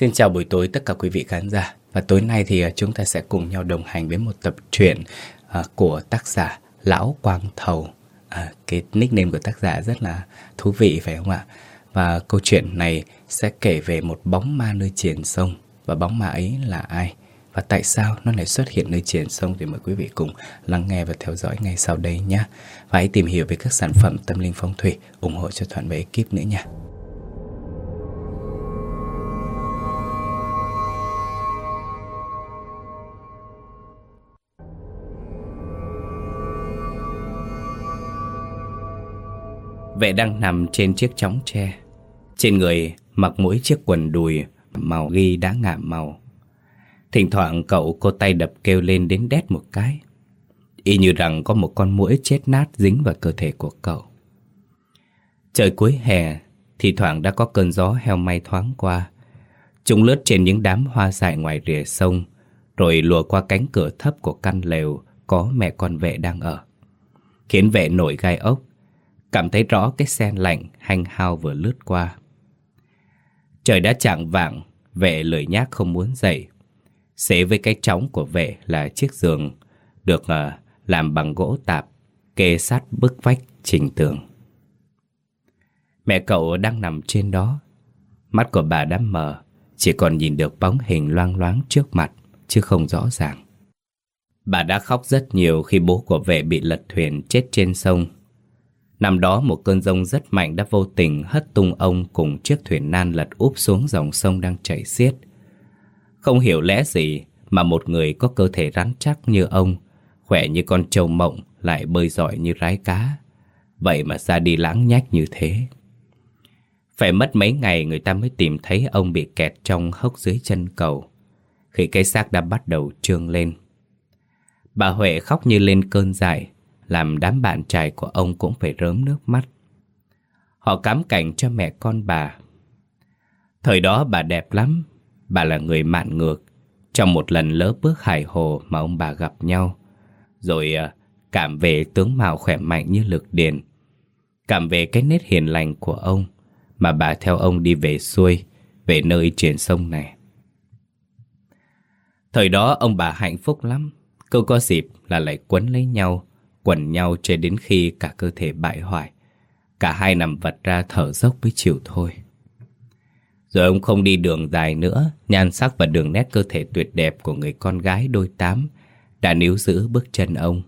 Xin chào buổi tối tất cả quý vị khán giả Và tối nay thì à, chúng ta sẽ cùng nhau đồng hành với một tập truyện à, của tác giả Lão Quang Thầu à, Cái nickname của tác giả rất là thú vị phải không ạ? Và câu chuyện này sẽ kể về một bóng ma nơi triển sông Và bóng ma ấy là ai? Và tại sao nó lại xuất hiện nơi triển sông thì mời quý vị cùng lắng nghe và theo dõi ngay sau đây nhé. Và hãy tìm hiểu về các sản phẩm tâm linh phong thủy, ủng hộ cho Thuận và ekip nữa nha. Vệ đang nằm trên chiếc chóng tre. Trên người mặc mỗi chiếc quần đùi Màu ghi đá ngả màu. Thỉnh thoảng cậu cô tay đập kêu lên đến đét một cái. Y như rằng có một con muỗi chết nát dính vào cơ thể của cậu. Trời cuối hè, Thì thoảng đã có cơn gió heo may thoáng qua. Chúng lướt trên những đám hoa dại ngoài rìa sông, Rồi lùa qua cánh cửa thấp của căn lều Có mẹ con vệ đang ở. Khiến vệ nổi gai ốc. Cảm thấy rõ cái sen lạnh hanh hao vừa lướt qua. Trời đã chạng vạng Vệ lười nhác không muốn dậy. Xế với cái trống của vệ là chiếc giường Được uh, làm bằng gỗ tạp Kê sát bức vách trình tường. Mẹ cậu đang nằm trên đó. Mắt của bà đã mờ Chỉ còn nhìn được bóng hình loang loáng trước mặt Chứ không rõ ràng. Bà đã khóc rất nhiều khi bố của vệ bị lật thuyền chết trên sông. Năm đó một cơn rông rất mạnh đã vô tình hất tung ông cùng chiếc thuyền nan lật úp xuống dòng sông đang chảy xiết. Không hiểu lẽ gì mà một người có cơ thể rắn chắc như ông, khỏe như con trâu mộng lại bơi giỏi như rái cá. Vậy mà ra đi lãng nhách như thế. Phải mất mấy ngày người ta mới tìm thấy ông bị kẹt trong hốc dưới chân cầu. Khi cái xác đã bắt đầu trương lên. Bà Huệ khóc như lên cơn dại làm đám bạn trai của ông cũng phải rớm nước mắt. Họ cám cảnh cho mẹ con bà. Thời đó bà đẹp lắm, bà là người mạn ngược. Trong một lần lỡ bước hải hồ mà ông bà gặp nhau, rồi à, cảm về tướng mạo khỏe mạnh như lực điền. Cảm về cái nét hiền lành của ông mà bà theo ông đi về xuôi, về nơi trên sông này. Thời đó ông bà hạnh phúc lắm, cứ có dịp là lại quấn lấy nhau, quẩn nhau cho đến khi cả cơ thể bại hoại. Cả hai nằm vật ra thở dốc với chịu thôi. Rồi ông không đi đường dài nữa, nhan sắc và đường nét cơ thể tuyệt đẹp của người con gái đôi tám đã níu giữ bước chân ông.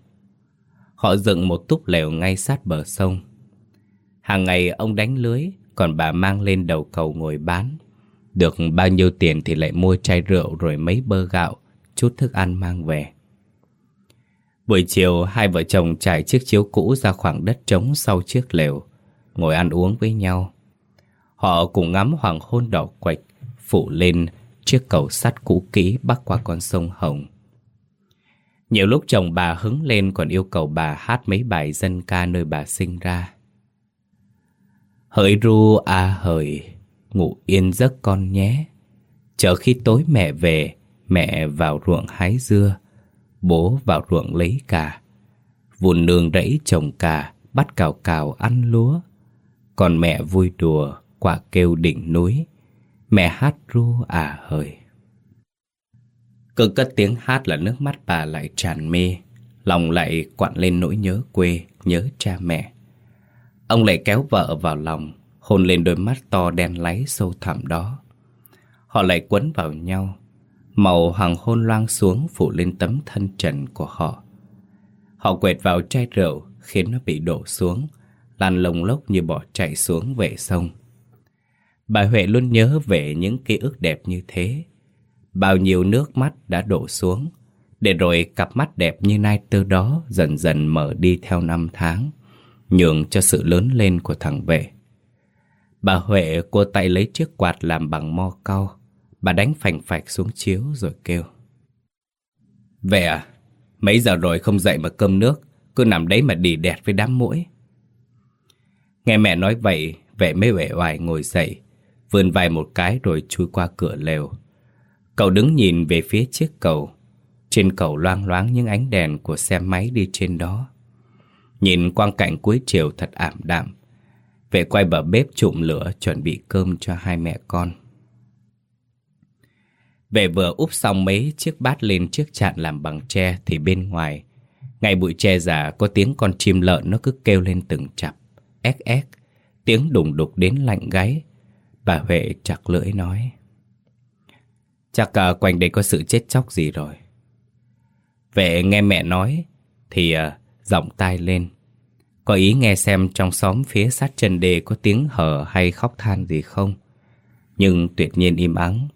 Họ dựng một túp lều ngay sát bờ sông. Hàng ngày ông đánh lưới, còn bà mang lên đầu cầu ngồi bán. Được bao nhiêu tiền thì lại mua chai rượu rồi mấy bơ gạo, chút thức ăn mang về. Buổi chiều, hai vợ chồng trải chiếc chiếu cũ ra khoảng đất trống sau chiếc lều, ngồi ăn uống với nhau. Họ cùng ngắm hoàng hôn đỏ quạch, phủ lên chiếc cầu sắt cũ kỹ bắc qua con sông Hồng. Nhiều lúc chồng bà hứng lên còn yêu cầu bà hát mấy bài dân ca nơi bà sinh ra. Hỡi ru à hỡi, ngủ yên giấc con nhé. Chờ khi tối mẹ về, mẹ vào ruộng hái dưa. Bố vào ruộng lấy cà. Vùn nương rẫy trồng cà, Bắt cào cào ăn lúa. Còn mẹ vui đùa Quả kêu đỉnh núi. Mẹ hát ru à hời. Cứ cất tiếng hát là nước mắt bà lại tràn mê. Lòng lại quặn lên nỗi nhớ quê, Nhớ cha mẹ. Ông lại kéo vợ vào lòng, Hôn lên đôi mắt to đen láy sâu thẳm đó. Họ lại quấn vào nhau Màu hoàng hôn loang xuống phủ lên tấm thân trần của họ. Họ quẹt vào chai rượu khiến nó bị đổ xuống, lan lồng lốc như bỏ chạy xuống về sông. Bà Huệ luôn nhớ về những ký ức đẹp như thế. Bao nhiêu nước mắt đã đổ xuống, để rồi cặp mắt đẹp như nai tơ đó dần dần mở đi theo năm tháng, nhường cho sự lớn lên của thằng vệ. Bà Huệ cua tay lấy chiếc quạt làm bằng mo cau, Bà đánh phành phạch xuống chiếu rồi kêu. Về à Mấy giờ rồi không dậy mà cơm nước, Cứ nằm đấy mà đi đẹt với đám mũi Nghe mẹ nói vậy, Vệ mới uể oải ngồi dậy, Vươn vai một cái rồi chui qua cửa lều. Cậu đứng nhìn về phía chiếc cầu. Trên cầu loang loáng những ánh đèn của xe máy đi trên đó. Nhìn quang cảnh cuối chiều thật ảm đạm. Vệ quay bờ bếp trụm lửa chuẩn bị cơm cho hai mẹ con về vừa úp xong mấy chiếc bát lên chiếc chạn làm bằng tre thì bên ngoài, ngay bụi tre già có tiếng con chim lợn nó cứ kêu lên từng chập, ép ép, tiếng đùng đục đến lạnh gáy. Bà Huệ chặt lưỡi nói. Chắc à, quanh đây có sự chết chóc gì rồi. Vệ nghe mẹ nói thì à, giọng tai lên. Có ý nghe xem trong xóm phía sát chân đê có tiếng hở hay khóc than gì không. Nhưng tuyệt nhiên im ắng.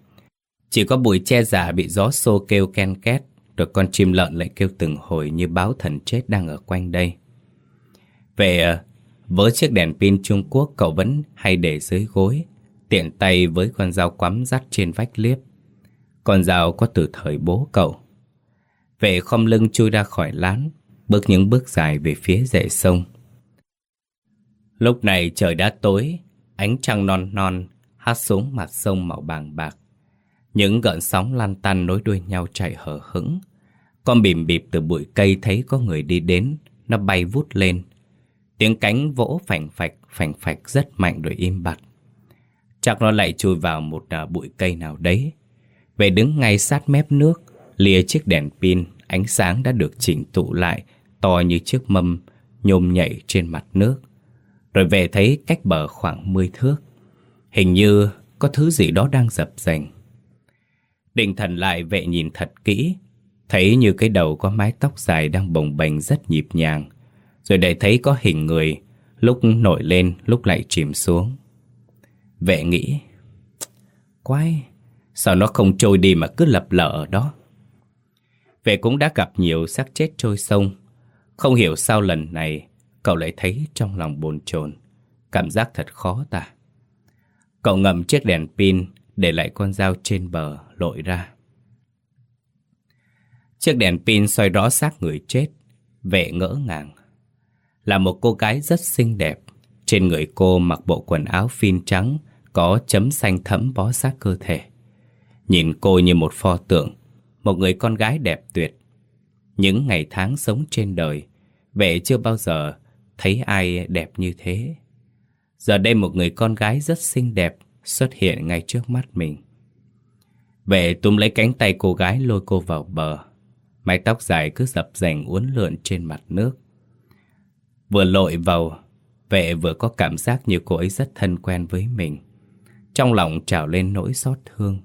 Chỉ có bụi che giả bị gió xô kêu ken két, rồi con chim lợn lại kêu từng hồi như báo thần chết đang ở quanh đây. Về ờ, với chiếc đèn pin Trung Quốc cậu vẫn hay để dưới gối, tiện tay với con dao quắm dắt trên vách liếp. Con dao có từ thời bố cậu. Vệ khom lưng chui ra khỏi lán, bước những bước dài về phía dãy sông. Lúc này trời đã tối, ánh trăng non non hát xuống mặt sông màu bàng bạc. Những gợn sóng lan tan nối đuôi nhau chạy hở hững. Con bìm bịp từ bụi cây thấy có người đi đến, nó bay vút lên. Tiếng cánh vỗ phành phạch, phành phạch rất mạnh rồi im bặt. Chắc nó lại chui vào một à, bụi cây nào đấy. Về đứng ngay sát mép nước, lìa chiếc đèn pin, ánh sáng đã được chỉnh tụ lại, to như chiếc mâm, nhôm nhảy trên mặt nước. Rồi về thấy cách bờ khoảng 10 thước. Hình như có thứ gì đó đang dập dành. Định thần lại vệ nhìn thật kỹ, thấy như cái đầu có mái tóc dài đang bồng bềnh rất nhịp nhàng. Rồi để thấy có hình người, lúc nổi lên, lúc lại chìm xuống. Vệ nghĩ, quái, sao nó không trôi đi mà cứ lập lờ ở đó. Vệ cũng đã gặp nhiều xác chết trôi sông. Không hiểu sao lần này cậu lại thấy trong lòng bồn chồn Cảm giác thật khó tả. Cậu ngầm chiếc đèn pin để lại con dao trên bờ lội ra. Chiếc đèn pin soi rõ xác người chết, vệ ngỡ ngàng. Là một cô gái rất xinh đẹp, trên người cô mặc bộ quần áo phin trắng, có chấm xanh thẫm bó sát cơ thể. Nhìn cô như một pho tượng, một người con gái đẹp tuyệt. Những ngày tháng sống trên đời, vệ chưa bao giờ thấy ai đẹp như thế. Giờ đây một người con gái rất xinh đẹp xuất hiện ngay trước mắt mình. Vệ túm lấy cánh tay cô gái lôi cô vào bờ. Mái tóc dài cứ dập dành uốn lượn trên mặt nước. Vừa lội vào, vệ vừa có cảm giác như cô ấy rất thân quen với mình. Trong lòng trào lên nỗi xót thương.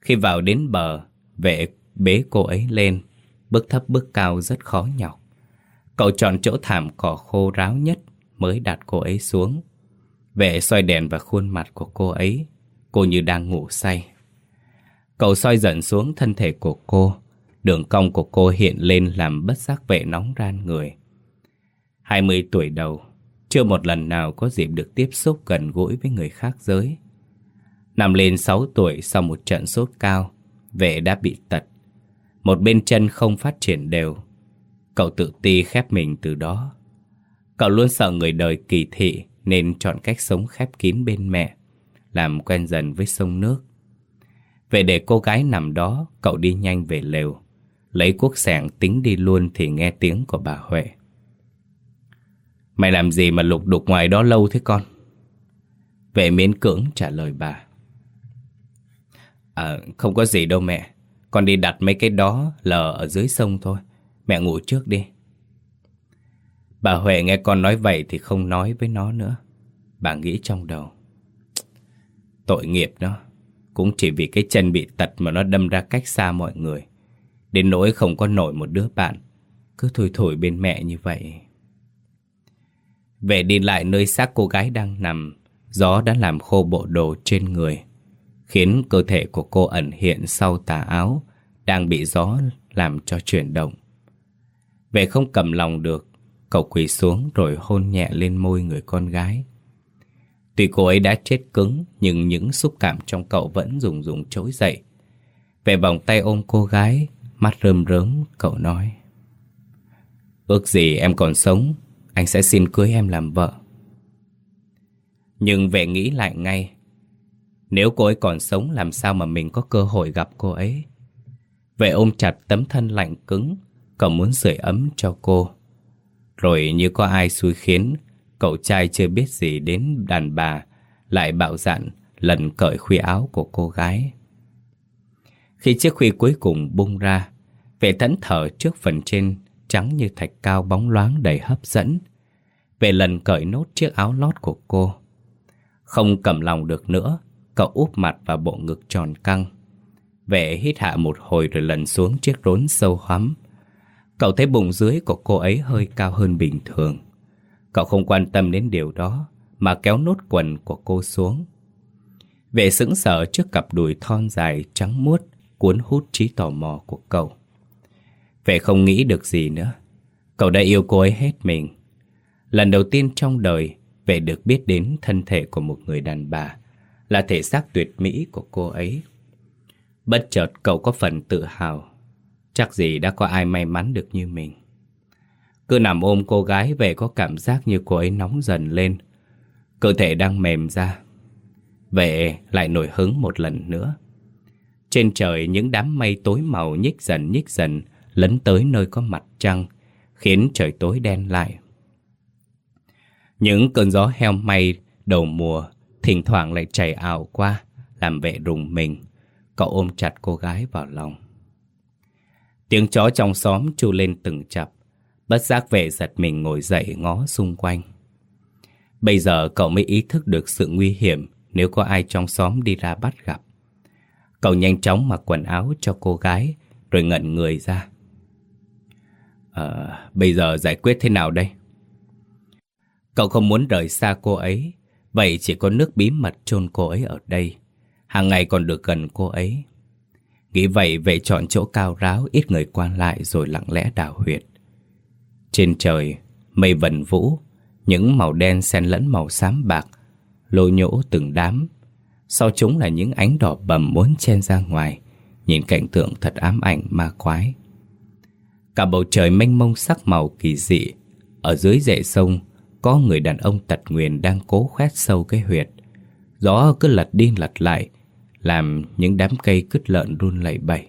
Khi vào đến bờ, vệ bế cô ấy lên, bước thấp bước cao rất khó nhọc. Cậu chọn chỗ thảm cỏ khô ráo nhất mới đặt cô ấy xuống. Vệ xoay đèn vào khuôn mặt của cô ấy, cô như đang ngủ say. Cậu soi dần xuống thân thể của cô, đường cong của cô hiện lên làm bất giác vệ nóng ran người. 20 tuổi đầu, chưa một lần nào có dịp được tiếp xúc gần gũi với người khác giới. Nằm lên 6 tuổi sau một trận sốt cao, vệ đã bị tật. Một bên chân không phát triển đều. Cậu tự ti khép mình từ đó. Cậu luôn sợ người đời kỳ thị nên chọn cách sống khép kín bên mẹ, làm quen dần với sông nước. Về để cô gái nằm đó, cậu đi nhanh về lều. Lấy cuốc sẻng tính đi luôn thì nghe tiếng của bà Huệ. Mày làm gì mà lục đục ngoài đó lâu thế con? Vệ miễn cưỡng trả lời bà. À, không có gì đâu mẹ. Con đi đặt mấy cái đó lờ ở dưới sông thôi. Mẹ ngủ trước đi. Bà Huệ nghe con nói vậy thì không nói với nó nữa. Bà nghĩ trong đầu. Tội nghiệp nó. Cũng chỉ vì cái chân bị tật mà nó đâm ra cách xa mọi người. Đến nỗi không có nổi một đứa bạn. Cứ thổi thổi bên mẹ như vậy. Về đi lại nơi xác cô gái đang nằm, gió đã làm khô bộ đồ trên người, khiến cơ thể của cô ẩn hiện sau tà áo, đang bị gió làm cho chuyển động. Về không cầm lòng được, cậu quỳ xuống rồi hôn nhẹ lên môi người con gái. Tuy cô ấy đã chết cứng, nhưng những xúc cảm trong cậu vẫn rùng rùng trỗi dậy. Về vòng tay ôm cô gái, mắt rơm rớm, cậu nói. Ước gì em còn sống, anh sẽ xin cưới em làm vợ. Nhưng về nghĩ lại ngay, nếu cô ấy còn sống làm sao mà mình có cơ hội gặp cô ấy. Vệ ôm chặt tấm thân lạnh cứng, cậu muốn sưởi ấm cho cô. Rồi như có ai xui khiến, cậu trai chưa biết gì đến đàn bà, lại bạo dạn lần cởi khuy áo của cô gái. Khi chiếc khuy cuối cùng bung ra, vệ thẫn thở trước phần trên trắng như thạch cao bóng loáng đầy hấp dẫn. Vệ lần cởi nốt chiếc áo lót của cô. Không cầm lòng được nữa, cậu úp mặt vào bộ ngực tròn căng. Vệ hít hạ một hồi rồi lần xuống chiếc rốn sâu hoắm. Cậu thấy bụng dưới của cô ấy hơi cao hơn bình thường. Cậu không quan tâm đến điều đó, mà kéo nốt quần của cô xuống. Vệ sững sờ trước cặp đùi thon dài trắng muốt cuốn hút trí tò mò của cậu. Vệ không nghĩ được gì nữa. Cậu đã yêu cô ấy hết mình. Lần đầu tiên trong đời, Vệ được biết đến thân thể của một người đàn bà, là thể xác tuyệt mỹ của cô ấy. Bất chợt cậu có phần tự hào, chắc gì đã có ai may mắn được như mình. Cứ nằm ôm cô gái về có cảm giác như cô ấy nóng dần lên, cơ thể đang mềm ra. Vệ lại nổi hứng một lần nữa. Trên trời những đám mây tối màu nhích dần nhích dần lấn tới nơi có mặt trăng, khiến trời tối đen lại. Những cơn gió heo may đầu mùa thỉnh thoảng lại chảy ảo qua, làm vệ rùng mình. Cậu ôm chặt cô gái vào lòng. Tiếng chó trong xóm chu lên từng chập, bất giác vệ giật mình ngồi dậy ngó xung quanh. Bây giờ cậu mới ý thức được sự nguy hiểm nếu có ai trong xóm đi ra bắt gặp. Cậu nhanh chóng mặc quần áo cho cô gái, rồi ngẩn người ra. À, bây giờ giải quyết thế nào đây? Cậu không muốn rời xa cô ấy, vậy chỉ có nước bí mật chôn cô ấy ở đây. Hàng ngày còn được gần cô ấy. Nghĩ vậy về chọn chỗ cao ráo ít người quan lại rồi lặng lẽ đào huyệt. Trên trời, mây vần vũ, những màu đen xen lẫn màu xám bạc, lô nhỗ từng đám. Sau chúng là những ánh đỏ bầm muốn chen ra ngoài, nhìn cảnh tượng thật ám ảnh ma quái. Cả bầu trời mênh mông sắc màu kỳ dị, ở dưới rễ sông có người đàn ông tật nguyền đang cố khoét sâu cái huyệt. Gió cứ lật đi lật lại, làm những đám cây cứt lợn run lẩy bẩy.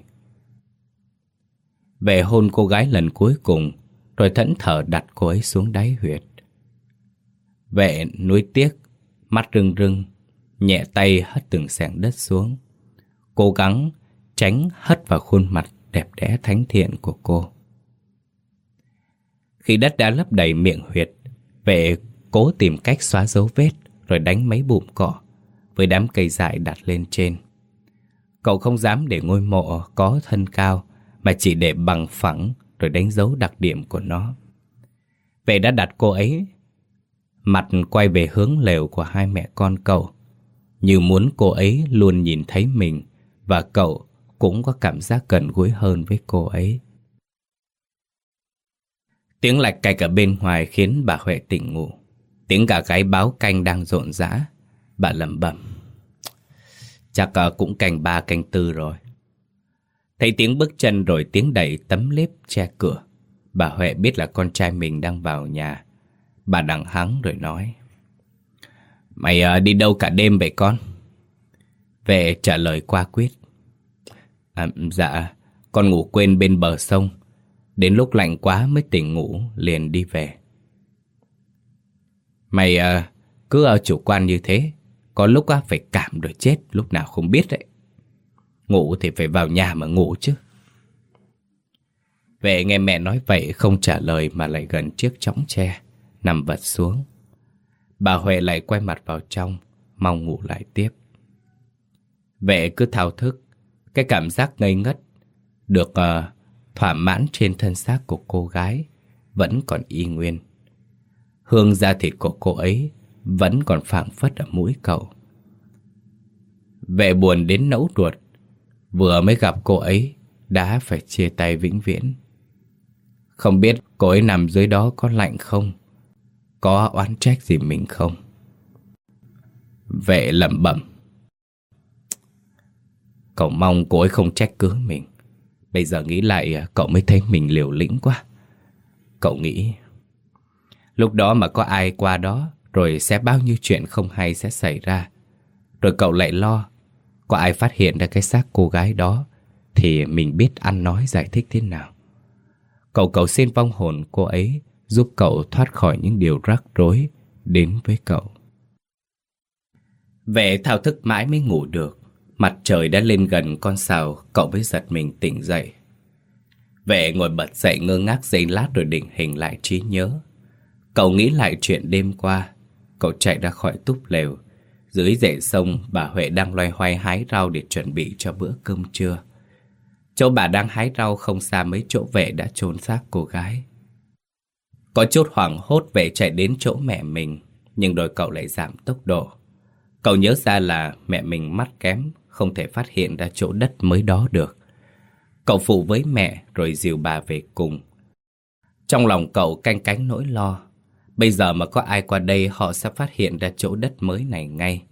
Về hôn cô gái lần cuối cùng, rồi thẫn thờ đặt cô ấy xuống đáy huyệt. Vệ nuối tiếc, mắt rưng rưng, nhẹ tay hất từng sẹng đất xuống. Cố gắng tránh hất vào khuôn mặt đẹp đẽ thánh thiện của cô. Khi đất đã lấp đầy miệng huyệt, vệ cố tìm cách xóa dấu vết rồi đánh mấy bụm cỏ với đám cây dại đặt lên trên. Cậu không dám để ngôi mộ có thân cao mà chỉ để bằng phẳng rồi đánh dấu đặc điểm của nó. Vệ đã đặt cô ấy mặt quay về hướng lều của hai mẹ con cậu, như muốn cô ấy luôn nhìn thấy mình, và cậu cũng có cảm giác gần gũi hơn với cô ấy. Tiếng lạch cạch ở bên ngoài khiến bà Huệ tỉnh ngủ. Tiếng gà gáy báo canh đang rộn rã. Bà lẩm bẩm. Chắc ờ, cũng canh ba, canh tư rồi. Thấy tiếng bước chân rồi tiếng đẩy tấm lếp che cửa. Bà Huệ biết là con trai mình đang vào nhà. Bà đằng hắng rồi nói. Mày ờ, đi đâu cả đêm vậy con? Vệ trả lời qua quyết. À, dạ, con ngủ quên bên bờ sông. Đến lúc lạnh quá mới tỉnh ngủ liền đi về Mày à, cứ ở chủ quan như thế Có lúc á, phải cảm rồi chết Lúc nào không biết đấy Ngủ thì phải vào nhà mà ngủ chứ Vệ nghe mẹ nói vậy Không trả lời mà lại gần chiếc chõng tre Nằm vật xuống Bà Huệ lại quay mặt vào trong Mong ngủ lại tiếp Vệ cứ thao thức Cái cảm giác ngây ngất Được uh, thỏa mãn trên thân xác của cô gái vẫn còn y nguyên. Hương da thịt của cô ấy vẫn còn phảng phất ở mũi cậu. Vệ buồn đến nẫu ruột, vừa mới gặp cô ấy, đã phải chia tay vĩnh viễn. Không biết cô ấy nằm dưới đó có lạnh không? Có oán trách gì mình không? Vệ lẩm bẩm. Cậu mong cô ấy không trách cứ mình. Bây giờ nghĩ lại, cậu mới thấy mình liều lĩnh quá Cậu nghĩ, Lúc đó mà có ai qua đó, Rồi sẽ bao nhiêu chuyện không hay sẽ xảy ra Rồi cậu lại lo có ai phát hiện ra cái xác cô gái đó Thì mình biết ăn nói giải thích thế nào. Cậu cậu xin vong hồn cô ấy Giúp cậu thoát khỏi những điều rắc rối Đến với cậu. Vệ thao thức mãi mới ngủ được. Mặt trời đã lên gần con sào, Cậu mới giật mình tỉnh dậy. Vệ ngồi bật dậy ngơ ngác giây lát rồi định hình lại trí nhớ. Cậu nghĩ lại chuyện đêm qua, Cậu chạy ra khỏi túp lều. Dưới rễ sông, bà Huệ đang loay hoay hái rau để chuẩn bị cho bữa cơm trưa. Chỗ bà đang hái rau không xa mấy chỗ vệ đã trốn xác cô gái. Có chút hoảng hốt vệ chạy đến chỗ mẹ mình, Nhưng đôi cậu lại giảm tốc độ. Cậu nhớ ra là mẹ mình mắt kém, Không thể phát hiện ra chỗ đất mới đó được. Cậu phụ với mẹ rồi dìu bà về cùng. Trong lòng cậu canh cánh nỗi lo Bây giờ mà có ai qua đây, họ sẽ phát hiện ra chỗ đất mới này ngay.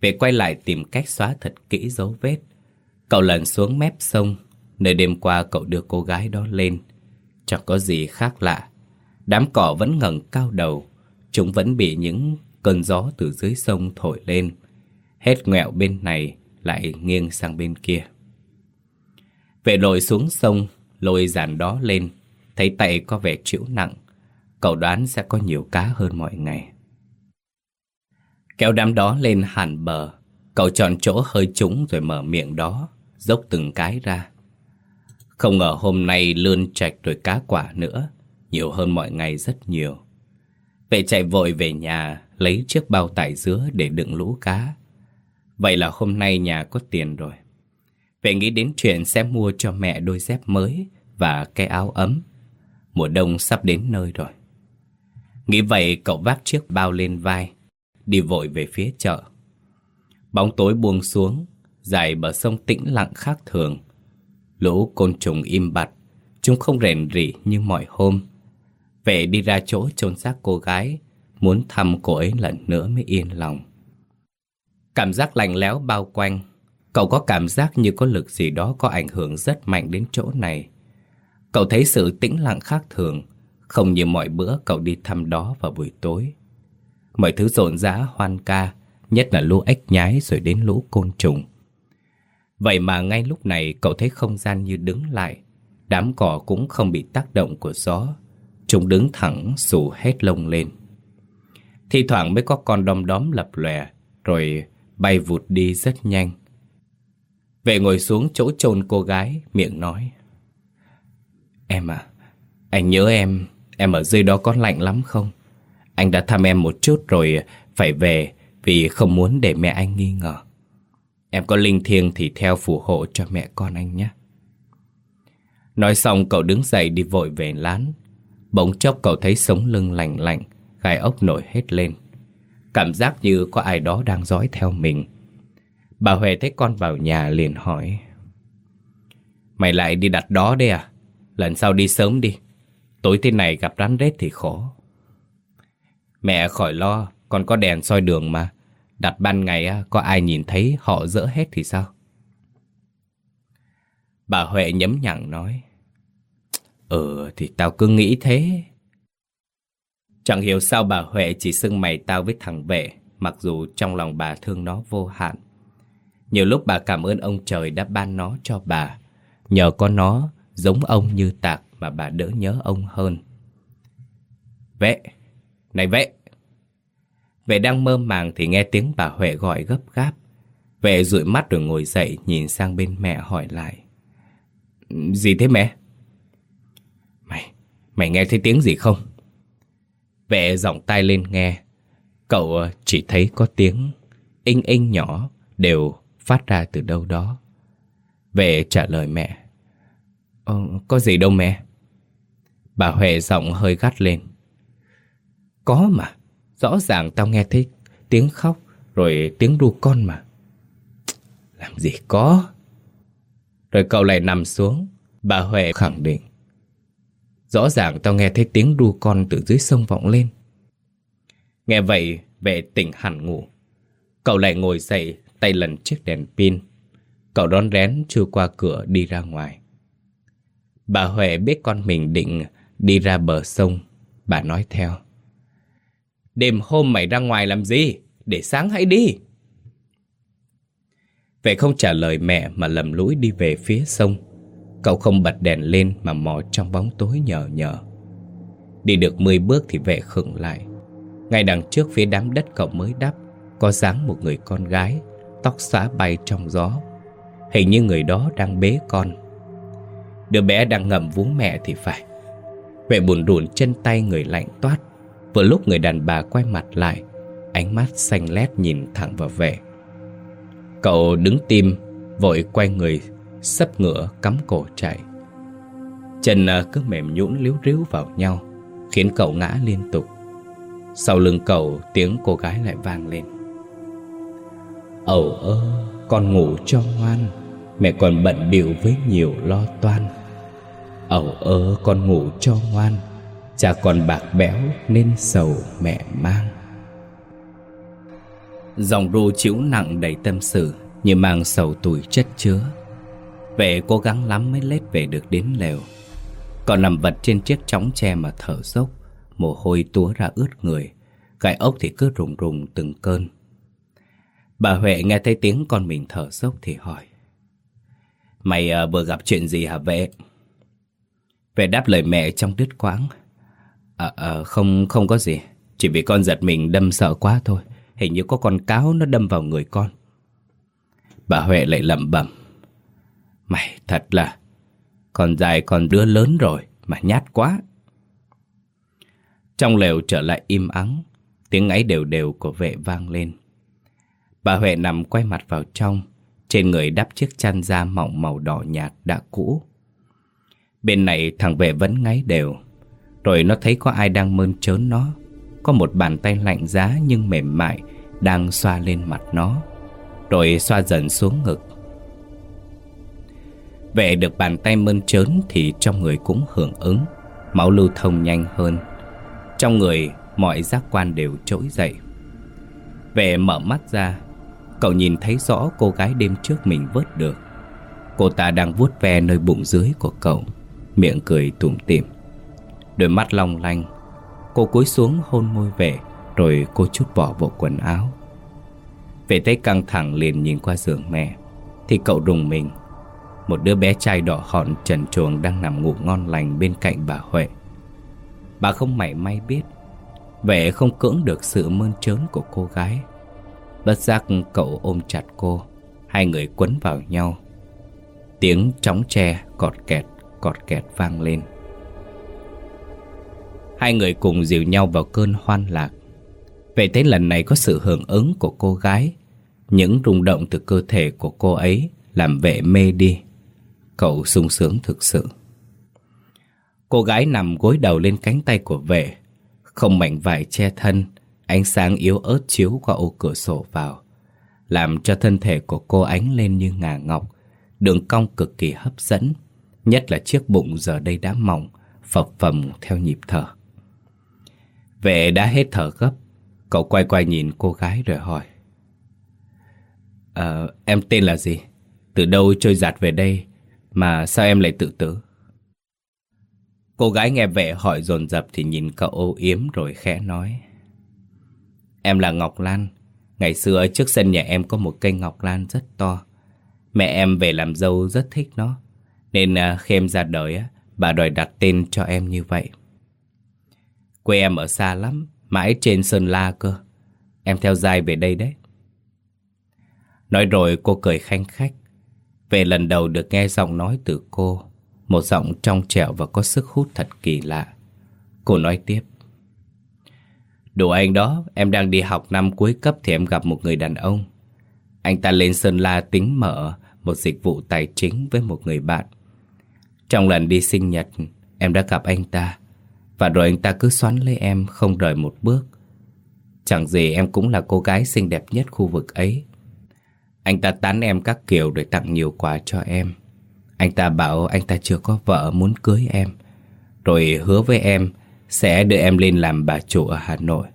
Về quay lại tìm cách xóa thật kỹ dấu vết. Cậu lần xuống mép sông. Nơi đêm qua cậu đưa cô gái đó lên. Chẳng có gì khác lạ. Đám cỏ vẫn ngẩng cao đầu. Chúng vẫn bị những cơn gió từ dưới sông thổi lên. Hết ngẹo bên này, lại nghiêng sang bên kia. Vệ lội xuống sông, Lôi giàn đó lên. Thấy tay có vẻ chịu nặng. Cậu đoán sẽ có nhiều cá hơn mọi ngày. Kéo đám đó lên hẳn bờ, Cậu chọn chỗ hơi trúng rồi mở miệng đó, Dốc từng cái ra. Không ngờ hôm nay lươn trạch rồi cá quả nữa, Nhiều hơn mọi ngày rất nhiều. Vệ chạy vội về nhà, Lấy chiếc bao tải dứa để đựng lũ cá. Vậy là hôm nay nhà có tiền rồi. Vệ nghĩ đến chuyện sẽ mua cho mẹ đôi dép mới Và cái áo ấm. Mùa đông sắp đến nơi rồi. Nghĩ vậy, cậu vác chiếc bao lên vai, Đi vội về phía chợ. Bóng tối buông xuống, Dài bờ sông tĩnh lặng khác thường. Lũ côn trùng im bặt, Chúng không rèn rỉ như mọi hôm. Vệ đi ra chỗ chôn xác cô gái, Muốn thăm cô ấy lần nữa mới yên lòng. Cảm giác lạnh lẽo bao quanh, Cậu có cảm giác như có lực gì đó có ảnh hưởng rất mạnh đến chỗ này. Cậu thấy sự tĩnh lặng khác thường không như mọi bữa cậu đi thăm đó vào buổi tối. Mọi thứ rộn rã, hoan ca, Nhất là lũ ếch nhái rồi đến lũ côn trùng. Vậy mà ngay lúc này cậu thấy không gian như đứng lại. Đám cỏ cũng không bị tác động của gió. Chúng đứng thẳng, xù hết lông lên. Thì thoảng mới có con đom đóm lập lòe, Rồi bay vụt đi rất nhanh. Vệ ngồi xuống chỗ chôn cô gái, Miệng nói. Em à Anh nhớ em Em ở dưới đó có lạnh lắm không? Anh đã thăm em một chút rồi Phải về Vì không muốn để mẹ anh nghi ngờ. Em có linh thiêng thì theo phù hộ cho mẹ con anh nhé. Nói xong, cậu đứng dậy đi vội về lán. Bỗng chốc cậu thấy sống lưng lạnh lạnh, Gai ốc nổi hết lên. Cảm giác như có ai đó đang dõi theo mình. Bà Huệ thấy con vào nhà liền hỏi, Mày lại đi đặt đó đây à? Lần sau đi sớm đi. Tối thế này gặp rắn rết thì khó Mẹ khỏi lo Con có đèn soi đường mà. Đặt ban ngày có ai nhìn thấy họ dỡ hết thì sao? Bà Huệ nhấm nhặng nói Ừ thì tao cứ nghĩ thế. Chẳng hiểu sao bà Huệ chỉ xưng mày tao với thằng vệ, Mặc dù trong lòng bà thương nó vô hạn. Nhiều lúc bà cảm ơn ông trời đã ban nó cho bà. Nhờ có nó giống ông như tạc mà bà đỡ nhớ ông hơn. Vệ, này vệ. Vệ đang mơ màng thì nghe tiếng bà Huệ gọi gấp gáp. Vệ dụi mắt rồi ngồi dậy nhìn sang bên mẹ hỏi lại. Gì thế mẹ? Mày, mày nghe thấy tiếng gì không? Vệ giọng tay lên nghe. Cậu ờ, chỉ thấy có tiếng inh inh nhỏ đều phát ra từ đâu đó. Vệ trả lời mẹ. Ờ, có gì đâu mẹ. Bà Huệ giọng hơi gắt lên. Có mà, Rõ ràng tao nghe thấy tiếng khóc Rồi tiếng ru con mà. Làm gì có. Rồi cậu lại nằm xuống, Bà Huệ khẳng định. Rõ ràng tao nghe thấy tiếng ru con từ dưới sông vọng lên. Nghe vậy, vệ tỉnh hẳn ngủ. Cậu lại ngồi dậy, Tay lần chiếc đèn pin. Cậu đón rén chui qua cửa đi ra ngoài. Bà Huệ biết con mình định đi ra bờ sông Bà nói theo Đêm hôm mày ra ngoài làm gì? Để sáng hãy đi. Vệ không trả lời mẹ mà lầm lũi đi về phía sông. Cậu không bật đèn lên mà mò trong bóng tối nhờ nhờ. Đi được 10 bước thì vệ khựng lại. Ngay đằng trước phía đám đất cậu mới đắp, có dáng một người con gái, tóc xõa bay trong gió Hình như người đó đang bế con Đứa bé đang ngậm vú mẹ thì phải Vệ buồn rùn chân tay người lạnh toát. Vừa lúc người đàn bà quay mặt lại, Ánh mắt xanh lét nhìn thẳng vào vệ Cậu đứng tim, Vội quay người, Sấp ngựa, cắm cổ chạy. Chân à, cứ mềm nhũn liếu ríu vào nhau, Khiến cậu ngã liên tục. Sau lưng cậu, tiếng cô gái lại vang lên. Ẩu ơ, Con ngủ cho ngoan, Mẹ còn bận biểu với nhiều lo toan. Ẩu ơ con ngủ cho ngoan, Cha còn bạc béo nên sầu mẹ mang. Dòng ru chịu nặng đầy tâm sự, Như mang sầu tuổi chất chứa. Vệ cố gắng lắm mới lết về được đến lều. Còn nằm vật trên chiếc chóng tre mà thở dốc, Mồ hôi túa ra ướt người Cái ốc thì cứ rùng rùng từng cơn. Bà Huệ nghe thấy tiếng con mình thở dốc thì hỏi, Mày ờ, vừa gặp chuyện gì hả vệ? Vệ đáp lời mẹ trong đứt quãng. À, à không không có gì. Chỉ vì con giật mình đâm sợ quá thôi. Hình như có con cáo nó đâm vào người con. Bà Huệ lại lẩm bẩm. Mày thật là Con dài con đứa lớn rồi Mà nhát quá. Trong lều trở lại im ắng Tiếng ngáy đều đều của vệ vang lên. Bà Huệ nằm quay mặt vào trong Trên người đắp chiếc chăn da mỏng màu đỏ nhạt đã cũ. Bên này thằng vệ vẫn ngáy đều. Rồi nó thấy có ai đang mơn trớn nó. Có một bàn tay lạnh giá nhưng mềm mại Đang xoa lên mặt nó. Rồi xoa dần xuống ngực. Vệ được bàn tay mơn trớn Thì trong người cũng hưởng ứng. Máu lưu thông nhanh hơn. Trong người, mọi giác quan đều trỗi dậy. Vệ mở mắt ra. Cậu nhìn thấy rõ cô gái đêm trước mình vớt được. Cô ta đang vuốt ve nơi bụng dưới của cậu. Miệng cười tủm tỉm. Đôi mắt long lanh Cô cúi xuống hôn môi vệ, Rồi cô chút bỏ bộ quần áo. Vệ thấy căng thẳng liền nhìn qua giường mẹ Thì cậu rùng mình. Một đứa bé trai đỏ hòn trần truồng Đang nằm ngủ ngon lành bên cạnh bà Huệ. Bà không mảy may biết Vệ không cưỡng được sự mơn trớn của cô gái. Bất giác cậu ôm chặt cô Hai người quấn vào nhau. Tiếng trống tre cọt kẹt cọt kẹt vang lên. Hai người cùng dìu nhau vào cơn hoan lạc. Vậy thế lần này có sự hưởng ứng của cô gái, Những rung động từ cơ thể của cô ấy Làm vệ mê đi. Cậu sung sướng thực sự. Cô gái nằm gối đầu lên cánh tay của vệ, Không mảnh vải che thân, Ánh sáng yếu ớt chiếu qua ô cửa sổ vào, Làm cho thân thể của cô ánh lên như ngà ngọc, Đường cong cực kỳ hấp dẫn. Nhất là chiếc bụng giờ đây đã mỏng Phập phầm theo nhịp thở. Vệ đã hết thở gấp Cậu quay quay nhìn cô gái rồi hỏi. À, Em tên là gì? Từ đâu trôi giạt về đây Mà sao em lại tự tử? Cô gái nghe vệ hỏi dồn dập Thì nhìn cậu ô yếm rồi khẽ nói. Em là Ngọc Lan. Ngày xưa trước sân nhà em có một cây Ngọc Lan rất to. Mẹ em về làm dâu rất thích nó. Nên à, khi em ra đời Bà đòi đặt tên cho em như vậy. Quê em ở xa lắm Mãi trên Sơn La cơ. Em theo dài về đây đấy. Nói rồi cô cười khanh khách. Về lần đầu được nghe giọng nói từ cô Một giọng trong trẻo và có sức hút thật kỳ lạ. Cô nói tiếp. Đủ anh đó, em đang đi học năm cuối cấp thì em gặp một người đàn ông. Anh ta lên Sơn La tính mở một dịch vụ tài chính với một người bạn. Trong lần đi sinh nhật, em đã gặp anh ta. Và rồi anh ta cứ xoắn lấy em không rời một bước. Chẳng gì em cũng là cô gái xinh đẹp nhất khu vực ấy. Anh ta tán em các kiểu để tặng nhiều quà cho em. Anh ta bảo anh ta chưa có vợ muốn cưới em. Rồi hứa với em sẽ đưa em lên làm bà chủ ở Hà Nội.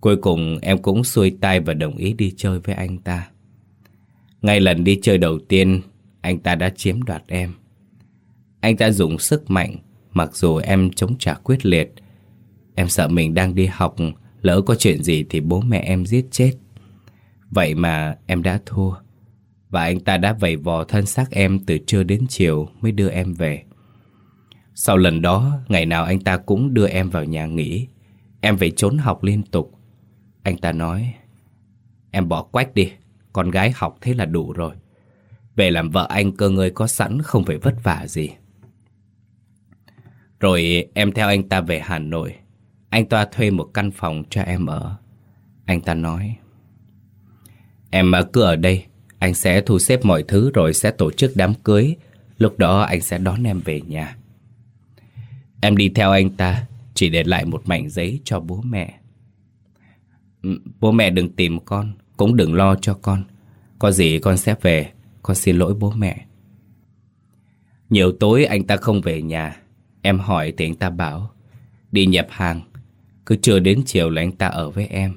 Cuối cùng em cũng xuôi tay và đồng ý đi chơi với anh ta. Ngay lần đi chơi đầu tiên, anh ta đã chiếm đoạt em. Anh ta dùng sức mạnh, mặc dù em chống trả quyết liệt. Em sợ mình đang đi học, lỡ có chuyện gì thì bố mẹ em giết chết. Vậy mà em đã thua. Và anh ta đã vầy vò thân xác em từ trưa đến chiều mới đưa em về. Sau lần đó, ngày nào anh ta cũng đưa em vào nhà nghỉ. Em phải trốn học liên tục. Anh ta nói, em bỏ quách đi, con gái học thế là đủ rồi. Về làm vợ anh cơ ngơi có sẵn không phải vất vả gì. Rồi em theo anh ta về Hà Nội. Anh ta thuê một căn phòng cho em ở. Anh ta nói, Em cứ ở đây, Anh sẽ thu xếp mọi thứ rồi sẽ tổ chức đám cưới. Lúc đó anh sẽ đón em về nhà. Em đi theo anh ta, Chỉ để lại một mảnh giấy cho bố mẹ. Ừ, bố mẹ đừng tìm con, Cũng đừng lo cho con. Có gì con sẽ về, Con xin lỗi bố mẹ. Nhiều tối anh ta không về nhà. Em hỏi thì anh ta bảo, Đi nhập hàng, Cứ chưa đến chiều là anh ta ở với em.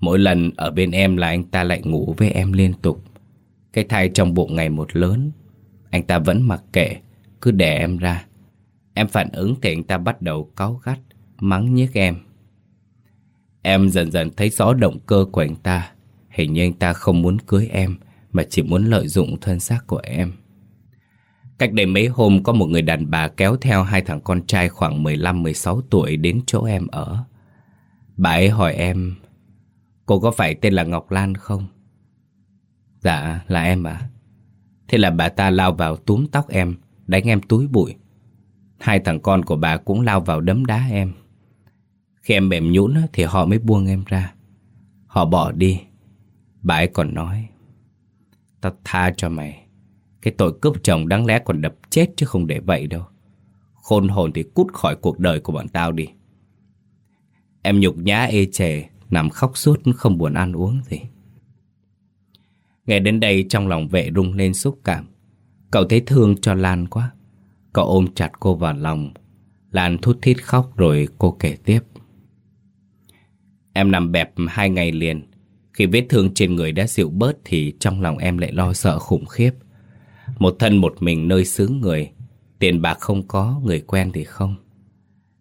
Mỗi lần ở bên em là anh ta lại ngủ với em liên tục. Cái thai trong bụng ngày một lớn, Anh ta vẫn mặc kệ, Cứ để em ra. Em phản ứng thì anh ta bắt đầu cáu gắt, Mắng nhức em. Em dần dần thấy rõ động cơ của anh ta, Hình như anh ta không muốn cưới em, Mà chỉ muốn lợi dụng thân xác của em. Cách đây mấy hôm, có một người đàn bà kéo theo hai thằng con trai khoảng 15-16 tuổi đến chỗ em ở. Bà ấy hỏi em, Cô có phải tên là Ngọc Lan không? Dạ là em à Thế là bà ta lao vào túm tóc em, Đánh em túi bụi. Hai thằng con của bà cũng lao vào đấm đá em. Khi em mềm nhũn thì họ mới buông em ra. Họ bỏ đi. Bà ấy còn nói, Tao tha cho mày. Cái tội cướp chồng đáng lẽ còn đập chết chứ không để vậy đâu. Khôn hồn thì cút khỏi cuộc đời của bọn tao đi. Em nhục nhã ê chề, Nằm khóc suốt không buồn ăn uống gì. Nghe đến đây trong lòng vệ rung lên xúc cảm. Cậu thấy thương cho Lan quá. Cậu ôm chặt cô vào lòng. Lan thút thít khóc rồi cô kể tiếp. Em nằm bẹp hai ngày liền. Khi vết thương trên người đã dịu bớt Thì trong lòng em lại lo sợ khủng khiếp. Một thân một mình nơi xứ người. Tiền bạc không có, người quen thì không.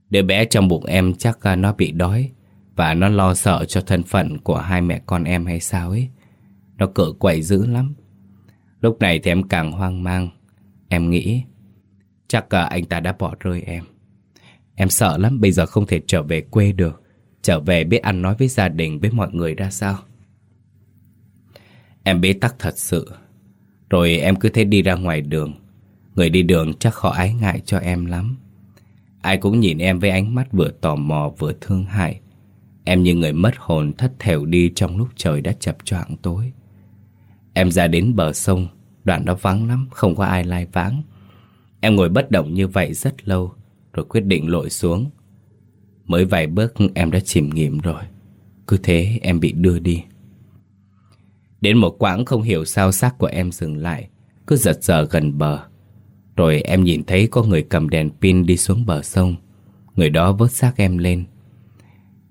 Đứa bé trong bụng em chắc à, nó bị đói và nó lo sợ cho thân phận của hai mẹ con em hay sao ấy. Nó cỡ quậy dữ lắm. Lúc này thì em càng hoang mang. Em nghĩ Chắc cả anh ta đã bỏ rơi em. Em sợ lắm bây giờ không thể trở về quê được. Trở về biết ăn nói với gia đình Với mọi người ra sao? Em bế tắc thật sự. Rồi em cứ thế đi ra ngoài đường Người đi đường chắc họ ái ngại cho em lắm Ai cũng nhìn em với ánh mắt vừa tò mò vừa thương hại Em như người mất hồn thất thểu đi trong lúc trời đã chập choạng tối. Em ra đến bờ sông, đoạn đó vắng lắm, không có ai lai vãng. Em ngồi bất động như vậy rất lâu, rồi quyết định lội xuống. Mới vài bước em đã chìm nghiệm rồi. Cứ thế em bị đưa đi. Đến một quãng không hiểu sao xác của em dừng lại, cứ giật giờ gần bờ. Rồi em nhìn thấy có người cầm đèn pin đi xuống bờ sông. Người đó vớt xác em lên.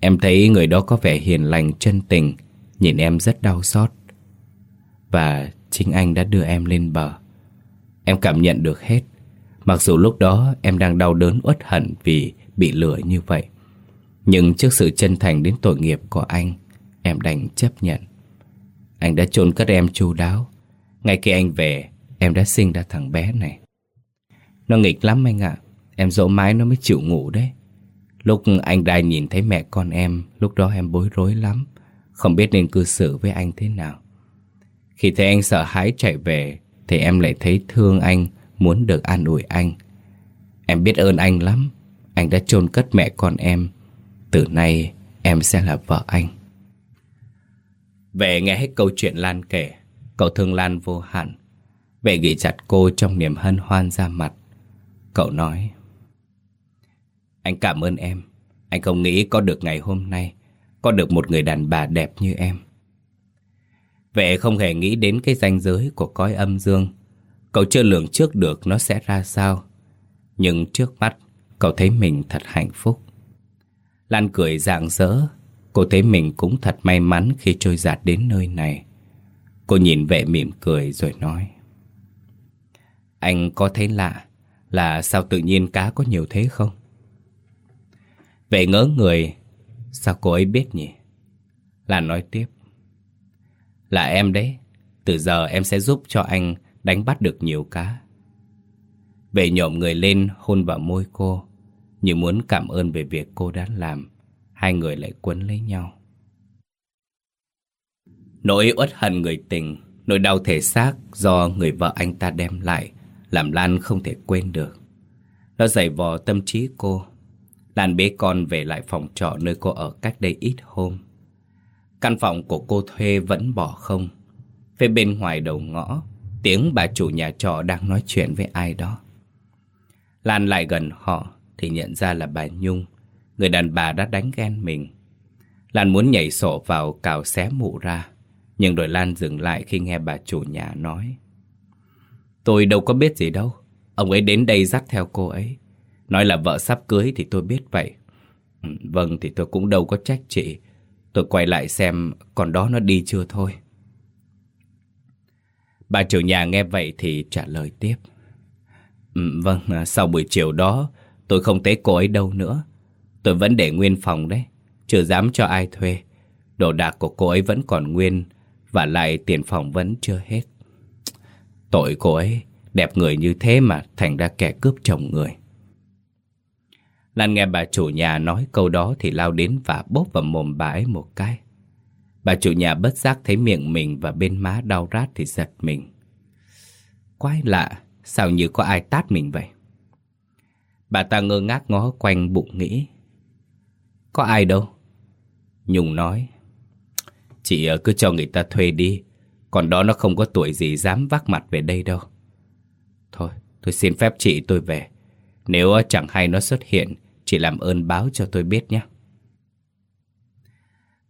Em thấy người đó có vẻ hiền lành chân tình Nhìn em rất đau xót Và chính anh đã đưa em lên bờ Em cảm nhận được hết Mặc dù lúc đó em đang đau đớn uất hận vì bị lừa như vậy Nhưng trước sự chân thành đến tội nghiệp của anh Em đành chấp nhận anh đã chôn cất em chu đáo. Ngay khi anh về, Em đã sinh ra thằng bé này. Nó nghịch lắm anh ạ. Em dỗ mái nó mới chịu ngủ đấy. Lúc anh đai nhìn thấy mẹ con em, Lúc đó em bối rối lắm. Không biết nên cư xử với anh thế nào. Khi thấy anh sợ hãi chạy về, Thì em lại thấy thương anh, Muốn được an ủi anh. Em biết ơn anh lắm. Anh đã chôn cất mẹ con em. Từ nay, em sẽ là vợ anh. Về nghe hết câu chuyện Lan kể Cậu thương Lan vô hạn Vệ ghi chặt cô trong niềm hân hoan ra mặt Cậu nói anh cảm ơn em. Anh không nghĩ có được ngày hôm nay, có được một người đàn bà đẹp như em. Vệ không hề nghĩ đến cái ranh giới của cõi âm dương. Cậu chưa lường trước được nó sẽ ra sao. Nhưng trước mắt, cậu thấy mình thật hạnh phúc. Lan cười rạng rỡ, cô thấy mình cũng thật may mắn khi trôi giạt đến nơi này. Cô nhìn vệ mỉm cười rồi nói. Anh có thấy lạ là sao tự nhiên cá có nhiều thế không? Vệ ngỡ người. Sao cô ấy biết nhỉ? Là nói tiếp. Là em đấy. Từ giờ em sẽ giúp cho anh đánh bắt được nhiều cá. Vệ nhộm người lên hôn vào môi cô. Như muốn cảm ơn về việc cô đã làm. Hai người lại quấn lấy nhau. Nỗi uất hận người tình, Nỗi đau thể xác do người vợ anh ta đem lại, Làm Lan không thể quên được. Nó dày vò tâm trí cô. Lan bế con về lại phòng trọ nơi cô ở cách đây ít hôm. Căn phòng của cô thuê vẫn bỏ không. Phía bên ngoài đầu ngõ, Tiếng bà chủ nhà trọ đang nói chuyện với ai đó. Lan lại gần họ Thì nhận ra là bà Nhung. Người đàn bà đã đánh ghen mình. Lan muốn nhảy sổ vào cào xé mụ ra Nhưng rồi Lan dừng lại khi nghe bà chủ nhà nói. Tôi đâu có biết gì đâu Ông ấy đến đây dắt theo cô ấy. Nói là vợ sắp cưới thì tôi biết vậy. Ừ, vâng thì tôi cũng đâu có trách chị. Tôi quay lại xem còn đó nó đi chưa thôi. Bà chủ nhà nghe vậy thì trả lời tiếp. Ừ, vâng, à, sau buổi chiều đó tôi không thấy cô ấy đâu nữa. Tôi vẫn để nguyên phòng đấy, Chưa dám cho ai thuê. Đồ đạc của cô ấy vẫn còn nguyên, Và lại tiền phòng vẫn chưa hết. Tội cô ấy, Đẹp người như thế mà thành ra kẻ cướp chồng người. Lan nghe bà chủ nhà nói câu đó Thì lao đến và bóp vào mồm bà ấy một cái. Bà chủ nhà bất giác thấy miệng mình Và bên má đau rát thì giật mình. Quái lạ, Sao như có ai tát mình vậy? Bà ta ngơ ngác ngó quanh bụng nghĩ. Có ai đâu. Nhung nói Chị ờ, cứ cho người ta thuê đi. Còn đó nó không có tuổi gì dám vác mặt về đây đâu. Thôi tôi xin phép chị tôi về. Nếu ờ, chẳng hay nó xuất hiện Chị làm ơn báo cho tôi biết nhé.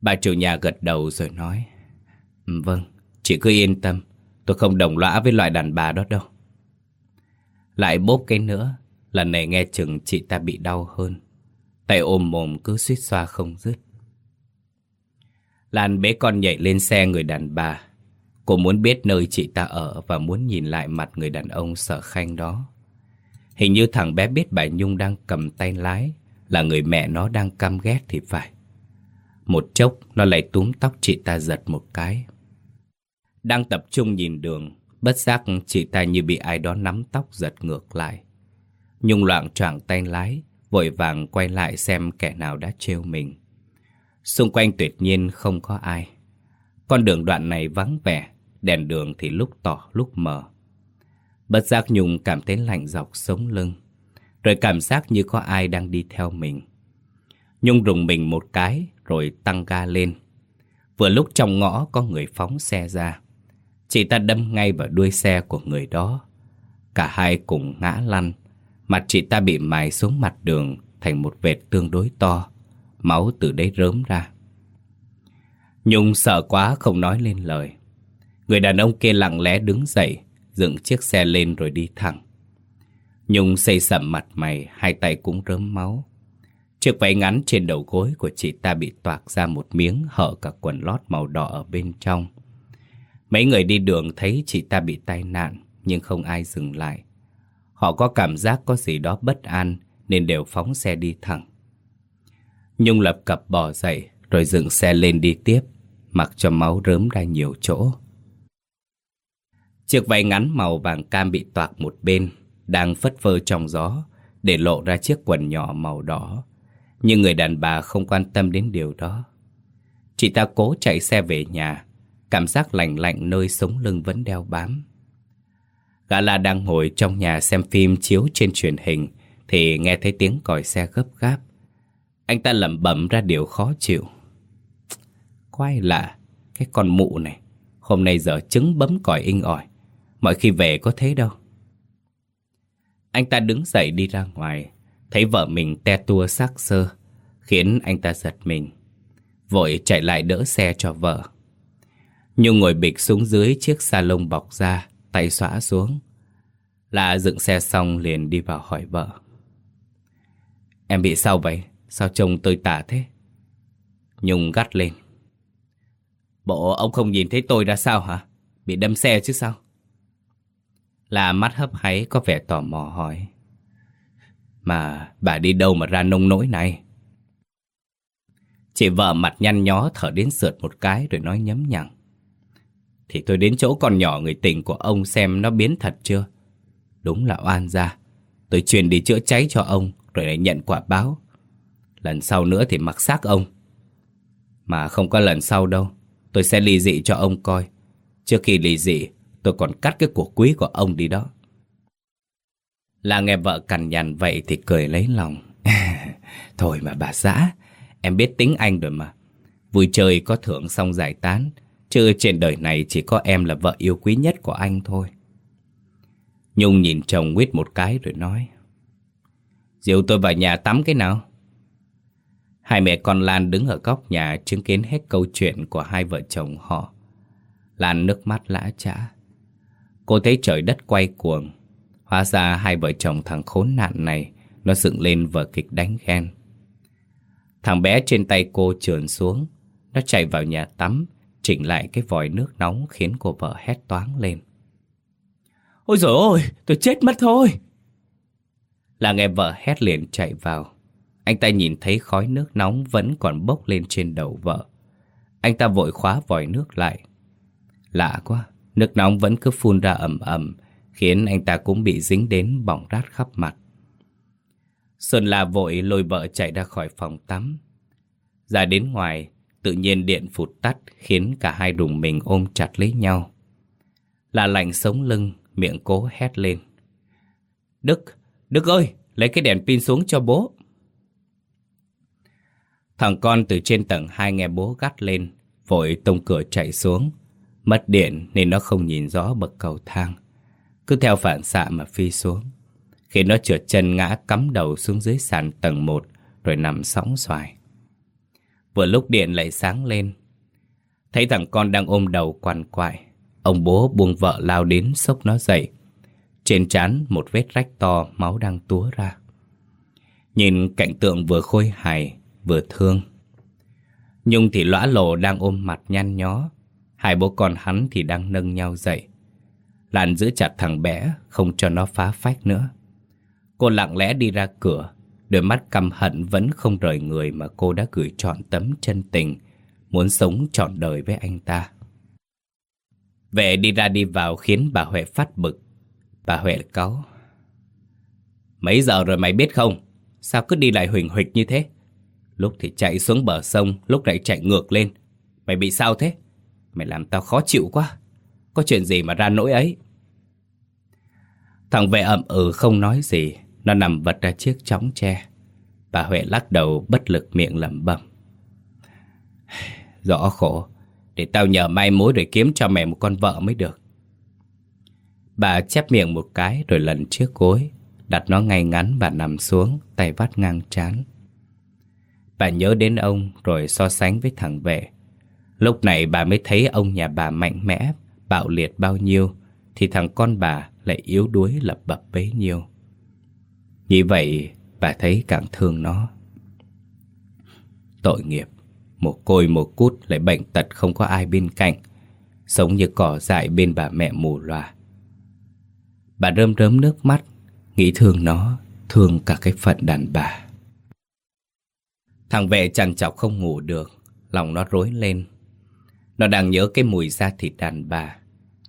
Bà chủ nhà gật đầu rồi nói Vâng, chị cứ yên tâm. Tôi không đồng lõa với loại đàn bà đó đâu. Lại bốp cái nữa Lần này nghe chừng chị ta bị đau hơn. Tay ôm mồm cứ suýt xoa không dứt. Lan bế con nhảy lên xe người đàn bà. Cô muốn biết nơi chị ta ở Và muốn nhìn lại mặt người đàn ông sợ khanh đó. Hình như thằng bé biết bà Nhung đang cầm tay lái, Là người mẹ nó đang căm ghét thì phải. Một chốc, nó lại túm tóc chị ta giật một cái. Đang tập trung nhìn đường, Bất giác chị ta như bị ai đó nắm tóc giật ngược lại. Nhung loạn choạng tay lái Vội vàng quay lại xem kẻ nào đã trêu mình. Xung quanh tuyệt nhiên không có ai. Con đường đoạn này vắng vẻ, Đèn đường thì lúc tỏ, lúc mờ Bất giác Nhung cảm thấy lạnh dọc sống lưng, Rồi cảm giác như có ai đang đi theo mình. Nhung rùng mình một cái, Rồi tăng ga lên. Vừa lúc trong ngõ có người phóng xe ra. Chị ta đâm ngay vào đuôi xe của người đó. Cả hai cùng ngã lăn. Mặt chị ta bị mài xuống mặt đường Thành một vệt tương đối to. Máu từ đấy rớm ra. Nhung sợ quá không nói lên lời. Người đàn ông kia lặng lẽ đứng dậy, Dựng chiếc xe lên rồi đi thẳng. Nhung xây sầm mặt mày, Hai tay cũng rớm máu. Chiếc váy ngắn trên đầu gối của chị ta bị toạc ra một miếng hở cả quần lót màu đỏ ở bên trong. Mấy người đi đường thấy chị ta bị tai nạn, nhưng không ai dừng lại. Họ có cảm giác có gì đó bất an nên đều phóng xe đi thẳng. Nhung lập cập bỏ dậy rồi dựng xe lên đi tiếp, mặc cho máu rớm ra nhiều chỗ. Chiếc váy ngắn màu vàng cam bị toạc một bên, đang phất phơ trong gió, để lộ ra chiếc quần nhỏ màu đỏ. Nhưng người đàn bà không quan tâm đến điều đó. Chị ta cố chạy xe về nhà, cảm giác lạnh lạnh nơi sống lưng vẫn đeo bám. Gã la đang ngồi trong nhà xem phim chiếu trên truyền hình, thì nghe thấy tiếng còi xe gấp gáp. Anh ta lẩm bẩm ra điều khó chịu. Quái lạ, cái con mụ này, hôm nay giờ trứng bấm còi inh ỏi. Mọi khi về có thế đâu. Anh ta đứng dậy đi ra ngoài, thấy vợ mình te tua xác sơ, khiến anh ta giật mình. Vội chạy lại đỡ xe cho vợ. Nhung ngồi bịch xuống dưới chiếc salon bọc ra, tay xõa xuống. Lạ dựng xe xong liền đi vào hỏi vợ. Em bị sao vậy? Sao trông tôi tả thế? Nhung gắt lên. Bộ ông không nhìn thấy tôi ra sao hả? Bị đâm xe chứ sao? Là mắt hấp háy có vẻ tò mò hỏi. Mà bà đi đâu mà ra nông nỗi này? Chị vợ mặt nhăn nhó thở đến sượt một cái rồi nói nhấm nhằng. Thì tôi đến chỗ con nhỏ người tình của ông xem nó biến thật chưa. Đúng là oan gia. Tôi truyền đi chữa cháy cho ông, rồi lại nhận quả báo. Lần sau nữa thì mặc xác ông. Mà không có lần sau đâu. Tôi sẽ ly dị cho ông coi Trước khi ly dị, Tôi còn cắt cái cuộc quý của ông đi đó Là nghe vợ cằn nhằn vậy Thì cười lấy lòng Thôi mà bà xã, Em biết tính anh rồi mà Vui chơi có thưởng xong giải tán Chứ trên đời này chỉ có em là vợ yêu quý nhất của anh thôi Nhung nhìn chồng quýt một cái rồi nói Dìu tôi vào nhà tắm cái nào Hai mẹ con Lan đứng ở góc nhà chứng kiến hết câu chuyện của hai vợ chồng họ. Lan nước mắt lã chã. Cô thấy trời đất quay cuồng. Hóa ra hai vợ chồng thằng khốn nạn này nó dựng lên vở kịch đánh ghen. Thằng bé trên tay cô trườn xuống. Nó chạy vào nhà tắm, chỉnh lại cái vòi nước nóng khiến cô vợ hét toáng lên. Ôi dồi ôi, tôi chết mất thôi. Là nghe vợ hét liền chạy vào. Anh ta nhìn thấy khói nước nóng vẫn còn bốc lên trên đầu vợ. Anh ta vội khóa vòi nước lại. Lạ quá, nước nóng vẫn cứ phun ra ẩm ẩm, khiến anh ta cũng bị dính đến bỏng rát khắp mặt. Xuân La vội lôi vợ chạy ra khỏi phòng tắm. Ra đến ngoài, tự nhiên điện phụt tắt khiến cả hai đùng mình ôm chặt lấy nhau. Là lạnh sống lưng, miệng cố hét lên. Đức, Đức ơi, lấy cái đèn pin xuống cho bố. Thằng con từ trên tầng 2 nghe bố gắt lên, vội tông cửa chạy xuống. Mất điện nên nó không nhìn rõ bậc cầu thang. Cứ theo phản xạ mà phi xuống. Khi nó trượt chân ngã cắm đầu xuống dưới sàn tầng 1 rồi nằm sóng xoài. Vừa lúc điện lại sáng lên. Thấy thằng con đang ôm đầu quằn quại. Ông bố buông vợ lao đến sốc nó dậy. Trên trán một vết rách to máu đang túa ra. Nhìn cảnh tượng vừa khôi hài vừa thương. Nhung thì lõa lồ đang ôm mặt nhăn nhó, hai bố con hắn thì đang nâng nhau dậy. làn giữ chặt thằng bé, không cho nó phá phách nữa. Cô lặng lẽ đi ra cửa, đôi mắt căm hận vẫn không rời người mà cô đã gửi chọn tấm chân tình, muốn sống trọn đời với anh ta. Vệ đi ra đi vào khiến bà Huệ phát bực. Bà Huệ cáu. Mấy giờ rồi mày biết không? Sao cứ đi lại huỳnh huỵch như thế? Lúc thì chạy xuống bờ sông, lúc lại chạy ngược lên. Mày bị sao thế? Mày làm tao khó chịu quá. Có chuyện gì mà ra nỗi ấy? Thằng vệ ậm ừ không nói gì. Nó nằm vật ra chiếc chóng tre. Bà Huệ lắc đầu bất lực miệng lẩm bẩm. Rõ khổ. Để tao nhờ mai mối để kiếm cho mẹ một con vợ mới được. Bà chép miệng một cái rồi lần chiếc gối. Đặt nó ngay ngắn và nằm xuống, tay vắt ngang chán. Bà nhớ đến ông rồi so sánh với thằng vệ. Lúc này bà mới thấy ông nhà bà mạnh mẽ, bạo liệt bao nhiêu, thì thằng con bà lại yếu đuối lập bập bấy nhiêu. Nghĩ vậy, bà thấy càng thương nó. Tội nghiệp, một côi một cút lại bệnh tật không có ai bên cạnh, sống như cỏ dại bên bà mẹ mù loà. Bà rơm rớm nước mắt, nghĩ thương nó, thương cả cái phận đàn bà. Thằng vệ chằn chọc không ngủ được Lòng nó rối lên Nó đang nhớ cái mùi da thịt đàn bà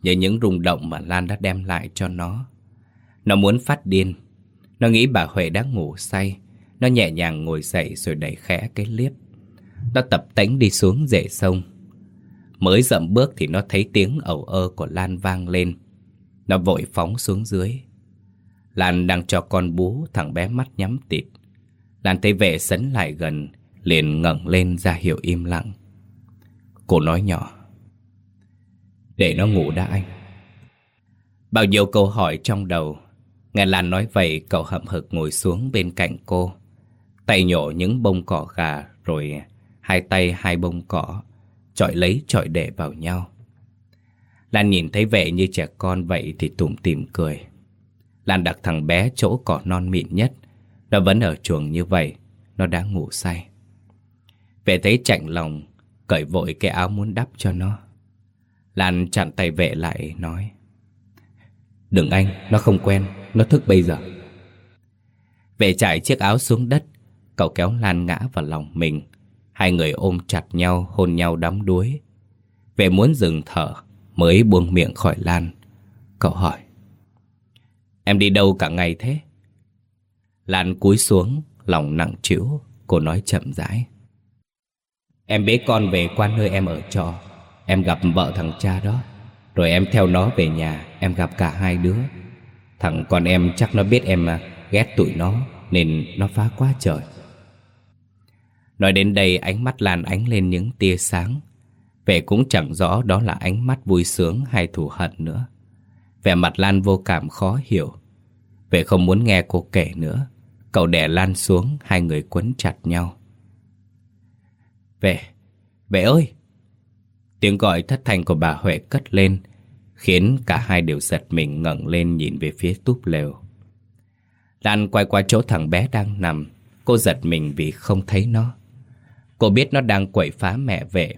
Nhớ những rung động mà Lan đã đem lại cho nó Nó muốn phát điên nó nghĩ bà Huệ đã ngủ say. Nó nhẹ nhàng ngồi dậy rồi đẩy khẽ cái liếp. Nó tập tánh đi xuống rễ sông. Mới dậm bước thì nó thấy tiếng ẩu ơ của Lan vang lên. Nó vội phóng xuống dưới. Lan đang cho con bú thằng bé mắt nhắm tịt. Lan thấy vệ sấn lại gần, Liền ngẩng lên ra hiệu im lặng. Cô nói nhỏ, Để nó ngủ đã anh. Bao nhiêu câu hỏi trong đầu Nghe Lan nói vậy cậu hậm hực ngồi xuống bên cạnh cô. Tay nhổ những bông cỏ gà Rồi hai tay hai bông cỏ Chọi lấy chọi để vào nhau. Lan nhìn thấy vệ như trẻ con vậy thì tủm tỉm cười. Lan đặt thằng bé chỗ cỏ non mịn nhất. Nó vẫn ở chuồng như vậy Nó đã ngủ say. Vệ thấy chạnh lòng Cởi vội cái áo muốn đắp cho nó. Lan chặn tay vệ lại nói Đừng anh, nó không quen. Nó thức bây giờ Vệ trải chiếc áo xuống đất Cậu kéo Lan ngã vào lòng mình Hai người ôm chặt nhau Hôn nhau đắm đuối Vệ muốn dừng thở Mới buông miệng khỏi Lan Cậu hỏi Em đi đâu cả ngày thế? Lan cúi xuống, lòng nặng trĩu, cô nói chậm rãi. Em bế con về qua nơi em ở trọ. Em gặp vợ thằng cha đó Rồi em theo nó về nhà Em gặp cả hai đứa Thằng con em chắc nó biết em à, ghét tụi nó Nên nó phá quá trời. Nói đến đây, ánh mắt Lan ánh lên những tia sáng. Vẻ cũng chẳng rõ đó là ánh mắt vui sướng hay thù hận nữa. Vẻ mặt Lan vô cảm khó hiểu. Vẻ không muốn nghe cô kể nữa. Cậu đè Lan xuống, Hai người quấn chặt nhau. Vẻ vẻ ơi! Tiếng gọi thất thanh của bà Huệ cất lên. Khiến cả hai đều giật mình ngẩng lên nhìn về phía túp lều. Lan quay qua chỗ thằng bé đang nằm. Cô giật mình vì không thấy nó. Cô biết nó đang quậy phá mẹ về.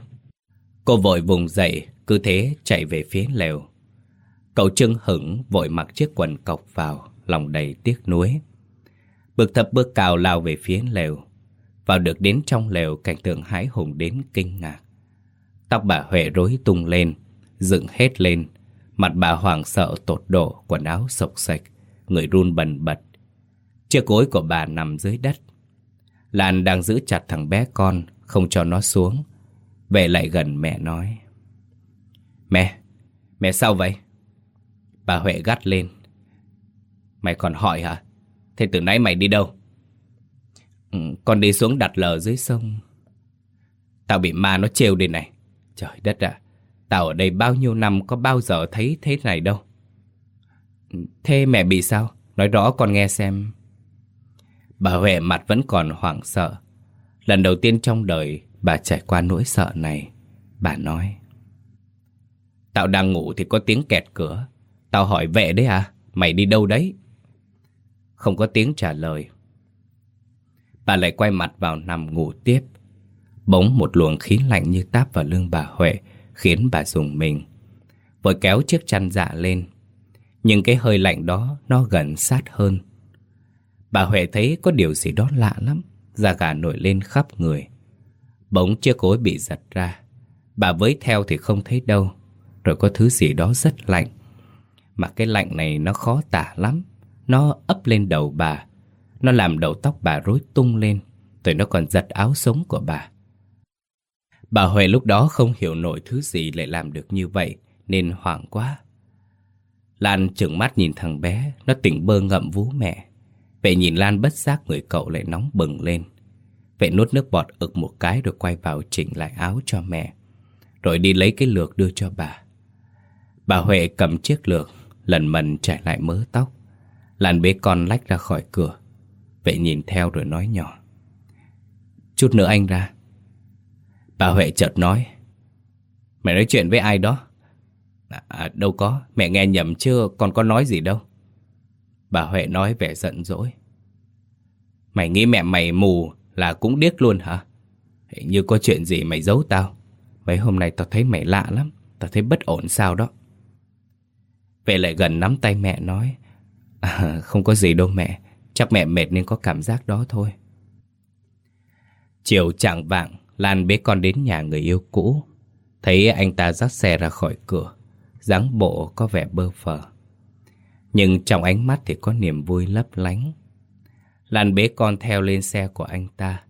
Cô vội vùng dậy, Cứ thế chạy về phía lều. Cậu trưng hững vội mặc chiếc quần cọc vào, Lòng đầy tiếc nuối. Bước thấp bước cao lao về phía lều. Vào được đến trong lều, Cảnh tượng hái hùng đến kinh ngạc. Tóc bà Huệ rối tung lên, Dựng hết lên. Mặt bà hoảng sợ tột độ Quần áo sộc sạch Người run bần bật. Chiếc gối của bà nằm dưới đất. Lan đang giữ chặt thằng bé con Không cho nó xuống. Về lại gần mẹ nói. Mẹ, mẹ sao vậy? Bà Huệ gắt lên. Mày còn hỏi hả? Thế từ nãy mày đi đâu? Ừ, con đi xuống đặt lờ dưới sông. Tao bị ma nó trêu đi này. Trời đất ạ. Tao ở đây bao nhiêu năm có bao giờ thấy thế này đâu. Thế mẹ bị sao? Nói rõ con nghe xem. Bà Huệ mặt vẫn còn hoảng sợ. Lần đầu tiên trong đời bà trải qua nỗi sợ này, Bà nói, Tao đang ngủ thì có tiếng kẹt cửa. Tao hỏi vệ đấy à Mày đi đâu đấy? Không có tiếng trả lời. Bà lại quay mặt vào nằm ngủ tiếp. Bỗng một luồng khí lạnh như táp vào lưng bà Huệ Khiến bà dùng mình. Vội kéo chiếc chăn dạ lên. Nhưng cái hơi lạnh đó, Nó gần sát hơn. Bà Huệ thấy có điều gì đó lạ lắm, Da gà nổi lên khắp người. Bỗng chiếc gối bị giật ra. Bà với theo thì không thấy đâu, Rồi có thứ gì đó rất lạnh. Mà cái lạnh này nó khó tả lắm, Nó ấp lên đầu bà. Nó làm đầu tóc bà rối tung lên, Rồi nó còn giật áo sống của bà. Bà Huệ lúc đó không hiểu nổi thứ gì lại làm được như vậy, Nên hoảng quá. Lan trừng mắt nhìn thằng bé, Nó tỉnh bơ ngậm vú mẹ. Vậy nhìn Lan bất giác người cậu lại nóng bừng lên. Vậy nuốt nước bọt ực một cái rồi quay vào chỉnh lại áo cho mẹ, Rồi đi lấy cái lược đưa cho bà. Bà Huệ cầm chiếc lược, Lần mần trải lại mớ tóc. Lan bế con lách ra khỏi cửa. Vậy nhìn theo rồi nói nhỏ. Chút nữa anh ra Bà Huệ chợt nói Mẹ nói chuyện với ai đó? À, à, Đâu có Mẹ nghe nhầm chưa Còn có nói gì đâu. Bà Huệ nói vẻ giận dỗi Mày nghĩ mẹ mày mù Là cũng điếc luôn hả? Hình như có chuyện gì mày giấu tao. Mấy hôm nay tao thấy mày lạ lắm Tao thấy bất ổn sao đó. Về lại gần nắm tay mẹ nói à, Không có gì đâu mẹ Chắc mẹ mệt nên có cảm giác đó thôi. Chiều chẳng vạng Lan bế con đến nhà người yêu cũ. Thấy anh ta dắt xe ra khỏi cửa, dáng bộ có vẻ bơ phờ Nhưng trong ánh mắt thì có niềm vui lấp lánh. Lan bế con theo lên xe của anh ta.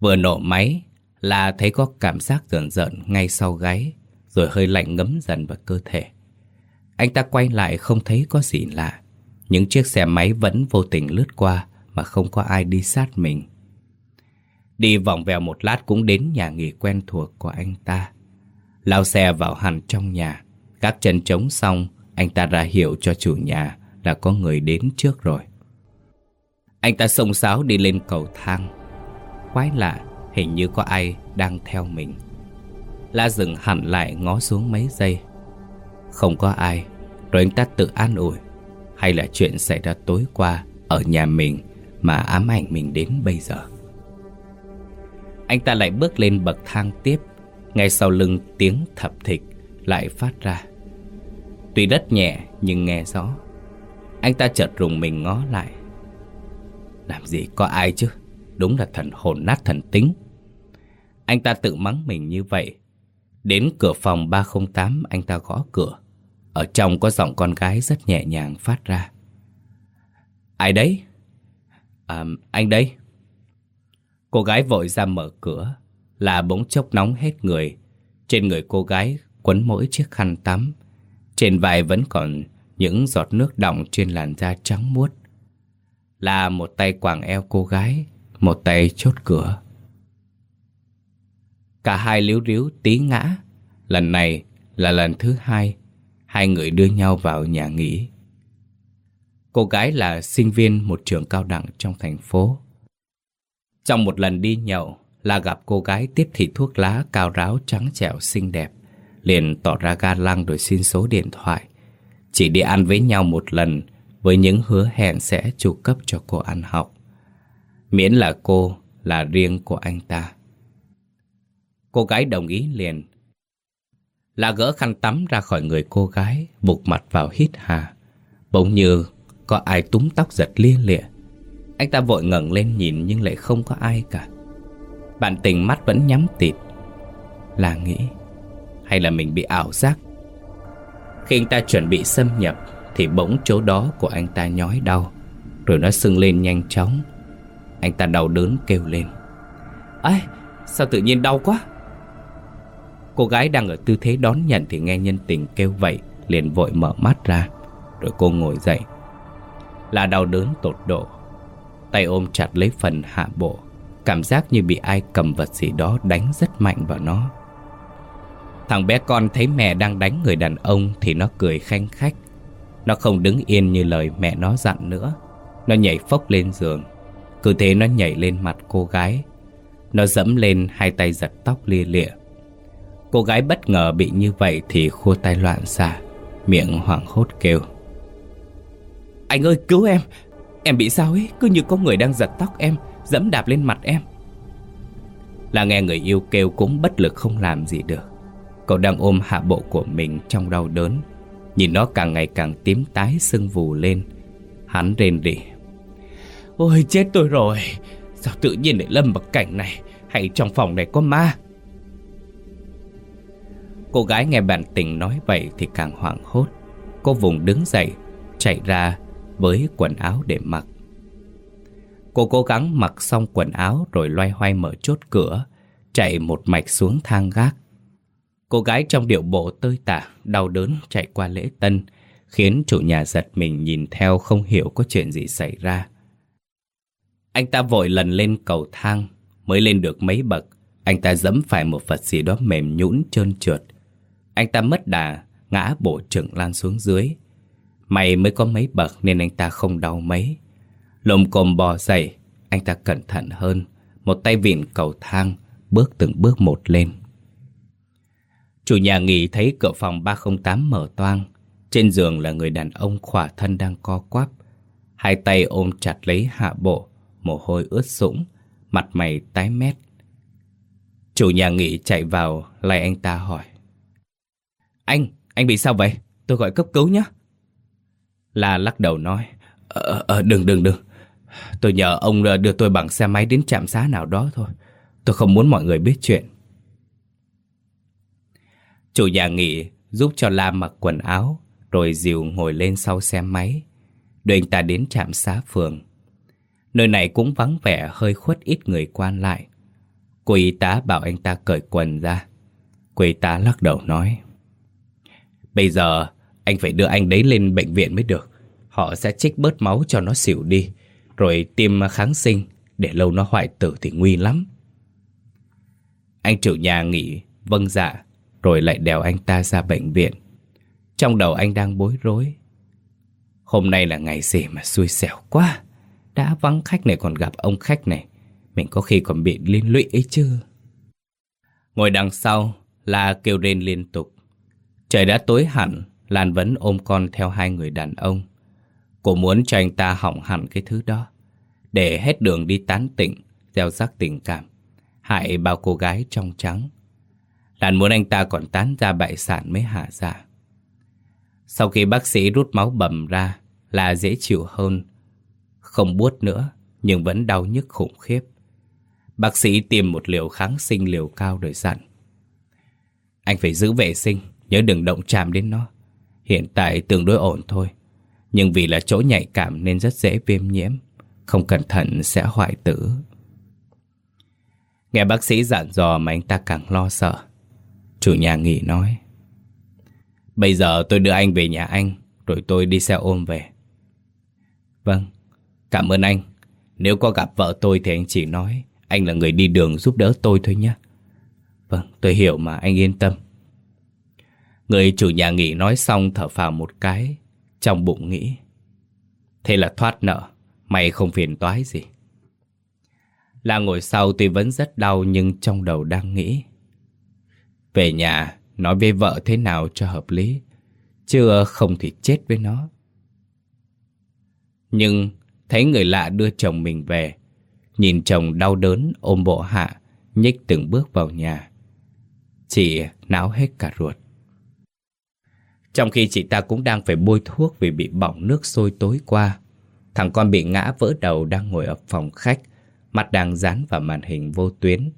Vừa nổ máy là thấy có cảm giác rợn rợn ngay sau gáy, Rồi hơi lạnh ngấm dần vào cơ thể. Anh ta quay lại không thấy có gì lạ. Những chiếc xe máy vẫn vô tình lướt qua Mà không có ai đi sát mình. Đi vòng vèo một lát cũng đến nhà nghỉ quen thuộc của anh ta. Lao xe vào hẳn trong nhà. Các chân trống xong, Anh ta ra hiệu cho chủ nhà Là có người đến trước rồi. Anh ta xông xáo đi lên cầu thang. Quái lạ, Hình như có ai đang theo mình. La dừng hẳn lại ngó xuống mấy giây. Không có ai, Rồi anh ta tự an ủi. Hay là chuyện xảy ra tối qua Ở nhà mình Mà ám ảnh mình đến bây giờ? Anh ta lại bước lên bậc thang tiếp. Ngay sau lưng tiếng thập thịch Lại phát ra. Tuy đất nhẹ nhưng nghe rõ. Anh ta chợt rùng mình ngó lại. Làm gì có ai chứ? Đúng là thần hồn nát thần tính. Anh ta tự mắng mình như vậy. Đến cửa phòng 308 Anh ta gõ cửa. Ở trong có giọng con gái rất nhẹ nhàng phát ra. Ai đấy? À, anh đây. Cô gái vội ra mở cửa Là bỗng chốc nóng hết người Trên người cô gái quấn mỗi chiếc khăn tắm. Trên vai vẫn còn những giọt nước đọng trên làn da trắng muốt. Là một tay quàng eo cô gái, một tay chốt cửa. Cả hai liếu riếu tí ngã. Lần này là lần thứ hai, hai người đưa nhau vào nhà nghỉ. Cô gái là sinh viên một trường cao đẳng trong thành phố. Trong một lần đi nhậu là gặp cô gái tiếp thị thuốc lá cao ráo trắng trẻo xinh đẹp. Liền tỏ ra ga lăng rồi xin số điện thoại. Chỉ đi ăn với nhau một lần với những hứa hẹn sẽ chu cấp cho cô ăn học. Miễn là cô là riêng của anh ta. Cô gái đồng ý liền. Là gỡ khăn tắm ra khỏi người cô gái, vụt mặt vào hít hà. Bỗng như có ai túm tóc giật lia lịa. Anh ta vội ngẩng lên nhìn nhưng lại không có ai cả. Bạn tình mắt vẫn nhắm tịt. Là nghĩ, hay là mình bị ảo giác? Khi anh ta chuẩn bị xâm nhập, thì bỗng chỗ đó của anh ta nhói đau, rồi nó sưng lên nhanh chóng. Anh ta đau đớn kêu lên. ấy sao tự nhiên đau quá? Cô gái đang ở tư thế đón nhận thì nghe nhân tình kêu vậy Liền vội mở mắt ra Rồi cô ngồi dậy Là đau đớn tột độ Tay ôm chặt lấy phần hạ bộ. Cảm giác như bị ai cầm vật gì đó đánh rất mạnh vào nó. Thằng bé con thấy mẹ đang đánh người đàn ông Thì nó cười khanh khách. Nó không đứng yên như lời mẹ nó dặn nữa. Nó nhảy phốc lên giường. Cứ thế nó nhảy lên mặt cô gái. Nó dẫm lên hai tay giật tóc lia lịa. Cô gái bất ngờ bị như vậy thì khô tay loạn xạ, Miệng hoảng hốt kêu. Anh ơi, cứu em! Em bị sao ấy? Cứ như có người đang giật tóc em, Dẫm đạp lên mặt em. Là nghe người yêu kêu cũng bất lực không làm gì được. Cậu đang ôm hạ bộ của mình trong đau đớn. Nhìn nó càng ngày càng tím tái, sưng vù lên. Hắn rên rỉ. Ôi, chết tôi rồi. Sao tự nhiên lại lâm vào cảnh này? Hay trong phòng này có ma? Cô gái nghe bạn tình nói vậy thì càng hoảng hốt. Cô vùng đứng dậy, Chạy ra với quần áo để mặc. Cô cố gắng mặc xong quần áo Rồi loay hoay mở chốt cửa Chạy một mạch xuống thang gác. Cô gái trong điệu bộ tơi tả Đau đớn chạy qua lễ tân Khiến chủ nhà giật mình nhìn theo Không hiểu có chuyện gì xảy ra. Anh ta vội lần lên cầu thang Mới lên được mấy bậc Anh ta dẫm phải một vật gì đó mềm nhũn trơn trượt. Anh ta mất đà, ngã bộ trưởng lan xuống dưới. May mới có mấy bậc nên anh ta không đau mấy. Lồm cồm bò dậy, anh ta cẩn thận hơn. Một tay vịn cầu thang, bước từng bước một lên. Chủ nhà nghỉ thấy cửa phòng 308 mở toang. Trên giường là người đàn ông khỏa thân đang co quắp. Hai tay ôm chặt lấy hạ bộ, mồ hôi ướt sũng, mặt mày tái mét. Chủ nhà nghỉ chạy vào, lại anh ta hỏi. Anh, anh bị sao vậy? Tôi gọi cấp cứu nhé. La lắc đầu nói. Ờ, ờ, ờ, đừng, đừng, đừng. Tôi nhờ ông ờ, đưa tôi bằng xe máy đến trạm xá nào đó thôi. Tôi không muốn mọi người biết chuyện. Chủ nhà nghỉ giúp cho La mặc quần áo, rồi dìu ngồi lên sau xe máy, đưa anh ta đến trạm xá phường. Nơi này cũng vắng vẻ hơi khuất ít người quan lại. Cô y tá bảo anh ta cởi quần ra. Cô y tá lắc đầu nói. Bây giờ anh phải đưa anh đấy lên bệnh viện mới được. Họ sẽ trích bớt máu cho nó xỉu đi, rồi tiêm kháng sinh, để lâu nó hoại tử thì nguy lắm. Anh chủ nhà nghỉ, vâng dạ, rồi lại đèo anh ta ra bệnh viện. Trong đầu anh đang bối rối. Hôm nay là ngày gì mà xui xẻo quá. Đã vắng khách này còn gặp ông khách này. Mình có khi còn bị liên lụy ấy chứ. Ngồi đằng sau là kêu rên liên tục. Trời đã tối hẳn, Lan vẫn ôm con theo hai người đàn ông. Cô muốn cho anh ta hỏng hẳn cái thứ đó, để hết đường đi tán tỉnh, gieo rắc tình cảm, hại bao cô gái trong trắng. Lan muốn anh ta còn tán ra bại sản mới hạ dạ. Sau khi bác sĩ rút máu bầm ra là dễ chịu hơn, không buốt nữa nhưng vẫn đau nhức khủng khiếp. Bác sĩ tìm một liều kháng sinh liều cao rồi dặn. Anh phải giữ vệ sinh, Nhớ đừng động chạm đến nó Hiện tại tương đối ổn thôi. Nhưng vì là chỗ nhạy cảm nên rất dễ viêm nhiễm. Không cẩn thận sẽ hoại tử. Nghe bác sĩ dặn dò mà anh ta càng lo sợ. Chủ nhà nghỉ nói. Bây giờ tôi đưa anh về nhà anh, Rồi tôi đi xe ôm về. Vâng Cảm ơn anh. Nếu có gặp vợ tôi thì anh chỉ nói, Anh là người đi đường giúp đỡ tôi thôi nhé. Vâng tôi hiểu mà, anh yên tâm. Người chủ nhà nghỉ nói xong thở phào một cái, Trong bụng nghĩ, Thế là thoát nợ, Mày không phiền toái gì. La ngồi sau tuy vẫn rất đau Nhưng trong đầu đang nghĩ, Về nhà, Nói với vợ thế nào cho hợp lý Chưa không thì chết với nó. Nhưng Thấy người lạ đưa chồng mình về, Nhìn chồng đau đớn ôm bộ hạ, Nhích từng bước vào nhà. Chị náo hết cả ruột. Trong khi chị ta cũng đang phải bôi thuốc Vì bị bỏng nước sôi tối qua, Thằng con bị ngã vỡ đầu đang ngồi ở phòng khách, Mặt đang dán vào màn hình vô tuyến.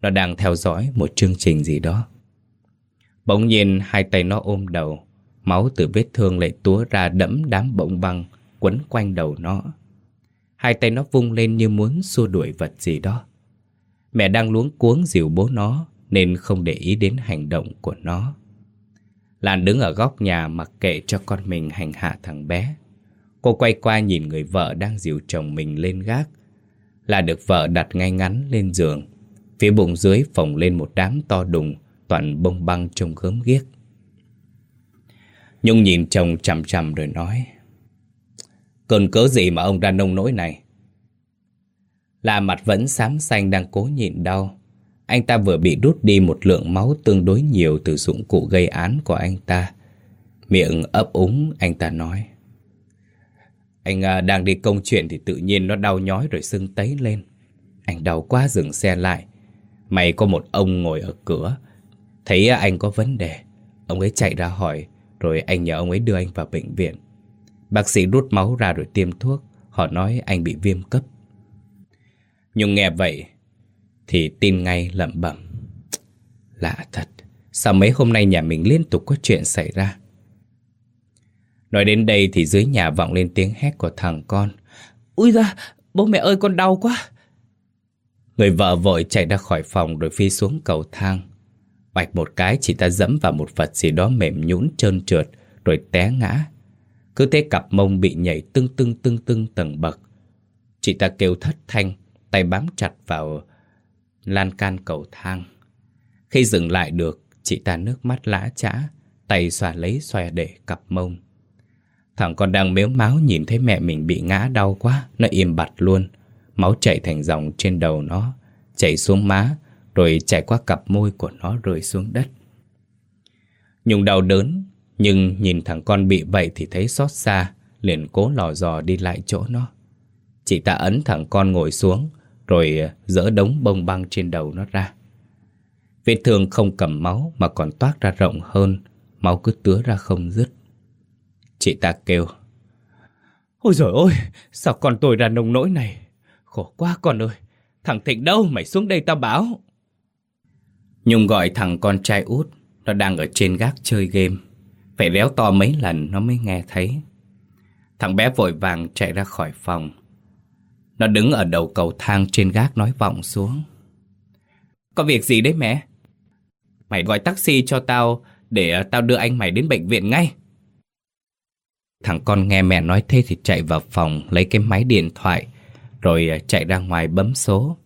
Nó đang theo dõi một chương trình gì đó. Bỗng nhiên hai tay nó ôm đầu, Máu từ vết thương lại túa ra đẫm đám bỗng băng Quấn quanh đầu nó. Hai tay nó vung lên như muốn xua đuổi vật gì đó. Mẹ đang luống cuống dìu bố nó Nên không để ý đến hành động của nó. Lan đứng ở góc nhà mặc kệ cho con mình hành hạ thằng bé. Cô quay qua nhìn người vợ đang dìu chồng mình lên gác. Là được vợ đặt ngay ngắn lên giường. Phía bụng dưới phồng lên một đám to đùng, Toàn bông băng trông gớm ghiếc. Nhung nhìn chồng chằm chằm rồi nói, Cơn cớ gì mà ông ra nông nỗi này? Là mặt vẫn xám xanh đang cố nhịn đau. Anh ta vừa bị rút đi một lượng máu tương đối nhiều từ dụng cụ gây án của anh ta. Miệng ấp úng anh ta nói. Anh à, đang đi công chuyện thì tự nhiên nó đau nhói rồi sưng tấy lên. Anh đau quá dừng xe lại. Mày có một ông ngồi ở cửa. Thấy anh có vấn đề Ông ấy chạy ra hỏi Rồi anh nhờ ông ấy đưa anh vào bệnh viện. Bác sĩ rút máu ra rồi tiêm thuốc Họ nói anh bị viêm cấp. Nhưng nghe vậy thì tin ngay lẩm bẩm. Lạ thật Sao mấy hôm nay nhà mình liên tục có chuyện xảy ra? Nói đến đây thì dưới nhà vọng lên tiếng hét của thằng con. Ui da, bố mẹ ơi con đau quá. Người vợ vội chạy ra khỏi phòng rồi phi xuống cầu thang. Bạch một cái chị ta dẫm vào một vật gì đó mềm nhũn trơn trượt Rồi té ngã. Cứ thế cặp mông bị nhảy tưng tưng tưng tưng tầng bậc. Chị ta kêu thất thanh Tay bám chặt vào lan can cầu thang. Khi dừng lại được, Chị ta nước mắt lã chã, Tay xoa lấy xoa để cặp mông. Thằng con đang mếu máu nhìn thấy mẹ mình bị ngã đau quá, Nó im bặt luôn. Máu chảy thành dòng trên đầu nó, Chảy xuống má, rồi chảy qua cặp môi của nó rơi xuống đất. Nhung đau đớn, Nhưng nhìn thằng con bị vậy thì thấy xót xa, Liền cố lò dò đi lại chỗ nó. Chị ta ấn thằng con ngồi xuống rồi dỡ đống bông băng trên đầu nó ra. Vết thương không cầm máu Mà còn toát ra rộng hơn. Máu cứ tứa ra không dứt. Chị ta kêu Ôi trời ơi Sao con tôi ra nông nỗi này? Khổ quá con ơi Thằng Thịnh đâu? Mày xuống đây tao bảo Nhung gọi thằng con trai út Nó đang ở trên gác chơi game. Phải réo to mấy lần nó mới nghe thấy. Thằng bé vội vàng chạy ra khỏi phòng nó đứng ở đầu cầu thang trên gác nói vọng xuống Có việc gì đấy mẹ? Mày gọi taxi cho tao Để à, tao đưa anh mày đến bệnh viện ngay Thằng con nghe mẹ nói thế thì chạy vào phòng, Lấy cái máy điện thoại, Rồi à, chạy ra ngoài bấm số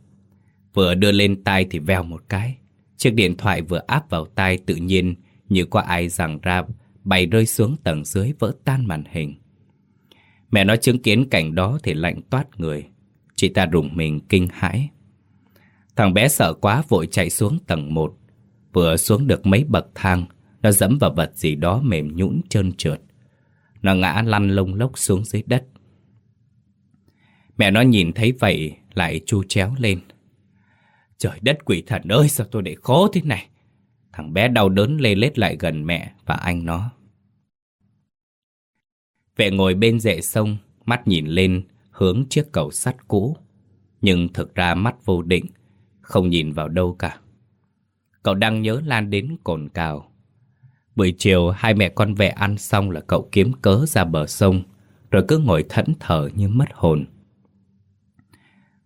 Vừa đưa lên tay thì veo một cái Chiếc điện thoại vừa áp vào tai tự nhiên như có ai rằng ra bay rơi xuống tầng dưới vỡ tan màn hình. Mẹ nó chứng kiến cảnh đó thì lạnh toát người. Chị ta rùng mình kinh hãi. Thằng bé sợ quá vội chạy xuống tầng 1. Vừa xuống được mấy bậc thang, nó dẫm vào vật gì đó mềm nhũn trơn trượt. Nó ngã lăn lông lốc xuống dưới đất. Mẹ nó nhìn thấy vậy lại chu chéo lên. Trời đất quỷ thần ơi sao tôi để khó thế này Thằng bé đau đớn lê lết lại gần mẹ và anh nó Vệ ngồi bên rễ sông Mắt nhìn lên hướng chiếc cầu sắt cũ. Nhưng thực ra mắt vô định Không nhìn vào đâu cả. Cậu đang nhớ Lan đến cồn cào. Buổi chiều hai mẹ con về ăn xong là cậu kiếm cớ ra bờ sông Rồi cứ ngồi thẫn thờ như mất hồn.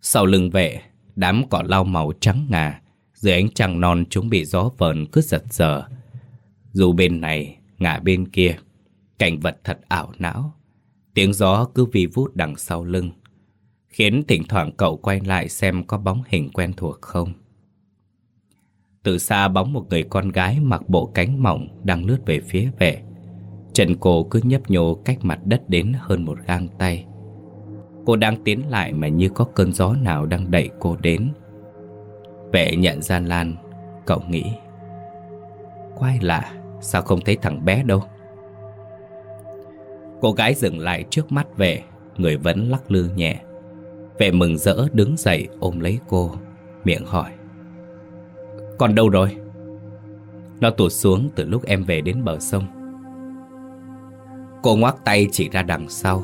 Sau lưng vệ Đám cỏ lau màu trắng ngà Dưới ánh trăng non chúng bị gió vờn cứ giật giờ Dù bên này, ngả bên kia Cảnh vật thật ảo não. Tiếng gió cứ vi vút đằng sau lưng, Khiến thỉnh thoảng cậu quay lại xem có bóng hình quen thuộc không. Từ xa bóng một người con gái mặc bộ cánh mỏng đang lướt về phía về trần cô cứ nhấp nhô cách mặt đất đến hơn một gang tay. Cô đang tiến lại mà như có cơn gió nào đang đẩy cô đến. Vệ nhận ra Lan, Cậu nghĩ Quay lạ, Sao không thấy thằng bé đâu? Cô gái dừng lại trước mắt vệ Người vẫn lắc lư nhẹ. Vệ mừng rỡ đứng dậy ôm lấy cô, Miệng hỏi. Còn đâu rồi? Nó tụt xuống từ lúc em về đến bờ sông. Cô ngoắc tay chỉ ra đằng sau.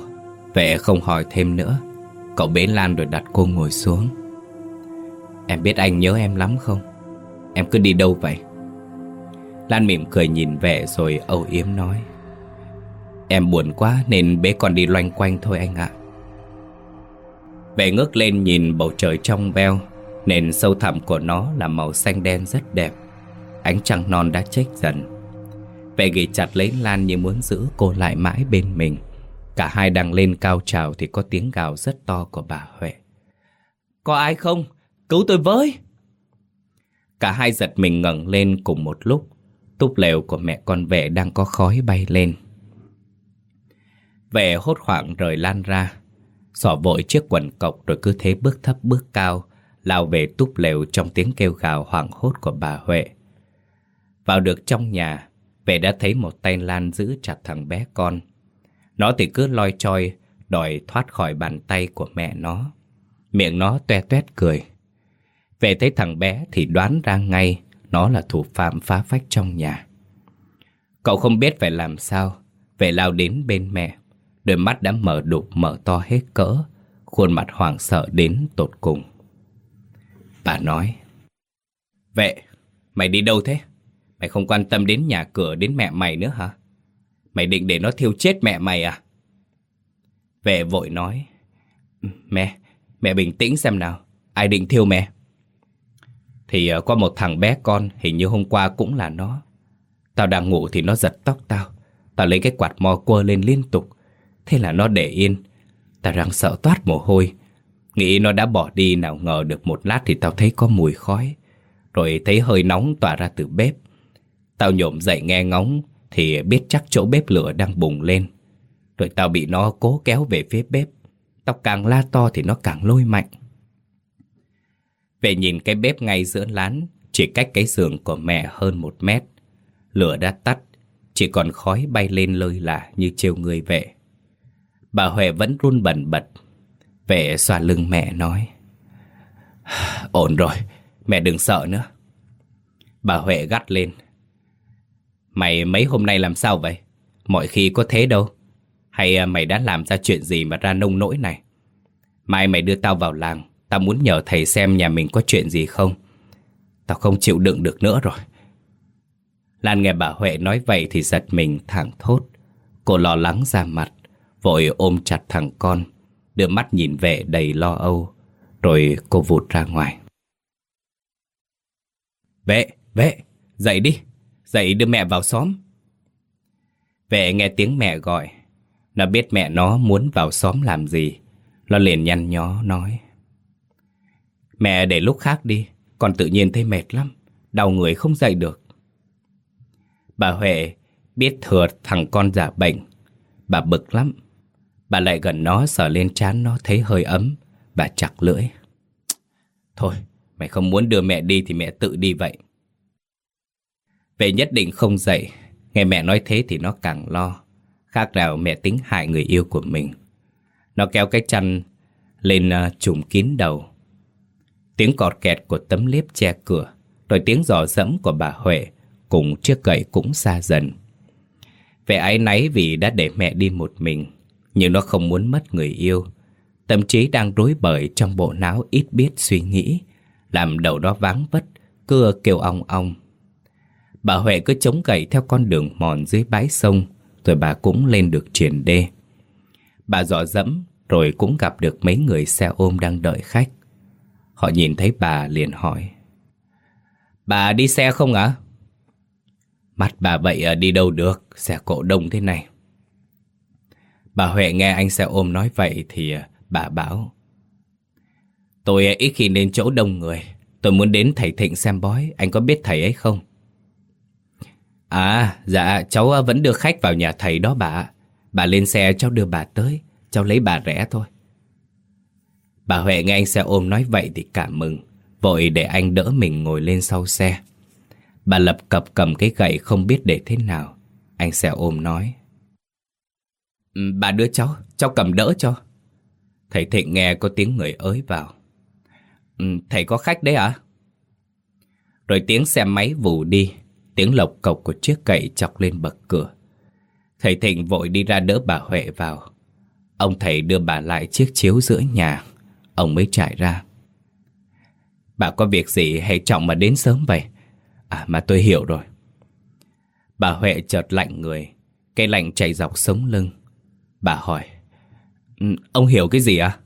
Vệ không hỏi thêm nữa. Cậu bế Lan rồi đặt cô ngồi xuống. Em biết anh nhớ em lắm không? Em cứ đi đâu vậy? Lan mỉm cười nhìn vệ rồi âu yếm nói. Em buồn quá nên bế con đi loanh quanh thôi anh ạ. Vệ ngước lên nhìn bầu trời trong veo, Nền sâu thẳm của nó là màu xanh đen rất đẹp. Ánh trăng non đã chết dần. Vệ ghi chặt lấy Lan như muốn giữ cô lại mãi bên mình. Cả hai đang lên cao trào thì có tiếng gào rất to của bà Huệ. Có ai không? Cứu tôi với! Cả hai giật mình ngẩng lên cùng một lúc. Túp lều của mẹ con vệ đang có khói bay lên. Vệ hốt hoảng rời lan ra. Xỏ vội chiếc quần cộc rồi cứ thế bước thấp bước cao, Lao về túp lều trong tiếng kêu gào hoảng hốt của bà Huệ. Vào được trong nhà Vệ đã thấy một tay Lan giữ chặt thằng bé con. Nó thì cứ loi choi, Đòi thoát khỏi bàn tay của mẹ nó. Miệng nó toe toét cười. Vệ thấy thằng bé thì đoán ra ngay, Nó là thủ phạm phá phách trong nhà. Cậu không biết phải làm sao. Vệ lao đến bên mẹ. Đôi mắt đã mở đục mở to hết cỡ Khuôn mặt hoảng sợ đến tột cùng Bà nói Vệ, mày đi đâu thế? Mày không quan tâm đến nhà cửa đến mẹ mày nữa hả? Mày định để nó thiêu chết mẹ mày à? Vệ vội nói Mẹ, mẹ bình tĩnh xem nào Ai định thiêu mẹ? Thì ờ, có một thằng bé con Hình như hôm qua cũng là nó Tao đang ngủ thì nó giật tóc tao Tao lấy cái quạt mò quơ lên liên tục Thế là nó để yên. Tao đang sợ toát mồ hôi. Nghĩ nó đã bỏ đi, nào ngờ được một lát thì tao thấy có mùi khói. Rồi thấy hơi nóng tỏa ra từ bếp. Tao nhổm dậy nghe ngóng, Thì biết chắc chỗ bếp lửa đang bùng lên. Rồi tao bị nó cố kéo về phía bếp. Tao càng la to thì nó càng lôi mạnh. Về nhìn cái bếp ngay giữa lán, Chỉ cách cái giường của mẹ hơn một mét. Lửa đã tắt, Chỉ còn khói bay lên lơi là như trêu người vệ. Bà Huệ vẫn run bẩn bật. Vệ xoa lưng mẹ nói Ổn rồi, Mẹ đừng sợ nữa. Bà Huệ gắt lên, Mày mấy hôm nay làm sao vậy? Mọi khi có thế đâu. Hay à, mày đã làm ra chuyện gì mà ra nông nỗi này? Mai mày đưa tao vào làng, Tao muốn nhờ thầy xem nhà mình có chuyện gì không? Tao không chịu đựng được nữa rồi. Lan nghe bà Huệ nói vậy thì giật mình thẳng thốt. Cô lo lắng ra mặt. Vội ôm chặt thằng con Đưa mắt nhìn vệ đầy lo âu Rồi cô vụt ra ngoài. Vệ, vệ, dậy đi Dậy đưa mẹ vào xóm. Vệ nghe tiếng mẹ gọi Nó biết mẹ nó muốn vào xóm làm gì Nó liền nhăn nhó nói. Mẹ để lúc khác đi còn tự nhiên thấy mệt lắm Đau người không dậy được. Bà Huệ biết thừa thằng con giả bệnh Bà bực lắm Bà lại gần nó sờ lên trán nó thấy hơi ấm. Bà chặt lưỡi. Thôi mày không muốn đưa mẹ đi thì mẹ tự đi vậy. Về nhất định không dậy Nghe mẹ nói thế thì nó càng lo. Khác nào mẹ tính hại người yêu của mình. Nó kéo cái chăn lên uh, trùm kín đầu. Tiếng cọt kẹt của tấm liếp che cửa Rồi tiếng giò dẫm của bà Huệ Cùng chiếc gậy cũng xa dần. Vẻ ái náy vì đã để mẹ đi một mình nhưng nó không muốn mất người yêu. Tâm trí đang rối bời trong bộ não ít biết suy nghĩ. Làm đầu đó váng vất Cưa kêu ong ong. Bà Huệ cứ chống gậy theo con đường mòn dưới bãi sông Rồi bà cũng lên được triển đê. Bà dọ dẫm Rồi cũng gặp được mấy người xe ôm đang đợi khách. Họ nhìn thấy bà liền hỏi Bà đi xe không ạ? Mặt bà vậy à, đi đâu được, xe cộ đông thế này. Bà Huệ nghe anh xe ôm nói vậy thì à, bà bảo Tôi à, ít khi đến chỗ đông người. Tôi muốn đến thầy Thịnh xem bói. Anh có biết thầy ấy không? À, dạ, cháu à, vẫn đưa khách vào nhà thầy đó bà Bà lên xe cháu đưa bà tới. Cháu lấy bà rẻ thôi. Bà Huệ nghe anh xe ôm nói vậy thì cảm mừng Vội để anh đỡ mình ngồi lên sau xe. Bà lập cập cầm cái gậy không biết để thế nào. Anh xe ôm nói Bà đưa cháu, cháu cầm đỡ cho. Thầy Thịnh nghe có tiếng người ới vào. Ừ, thầy có khách đấy à? Rồi tiếng xe máy vù đi Tiếng lộc cộc của chiếc cậy chọc lên bậc cửa. Thầy Thịnh vội đi ra đỡ bà Huệ vào. Ông thầy đưa bà lại chiếc chiếu giữa nhà. Ông mới trải ra. Bà có việc gì hay trọng mà đến sớm vậy? À mà tôi hiểu rồi. Bà Huệ chợt lạnh người Cây lạnh chạy dọc sống lưng. Bà hỏi ừ, Ông hiểu cái gì à?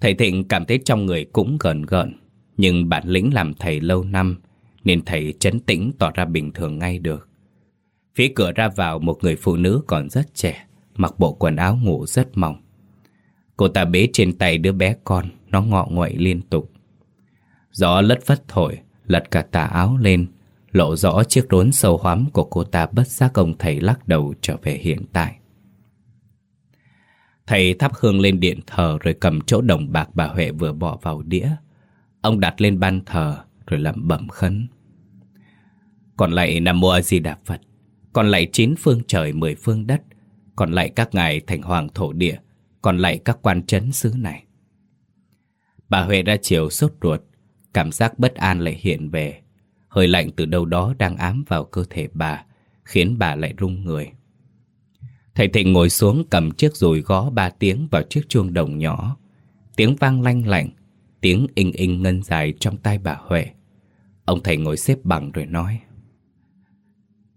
Thầy Thịnh cảm thấy trong người cũng gợn gợn, Nhưng bản lĩnh làm thầy lâu năm Nên thầy chấn tĩnh tỏ ra bình thường ngay được. Phía cửa ra vào, một người phụ nữ còn rất trẻ, Mặc bộ quần áo ngủ rất mỏng. Cô ta bế trên tay đứa bé con, Nó ngọ nguậy liên tục. Gió lất phất thổi, Lật cả tà áo lên, Lộ rõ chiếc rốn sâu hoắm của cô ta Bất giác ông thầy lắc đầu trở về hiện tại. Thầy thắp hương lên điện thờ Rồi cầm chỗ đồng bạc bà Huệ vừa bỏ vào đĩa. Ông đặt lên ban thờ Rồi lẩm bẩm khấn. Còn lại Nam Mô A Di Đà Phật, Còn lại chín phương trời, mười phương đất, Còn lại các ngài thành hoàng thổ địa, Còn lại các quan trấn xứ này. Bà Huệ ra chiều sốt ruột, Cảm giác bất an lại hiện về. Hơi lạnh từ đâu đó đang ám vào cơ thể bà, Khiến bà lại rung người. Thầy Thịnh ngồi xuống cầm chiếc rùi gõ ba tiếng vào chiếc chuông đồng nhỏ. Tiếng vang lanh lạnh Tiếng inh inh ngân dài trong tay bà Huệ. Ông thầy ngồi xếp bằng rồi nói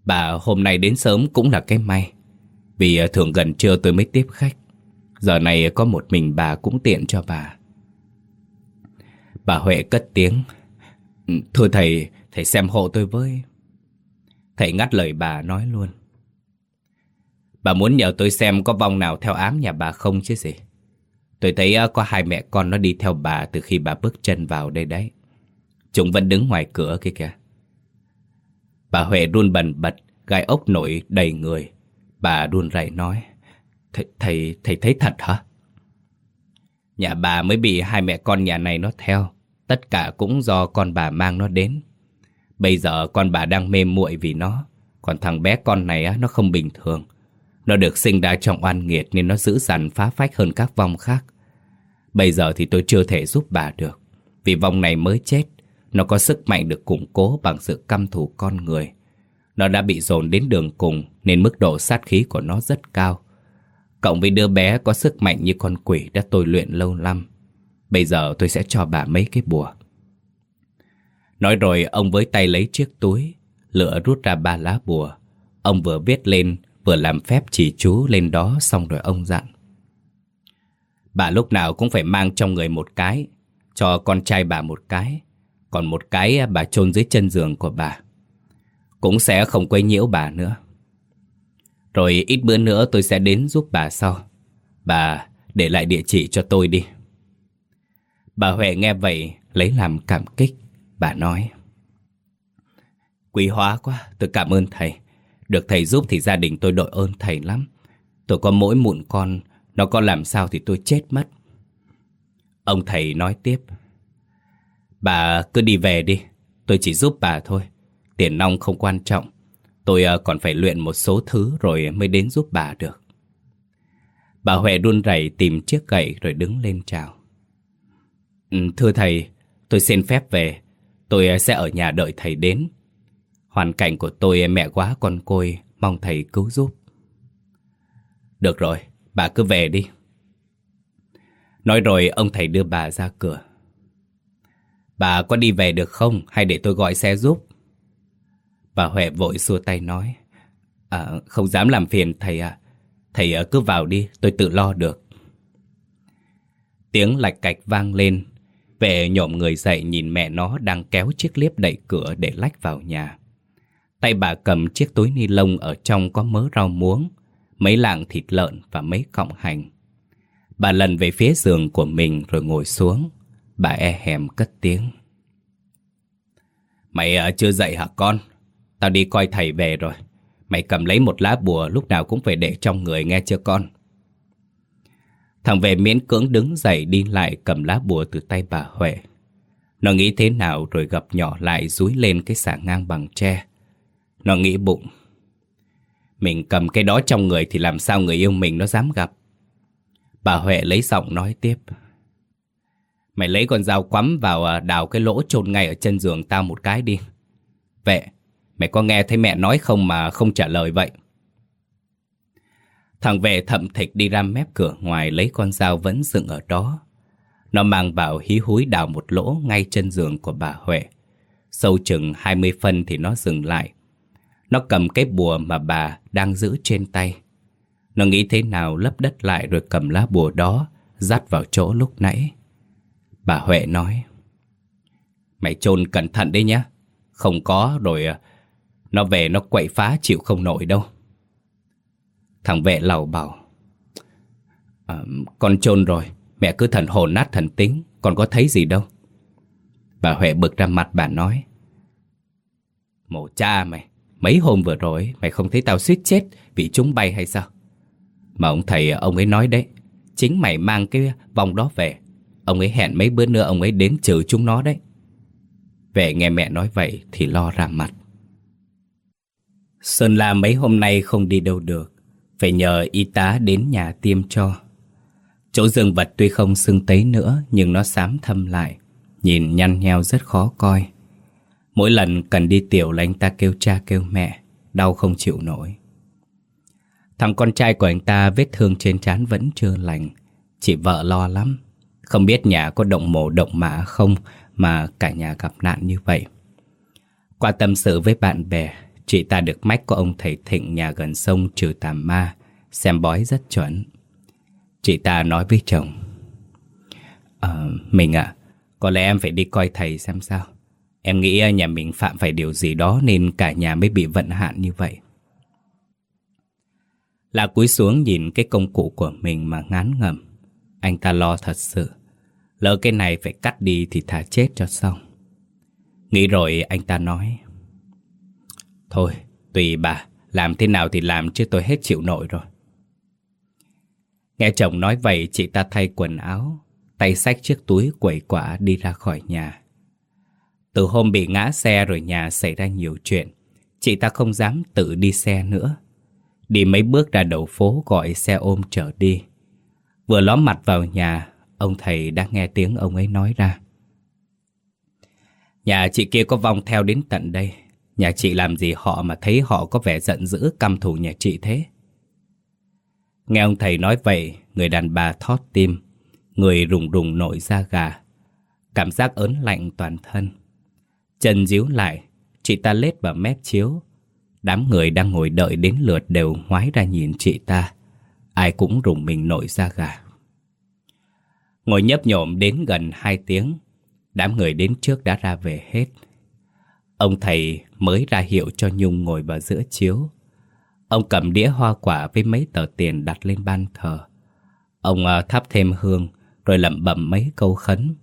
Bà hôm nay đến sớm cũng là cái may Vì à, thường gần trưa tôi mới tiếp khách. Giờ này có một mình bà cũng tiện cho bà. Bà Huệ cất tiếng ừ, Thưa thầy, thầy xem hộ tôi với. Thầy ngắt lời bà nói luôn Bà muốn nhờ tôi xem có vong nào theo ám nhà bà không chứ gì. Tôi thấy có hai mẹ con nó đi theo bà từ khi bà bước chân vào đây đấy. Chúng vẫn đứng ngoài cửa kia kìa. Bà Huệ run bần bật, gai ốc nổi đầy người. Bà run rẩy nói Thầy, thầy, thầy thấy thật hả? Nhà bà mới bị hai mẹ con nhà này nó theo. Tất cả cũng do con bà mang nó đến. Bây giờ con bà đang mê muội vì nó. Còn thằng bé con này nó không bình thường. Nó được sinh ra trong oan nghiệt Nên nó dữ dằn phá phách hơn các vong khác. Bây giờ thì tôi chưa thể giúp bà được. Vì vong này mới chết, Nó có sức mạnh được củng cố bằng sự căm thù con người. Nó đã bị dồn đến đường cùng Nên mức độ sát khí của nó rất cao. Cộng với đứa bé có sức mạnh như con quỷ đã tôi luyện lâu năm, Bây giờ tôi sẽ cho bà mấy cái bùa. Nói rồi ông với tay lấy chiếc túi, Lửa rút ra ba lá bùa. Ông vừa viết lên Vừa làm phép chỉ chú lên đó Xong rồi ông dặn. Bà lúc nào cũng phải mang trong người một cái Cho con trai bà một cái Còn một cái bà chôn dưới chân giường của bà. Cũng sẽ không quấy nhiễu bà nữa. Rồi ít bữa nữa tôi sẽ đến giúp bà sau. Bà để lại địa chỉ cho tôi đi. Bà Huệ nghe vậy lấy làm cảm kích Bà nói. Quý hóa quá, tôi cảm ơn thầy. Được thầy giúp thì gia đình tôi đội ơn thầy lắm. Tôi có mỗi mụn con, Nó có làm sao thì tôi chết mất. Ông thầy nói tiếp, Bà cứ đi về đi, Tôi chỉ giúp bà thôi, Tiền nong không quan trọng. Tôi ờ, còn phải luyện một số thứ Rồi mới đến giúp bà được. Bà Huệ đun rẩy tìm chiếc gậy Rồi đứng lên chào. Ừ, thưa thầy, Tôi xin phép về, Tôi ờ, sẽ ở nhà đợi thầy đến. Hoàn cảnh của tôi mẹ quá con côi Mong thầy cứu giúp. Được rồi, bà cứ về đi. Nói rồi ông thầy đưa bà ra cửa. Bà có đi về được không? Hay để tôi gọi xe giúp? Bà Huệ vội xua tay nói à, Không dám làm phiền thầy ạ. Thầy à, cứ vào đi tôi tự lo được. Tiếng lạch cạch vang lên. Vệ nhộm người dậy nhìn mẹ nó đang kéo chiếc liếp đẩy cửa để lách vào nhà. Tay bà cầm chiếc túi ni lông ở trong có mớ rau muống, mấy lạng thịt lợn và mấy cọng hành. Bà lần về phía giường của mình rồi ngồi xuống. Bà e hèm cất tiếng. Mày ờ, chưa dậy hả con? Tao đi coi thầy về rồi. Mày cầm lấy một lá bùa lúc nào cũng phải để trong người nghe chưa con? Thằng về miễn cưỡng đứng dậy đi lại cầm lá bùa từ tay bà Huệ. Nó nghĩ thế nào rồi gập nhỏ lại rúi lên cái xả ngang bằng tre. Nó nghĩ bụng. Mình cầm cái đó trong người thì làm sao người yêu mình nó dám gặp. Bà Huệ lấy giọng nói tiếp. Mày lấy con dao quắm vào à, đào cái lỗ chôn ngay ở chân giường tao một cái đi. Vệ, mày có nghe thấy mẹ nói không mà không trả lời vậy? Thằng vệ thậm thịch đi ra mép cửa ngoài lấy con dao vẫn dựng ở đó. Nó mang vào hí húi đào một lỗ ngay chân giường của bà Huệ. Sâu chừng 20 phân thì nó dừng lại. Nó cầm cái bùa mà bà đang giữ trên tay. Nó nghĩ thế nào lấp đất lại rồi cầm lá bùa đó dắt vào chỗ lúc nãy. Bà Huệ nói Mày chôn cẩn thận đấy nhá Không có rồi à, Nó về nó quậy phá chịu không nổi đâu Thằng vệ lầu bảo à, Con chôn rồi Mẹ cứ thần hồn nát thần tính Còn có thấy gì đâu Bà Huệ bực ra mặt bà nói Mổ cha mày Mấy hôm vừa rồi, Mày không thấy tao suýt chết Vì chúng bay hay sao? Mà ông thầy, ông ấy nói đấy, Chính mày mang cái vòng đó về. Ông ấy hẹn mấy bữa nữa ông ấy đến trừ chúng nó đấy. Về nghe mẹ nói vậy thì lo ra mặt. Sơn La mấy hôm nay không đi đâu được, Phải nhờ y tá đến nhà tiêm cho. Chỗ dương vật tuy không sưng tấy nữa, Nhưng nó xám thâm lại, Nhìn nhăn nheo rất khó coi. Mỗi lần cần đi tiểu là anh ta kêu cha kêu mẹ Đau không chịu nổi Thằng con trai của anh ta vết thương trên trán vẫn chưa lành Chị vợ lo lắm không biết nhà có động mổ động mã không mà cả nhà gặp nạn như vậy. Qua tâm sự với bạn bè, chị ta được mách của ông thầy Thịnh nhà gần sông trừ tà ma, xem bói rất chuẩn. Chị ta nói với chồng, à, Mình ạ, có lẽ em phải đi coi thầy xem sao. Em nghĩ nhà mình phạm phải điều gì đó nên cả nhà mới bị vận hạn như vậy. Là cúi xuống nhìn cái công cụ của mình mà ngán ngẩm. Anh ta lo thật sự. Lỡ cái này phải cắt đi thì thả chết cho xong. Nghĩ rồi anh ta nói. Thôi, tùy bà, làm thế nào thì làm chứ tôi hết chịu nổi rồi. Nghe chồng nói vậy chị ta thay quần áo, tay xách chiếc túi quẩy quả đi ra khỏi nhà. Từ hôm bị ngã xe rồi nhà xảy ra nhiều chuyện, chị ta không dám tự đi xe nữa. Đi mấy bước ra đầu phố gọi xe ôm trở đi. Vừa ló mặt vào nhà, Ông thầy đã nghe tiếng ông ấy nói ra. Nhà chị kia có vong theo đến tận đây. Nhà chị làm gì họ mà thấy họ có vẻ giận dữ căm thù nhà chị thế? Nghe ông thầy nói vậy Người đàn bà thót tim Người rùng rùng nổi da gà. Cảm giác ớn lạnh toàn thân. Chân díu lại, Chị ta lết vào mép chiếu. Đám người đang ngồi đợi đến lượt đều ngoái ra nhìn chị ta. Ai cũng rùng mình nổi da gà. Ngồi nhấp nhộm đến gần hai tiếng, Đám người đến trước đã ra về hết. Ông thầy mới ra hiệu cho Nhung ngồi vào giữa chiếu. Ông cầm đĩa hoa quả với mấy tờ tiền đặt lên ban thờ. Ông à, thắp thêm hương, Rồi lẩm bẩm mấy câu khấn.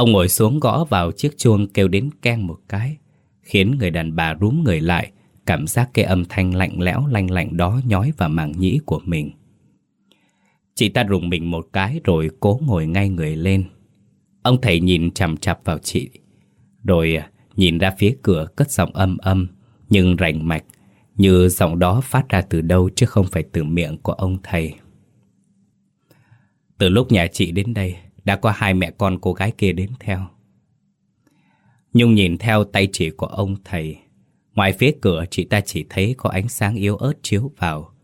Ông ngồi xuống gõ vào chiếc chuông kêu đến keng một cái Khiến người đàn bà rúm người lại Cảm giác cái âm thanh lạnh lẽo lanh lạnh đó nhói vào màng nhĩ của mình Chị ta rùng mình một cái rồi cố ngồi ngay người lên. Ông thầy nhìn chằm chặp vào chị, rồi à, nhìn ra phía cửa cất giọng âm âm, nhưng rành mạch, như giọng đó phát ra từ đâu chứ không phải từ miệng của ông thầy. Từ lúc nhà chị đến đây, đã có hai mẹ con cô gái kia đến theo. Nhung nhìn theo tay chỉ của ông thầy. Ngoài phía cửa chị ta chỉ thấy có ánh sáng yếu ớt chiếu vào.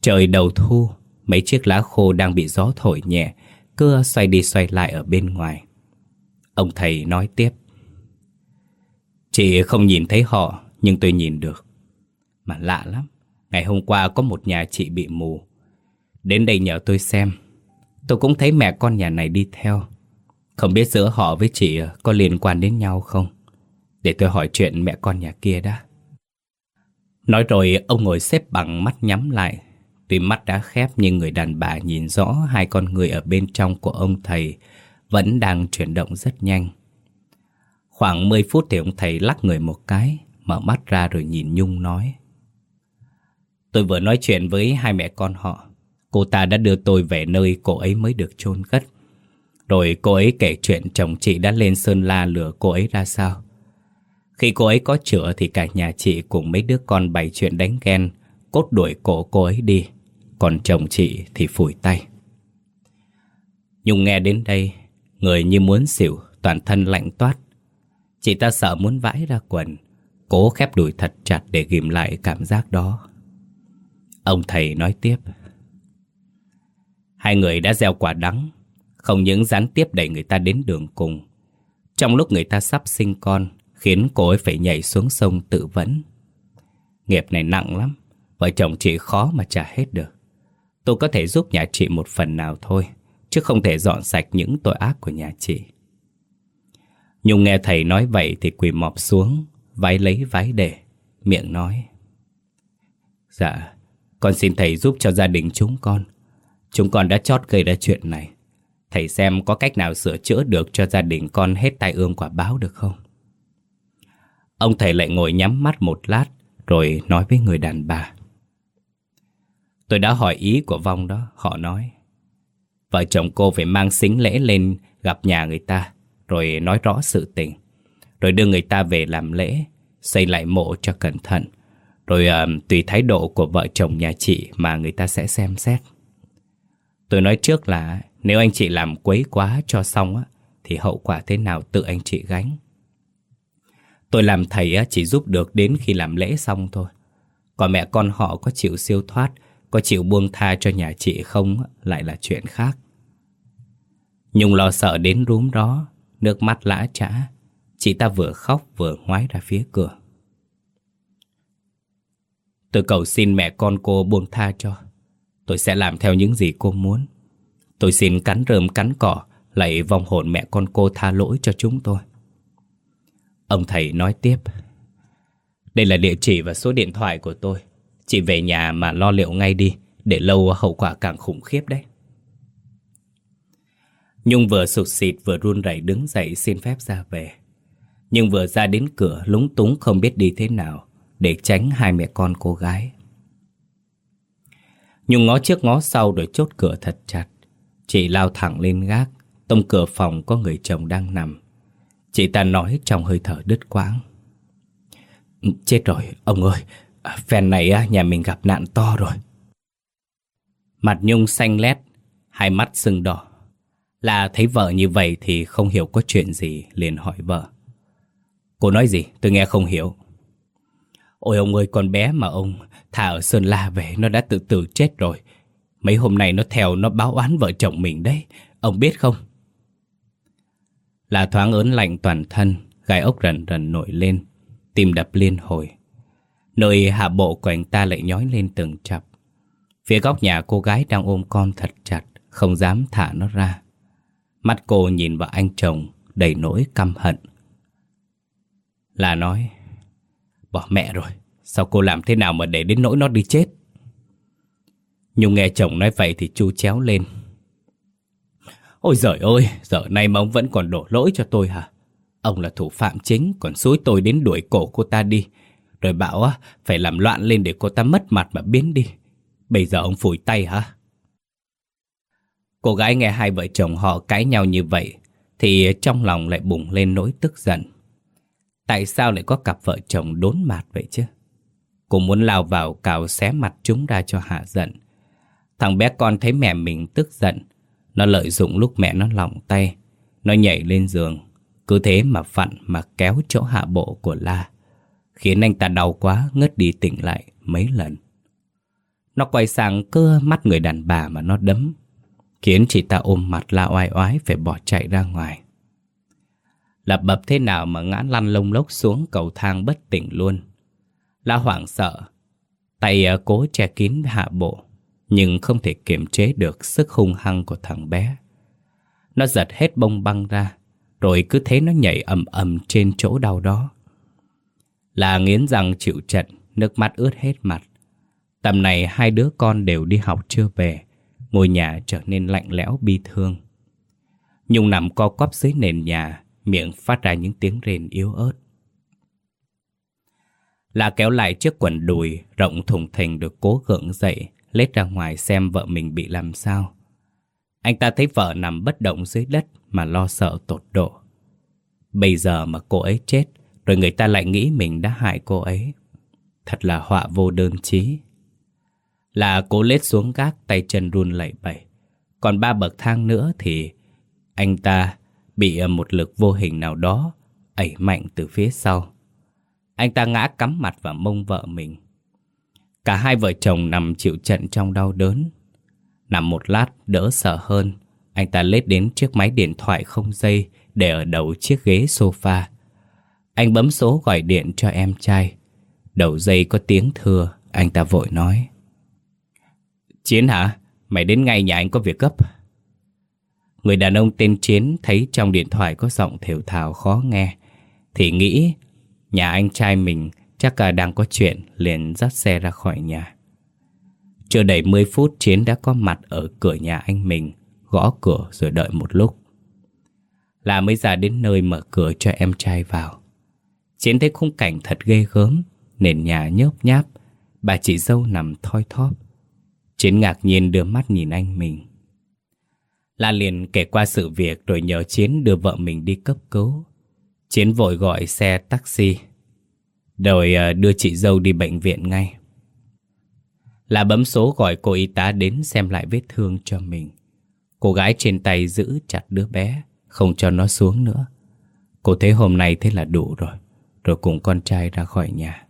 Trời đầu thu, Mấy chiếc lá khô đang bị gió thổi nhẹ Cưa xoay đi xoay lại ở bên ngoài Ông thầy nói tiếp Chị không nhìn thấy họ Nhưng tôi nhìn được Mà lạ lắm Ngày hôm qua có một nhà chị bị mù Đến đây nhờ tôi xem Tôi cũng thấy mẹ con nhà này đi theo Không biết giữa họ với chị ờ, có liên quan đến nhau không? Để tôi hỏi chuyện mẹ con nhà kia đã. Nói rồi ông ngồi xếp bằng mắt nhắm lại. Tuy mắt đã khép nhưng người đàn bà nhìn rõ hai con người ở bên trong của ông thầy vẫn đang chuyển động rất nhanh. Khoảng 10 phút thì ông thầy lắc người một cái, mở mắt ra rồi nhìn Nhung nói. Tôi vừa nói chuyện với hai mẹ con họ. Cô ta đã đưa tôi về nơi cô ấy mới được chôn cất. Rồi cô ấy kể chuyện chồng chị đã lên Sơn La lừa cô ấy ra sao. Khi cô ấy có chữa thì cả nhà chị cùng mấy đứa con bày chuyện đánh ghen, cốt đuổi cổ cô ấy đi. Còn chồng chị thì phủi tay. Nhung nghe đến đây, người như muốn xỉu, toàn thân lạnh toát. Chị ta sợ muốn vãi ra quần, cố khép đùi thật chặt để ghim lại cảm giác đó. Ông thầy nói tiếp. Hai người đã gieo quả đắng, không những gián tiếp đẩy người ta đến đường cùng. Trong lúc người ta sắp sinh con, khiến cô ấy phải nhảy xuống sông tự vẫn. Nghiệp này nặng lắm, vợ chồng chị khó mà trả hết được. Tôi có thể giúp nhà chị một phần nào thôi, chứ không thể dọn sạch những tội ác của nhà chị. Nhung nghe thầy nói vậy thì quỳ mọp xuống, vái lấy vái để, miệng nói. Dạ, con xin thầy giúp cho gia đình chúng con. Chúng con đã chót gây ra chuyện này. Thầy xem có cách nào sửa chữa được cho gia đình con hết tai ương quả báo được không? Ông thầy lại ngồi nhắm mắt một lát Rồi nói với người đàn bà. Tôi đã hỏi ý của vong đó Họ nói. Vợ chồng cô phải mang xính lễ lên Gặp nhà người ta Rồi nói rõ sự tình. Rồi đưa người ta về làm lễ Xây lại mộ cho cẩn thận. Rồi uh, tùy thái độ của vợ chồng nhà chị Mà người ta sẽ xem xét. Tôi nói trước là Nếu anh chị làm quấy quá cho xong á Thì hậu quả thế nào tự anh chị gánh Tôi làm thầy chỉ giúp được đến khi làm lễ xong thôi. Còn mẹ con họ có chịu siêu thoát, có chịu buông tha cho nhà chị không lại là chuyện khác. Nhung lo sợ đến rúm đó, nước mắt lã trã. Chị ta vừa khóc vừa ngoái ra phía cửa. Tôi cầu xin mẹ con cô buông tha cho. Tôi sẽ làm theo những gì cô muốn. Tôi xin cắn rơm cắn cỏ, lạy vong hồn mẹ con cô tha lỗi cho chúng tôi. Ông thầy nói tiếp Đây là địa chỉ và số điện thoại của tôi Chị về nhà mà lo liệu ngay đi Để lâu hậu quả càng khủng khiếp đấy Nhung vừa sụt xịt vừa run rẩy đứng dậy xin phép ra về Nhưng vừa ra đến cửa lúng túng không biết đi thế nào Để tránh hai mẹ con cô gái Nhung ngó trước ngó sau rồi chốt cửa thật chặt. Chị lao thẳng lên gác. Tông cửa phòng có người chồng đang nằm. Chị ta nói trong hơi thở đứt quãng. Chết rồi, ông ơi. Phen này nhà mình gặp nạn to rồi. Mặt Nhung xanh lét Hai mắt sưng đỏ. Là thấy vợ như vậy thì không hiểu có chuyện gì liền hỏi vợ. Cô nói gì? Tôi nghe không hiểu. Ôi ông ơi con bé mà ông thả ở Sơn La về Nó đã tự tử chết rồi Mấy hôm nay nó theo nó báo oán vợ chồng mình đấy Ông biết không là thoáng ớn lạnh toàn thân, gai ốc rần rần nổi lên, tim đập liên hồi. Nơi hạ bộ của anh ta lại nhói lên từng chập. Phía góc nhà cô gái đang ôm con thật chặt, không dám thả nó ra. Mắt cô nhìn vào anh chồng, đầy nỗi căm hận. Là nói, bỏ mẹ rồi, sao cô làm thế nào mà để đến nỗi nó đi chết? Nhung nghe chồng nói vậy thì chu chéo lên, Ôi giời ơi, giờ nay mà ông vẫn còn đổ lỗi cho tôi hả? Ông là thủ phạm chính, còn xúi tôi đến đuổi cổ cô ta đi. Rồi bảo á, phải làm loạn lên để cô ta mất mặt mà biến đi. Bây giờ ông phủi tay hả? Cô gái nghe hai vợ chồng họ cãi nhau như vậy, thì trong lòng lại bùng lên nỗi tức giận. Tại sao lại có cặp vợ chồng đốn mặt vậy chứ? Cô muốn lao vào cào xé mặt chúng ra cho hạ giận. Thằng bé con thấy mẹ mình tức giận, nó lợi dụng lúc mẹ nó lỏng tay Nó nhảy lên giường Cứ thế mà vặn mà kéo chỗ hạ bộ của La Khiến anh ta đau quá ngất đi tỉnh lại mấy lần Nó quay sang cơ mắt người đàn bà mà nó đấm Khiến chị ta ôm mặt La oai oái phải bỏ chạy ra ngoài Lập bập thế nào mà ngã lăn lông lốc xuống cầu thang bất tỉnh luôn. Lão hoảng sợ. Tay à, cố che kín hạ bộ, nhưng không thể kiềm chế được sức hung hăng của thằng bé. Nó giật hết bông băng ra, Rồi cứ thế nó nhảy ầm ầm trên chỗ đau đó. Là nghiến rằng chịu trận, Nước mắt ướt hết mặt. Tầm này hai đứa con đều đi học chưa về, Ngôi nhà trở nên lạnh lẽo bi thương. Nhung nằm co quắp dưới nền nhà Miệng phát ra những tiếng rên yếu ớt. Lạ kéo lại chiếc quần đùi, Rộng thùng thình được cố gượng dậy, Lết ra ngoài xem vợ mình bị làm sao. Anh ta thấy vợ nằm bất động dưới đất Mà lo sợ tột độ. Bây giờ mà cô ấy chết, Rồi người ta lại nghĩ mình đã hại cô ấy. Thật là họa vô đơn chí. Là cố lết xuống gác tay chân run lẩy bẩy. Còn ba bậc thang nữa thì Anh ta bị ờ, một lực vô hình nào đó ẩy mạnh từ phía sau. Anh ta ngã cắm mặt vào mông vợ mình. Cả hai vợ chồng nằm chịu trận trong đau đớn. Nằm một lát đỡ sợ hơn, anh ta lết đến chiếc máy điện thoại không dây để ở đầu chiếc ghế sofa. Anh bấm số gọi điện cho em trai. Đầu dây có tiếng thưa, anh ta vội nói. Chiến hả? Mày đến ngay nhà anh có việc gấp. Người đàn ông tên Chiến thấy trong điện thoại có giọng thều thào khó nghe, Thì nghĩ nhà anh trai mình chắc là đang có chuyện, liền dắt xe ra khỏi nhà. Chưa đầy 10 phút, Chiến đã có mặt ở cửa nhà anh mình, Gõ cửa rồi đợi một lúc. Là mới ra đến nơi mở cửa cho em trai vào. Chiến thấy khung cảnh thật ghê gớm, Nền nhà nhớp nháp, Bà chị dâu nằm thoi thóp. Chiến ngạc nhiên đưa mắt nhìn anh mình. La liền kể qua sự việc rồi nhờ Chiến đưa vợ mình đi cấp cứu. Chiến vội gọi xe taxi, rồi ờ, đưa chị dâu đi bệnh viện ngay. La bấm số gọi cô y tá đến xem lại vết thương cho mình. Cô gái trên tay giữ chặt đứa bé, không cho nó xuống nữa. Cô thấy hôm nay thế là đủ rồi, rồi cùng con trai ra khỏi nhà.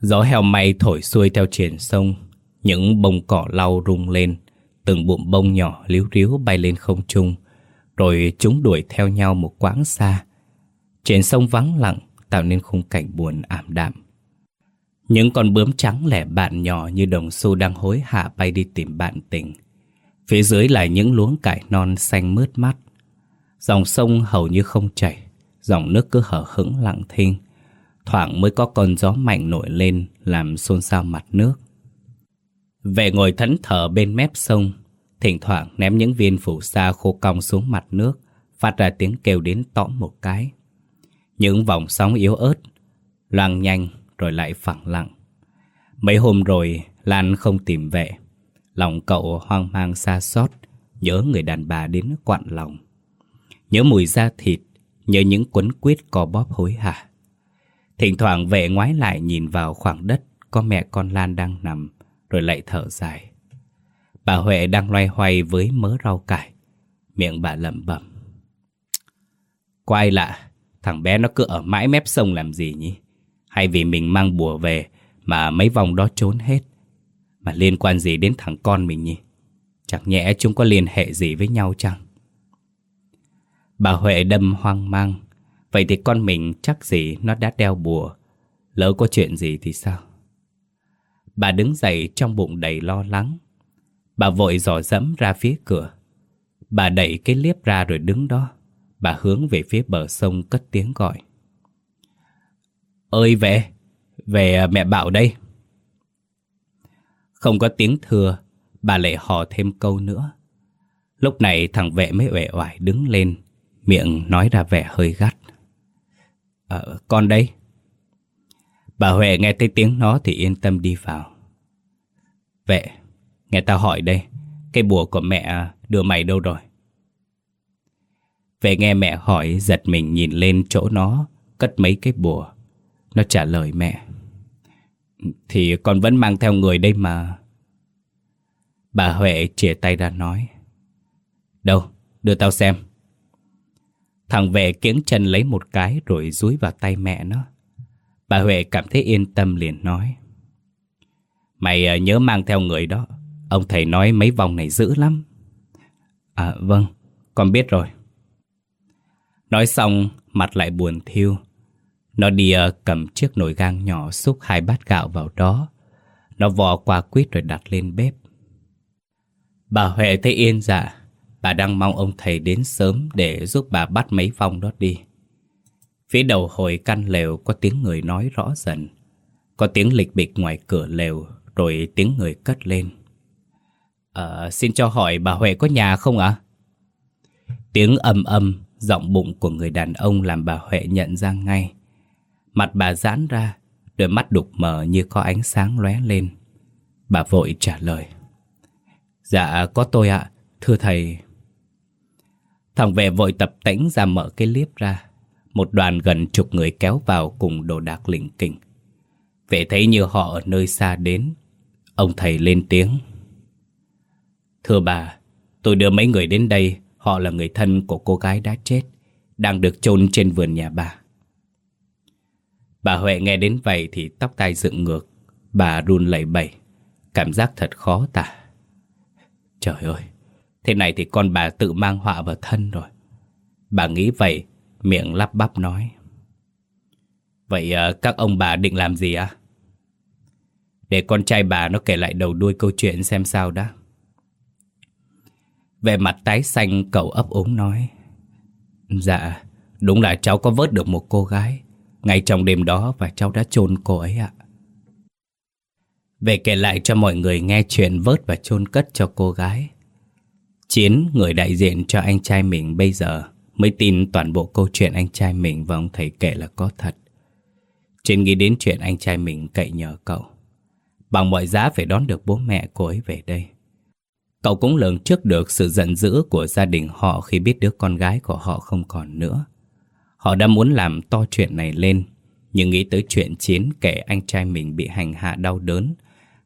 Gió heo may thổi xuôi theo triển sông, những bông cỏ lau rung lên, Từng bụm bông nhỏ líu ríu bay lên không trung, Rồi chúng đuổi theo nhau một quãng xa. Trên sông vắng lặng Tạo nên khung cảnh buồn ảm đạm. Những con bướm trắng lẻ bạn nhỏ Như đồng xu đang hối hạ bay đi tìm bạn tình. Phía dưới là những luống cải non xanh mướt mắt. Dòng sông hầu như không chảy, Dòng nước cứ hở hững lặng thinh. Thoảng mới có con gió mạnh nổi lên Làm xôn xao mặt nước về ngồi thẫn thờ bên mép sông, thỉnh thoảng ném những viên phủ sa khô cong xuống mặt nước, phát ra tiếng kêu đến tõm một cái. Những vòng sóng yếu ớt, loang nhanh rồi lại phẳng lặng. Mấy hôm rồi, Lan không tìm về. Lòng cậu hoang mang xa xót, nhớ người đàn bà đến quặn lòng. Nhớ mùi da thịt, nhớ những quấn quyết co bóp hối hả. Thỉnh thoảng vệ ngoái lại nhìn vào khoảng đất có mẹ con Lan đang nằm, rồi lại thở dài. Bà Huệ đang loay hoay với mớ rau cải. Miệng bà lẩm bẩm. Quay lạ, thằng bé nó cứ ở mãi mép sông làm gì nhỉ? Hay vì mình mang bùa về mà mấy vòng đó trốn hết? Mà liên quan gì đến thằng con mình nhỉ? Chẳng nhẽ chúng có liên hệ gì với nhau chăng? Bà Huệ đâm hoang mang. Vậy thì con mình chắc gì nó đã đeo bùa. Lỡ có chuyện gì thì sao? Bà đứng dậy trong bụng đầy lo lắng. Bà vội dò dẫm ra phía cửa. Bà đẩy cái liếp ra rồi đứng đó. Bà hướng về phía bờ sông cất tiếng gọi. Ơi về, về mẹ bảo đây. Không có tiếng thưa, bà lại hò thêm câu nữa. Lúc này thằng vệ mới uể oải đứng lên, miệng nói ra vẻ hơi gắt. à, con đây. Bà Huệ nghe thấy tiếng nó thì yên tâm đi vào. Vệ, nghe tao hỏi đây, cái bùa của mẹ đưa mày đâu rồi? Vệ nghe mẹ hỏi giật mình nhìn lên chỗ nó, cất mấy cái bùa. Nó trả lời mẹ. Thì con vẫn mang theo người đây mà. Bà Huệ chìa tay ra nói. Đâu, đưa tao xem. Thằng vệ kiếng chân lấy một cái rồi dúi vào tay mẹ nó. Bà Huệ cảm thấy yên tâm liền nói. Mày à, nhớ mang theo người đó. Ông thầy nói mấy vòng này dữ lắm. À vâng, con biết rồi. Nói xong, mặt lại buồn thiêu. Nó đi à, cầm chiếc nồi gang nhỏ xúc hai bát gạo vào đó. Nó vò qua quýt rồi đặt lên bếp. Bà Huệ thấy yên dạ. Bà đang mong ông thầy đến sớm để giúp bà bắt mấy vong đó đi. Phía đầu hồi căn lều có tiếng người nói rõ dần. Có tiếng lịch bịch ngoài cửa lều, rồi tiếng người cất lên. À, xin cho hỏi bà Huệ có nhà không ạ? Tiếng âm âm, giọng bụng của người đàn ông làm bà Huệ nhận ra ngay. Mặt bà giãn ra, đôi mắt đục mờ như có ánh sáng lóe lên. Bà vội trả lời. Dạ, có tôi ạ, thưa thầy. Thằng vệ vội tập tĩnh ra mở cái liếp ra. Một đoàn gần chục người kéo vào cùng đồ đạc lỉnh kỉnh. Vệ thấy như họ ở nơi xa đến. Ông thầy lên tiếng. Thưa bà, tôi đưa mấy người đến đây, họ là người thân của cô gái đã chết, đang được chôn trên vườn nhà bà. Bà Huệ nghe đến vậy thì tóc tai dựng ngược, bà run lẩy bẩy, cảm giác thật khó tả. Trời ơi, thế này thì con bà tự mang họa vào thân rồi. Bà nghĩ vậy, miệng lắp bắp nói. Vậy ờ, các ông bà định làm gì à? Để con trai bà nó kể lại đầu đuôi câu chuyện xem sao đã. Về mặt tái xanh cậu ấp úng nói Dạ Đúng là cháu có vớt được một cô gái Ngay trong đêm đó và cháu đã chôn cô ấy ạ Về kể lại cho mọi người nghe chuyện vớt và chôn cất cho cô gái Chiến, người đại diện cho anh trai mình bây giờ Mới tin toàn bộ câu chuyện anh trai mình và ông thầy kể là có thật Trên nghĩ đến chuyện anh trai mình cậy nhờ cậu Bằng mọi giá phải đón được bố mẹ cô ấy về đây Cậu cũng lường trước được sự giận dữ của gia đình họ khi biết đứa con gái của họ không còn nữa. Họ đã muốn làm to chuyện này lên, nhưng nghĩ tới chuyện chiến kể anh trai mình bị hành hạ đau đớn,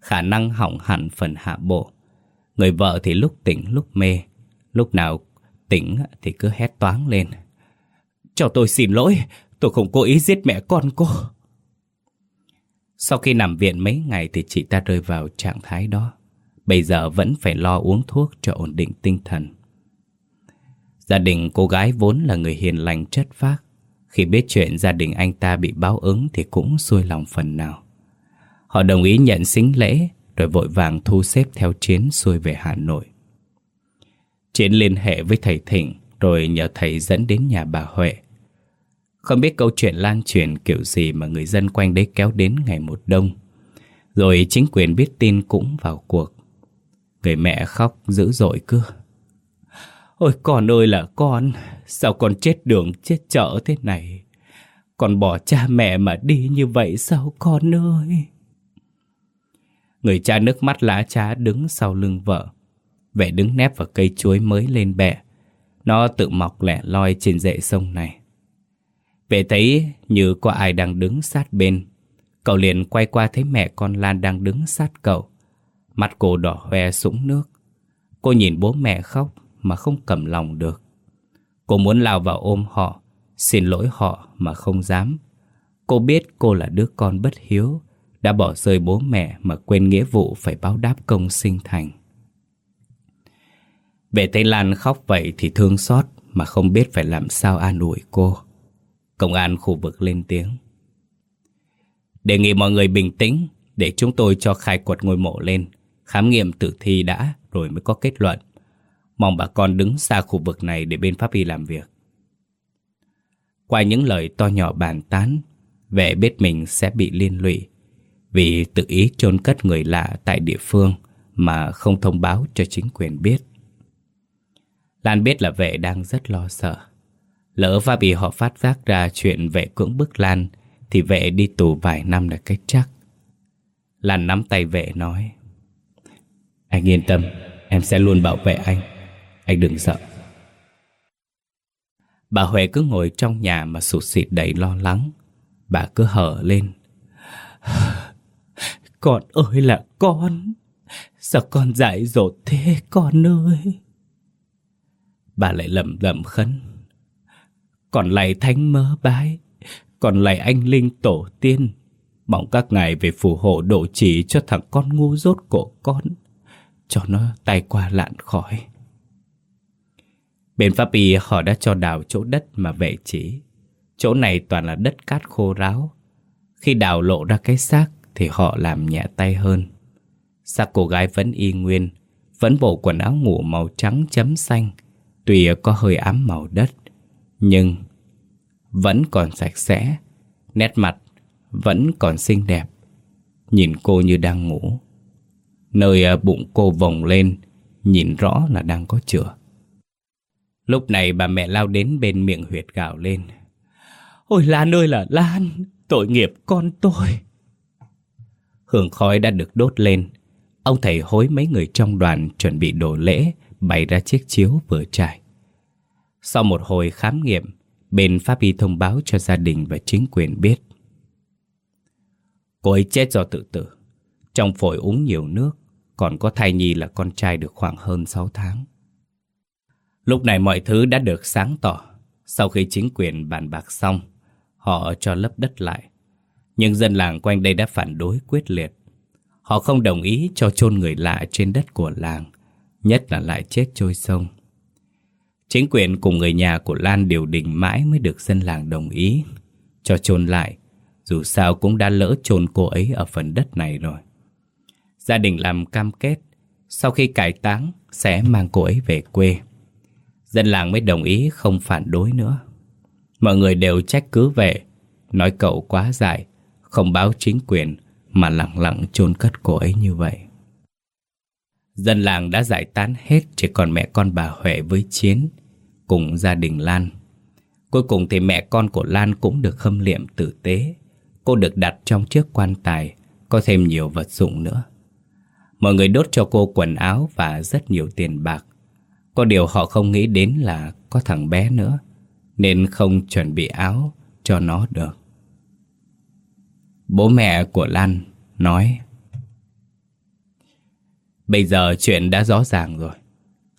khả năng hỏng hẳn phần hạ bộ. Người vợ thì lúc tỉnh lúc mê, lúc nào tỉnh thì cứ hét toáng lên. Cho tôi xin lỗi, tôi không cố ý giết mẹ con cô. Sau khi nằm viện mấy ngày thì chị ta rơi vào trạng thái đó. Bây giờ vẫn phải lo uống thuốc cho ổn định tinh thần Gia đình cô gái vốn là người hiền lành chất phác Khi biết chuyện gia đình anh ta bị báo ứng Thì cũng xuôi lòng phần nào Họ đồng ý nhận xính lễ Rồi vội vàng thu xếp theo Chiến xuôi về Hà Nội Chiến liên hệ với thầy Thịnh, Rồi nhờ thầy dẫn đến nhà bà Huệ. Không biết câu chuyện lan truyền kiểu gì Mà người dân quanh đấy kéo đến ngày một đông. Rồi chính quyền biết tin cũng vào cuộc. Người mẹ khóc dữ dội cứ, Ôi con ơi là con, Sao con chết đường, chết chợ thế này? Con bỏ cha mẹ mà đi như vậy sao con ơi? Người cha nước mắt lá trá đứng sau lưng vợ. Vẻ đứng nép vào cây chuối mới lên bẹ. Nó tự mọc lẻ loi trên rễ sông này. Vệ thấy như có ai đang đứng sát bên. Cậu liền quay qua thấy mẹ con Lan đang đứng sát cậu. Mặt cô đỏ hoe sũng nước. Cô nhìn bố mẹ khóc Mà không cầm lòng được. Cô muốn lao vào ôm họ, Xin lỗi họ mà không dám. Cô biết cô là đứa con bất hiếu, Đã bỏ rơi bố mẹ Mà quên nghĩa vụ phải báo đáp công sinh thành. Về thấy Lan khóc vậy thì thương xót Mà không biết phải làm sao an ủi cô Công an khu vực lên tiếng Đề nghị mọi người bình tĩnh Để chúng tôi cho khai quật ngôi mộ lên Khám nghiệm tử thi đã rồi mới có kết luận. Mong bà con đứng xa khu vực này để bên pháp y làm việc. Qua những lời to nhỏ bàn tán, vệ biết mình sẽ bị liên lụy vì tự ý chôn cất người lạ tại địa phương mà không thông báo cho chính quyền biết. Lan biết là vệ đang rất lo sợ. Lỡ và bị họ phát giác ra chuyện vệ cưỡng bức Lan, thì vệ đi tù vài năm là cách chắc. Lan nắm tay vệ nói, anh yên tâm, Em sẽ luôn bảo vệ anh Anh đừng sợ Bà Huệ cứ ngồi trong nhà mà sụt xịt đầy lo lắng Bà cứ hở lên, Con ơi là con, Sao con dại dột thế con ơi Bà lại lẩm lẩm khấn Còn lại thánh mơ bái Còn lại anh linh tổ tiên Mong các ngài về phù hộ độ trì cho thằng con ngu dốt của con cho nó tay qua lạn khỏi. Bên pháp y họ đã cho đào chỗ đất mà vệ trí Chỗ này toàn là đất cát khô ráo. Khi đào lộ ra cái xác thì họ làm nhẹ tay hơn. Xác cô gái vẫn y nguyên, vẫn bộ quần áo ngủ màu trắng chấm xanh, Tuy có hơi ám màu đất, Nhưng Vẫn còn sạch sẽ, Nét mặt Vẫn còn xinh đẹp. Nhìn cô như đang ngủ. Nơi à, bụng cô vòng lên, Nhìn rõ là đang có chữa. Lúc này bà mẹ lao đến bên miệng huyệt gạo lên. Ôi, Lan ơi là Lan, Tội nghiệp con tôi. Hương khói đã được đốt lên. Ông thầy hối mấy người trong đoàn Chuẩn bị đồ lễ. Bày ra chiếc chiếu vừa trải. Sau một hồi khám nghiệm, Bên pháp y thông báo cho gia đình và chính quyền biết. Cô ấy chết do tự tử. Trong phổi uống nhiều nước, Còn có thai nhi là con trai được khoảng hơn 6 tháng. Lúc này mọi thứ đã được sáng tỏ. Sau khi chính quyền bàn bạc xong, Họ cho lấp đất lại. Nhưng dân làng quanh đây đã phản đối quyết liệt. Họ không đồng ý cho chôn người lạ trên đất của làng. Nhất là lại chết trôi sông. Chính quyền cùng người nhà của Lan điều đình mãi mới được dân làng đồng ý. Cho chôn lại, Dù sao cũng đã lỡ chôn cô ấy ở phần đất này rồi. Gia đình làm cam kết, Sau khi cải táng, sẽ mang cô ấy về quê. Dân làng mới đồng ý, không phản đối nữa. Mọi người đều trách cứ về, Nói cậu quá dài Không báo chính quyền Mà lặng lặng chôn cất cô ấy như vậy. Dân làng đã giải tán hết Chỉ còn mẹ con bà Huệ với Chiến Cùng gia đình Lan. Cuối cùng thì mẹ con của Lan cũng được khâm liệm tử tế. Cô được đặt trong chiếc quan tài, Có thêm nhiều vật dụng nữa. Mọi người đốt cho cô quần áo và rất nhiều tiền bạc. Có điều họ không nghĩ đến là có thằng bé nữa, Nên không chuẩn bị áo cho nó được. Bố mẹ của Lan nói Bây giờ chuyện đã rõ ràng rồi.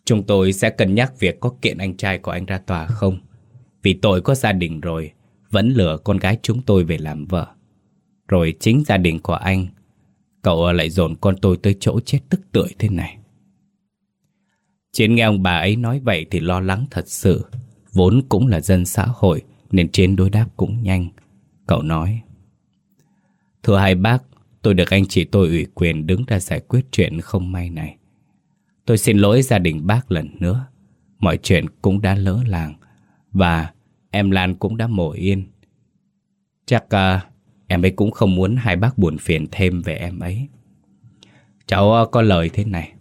Chúng tôi sẽ cân nhắc việc có kiện anh trai của anh ra tòa không? Vì tôi có gia đình rồi, Vẫn lừa con gái chúng tôi về làm vợ. Rồi chính gia đình của anh, Cậu lại dồn con tôi tới chỗ chết tức tưởi thế này. Chiến nghe ông bà ấy nói vậy thì lo lắng thật sự. Vốn cũng là dân xã hội, Nên Chiến đối đáp cũng nhanh. Cậu nói, Thưa hai bác Tôi được anh chị tôi ủy quyền đứng ra giải quyết chuyện không may này. Tôi xin lỗi gia đình bác lần nữa. Mọi chuyện cũng đã lỡ làng Và em Lan cũng đã mổ yên. Chắc uh, em ấy cũng không muốn hai bác buồn phiền thêm về em ấy. Cháu uh, có lời thế này.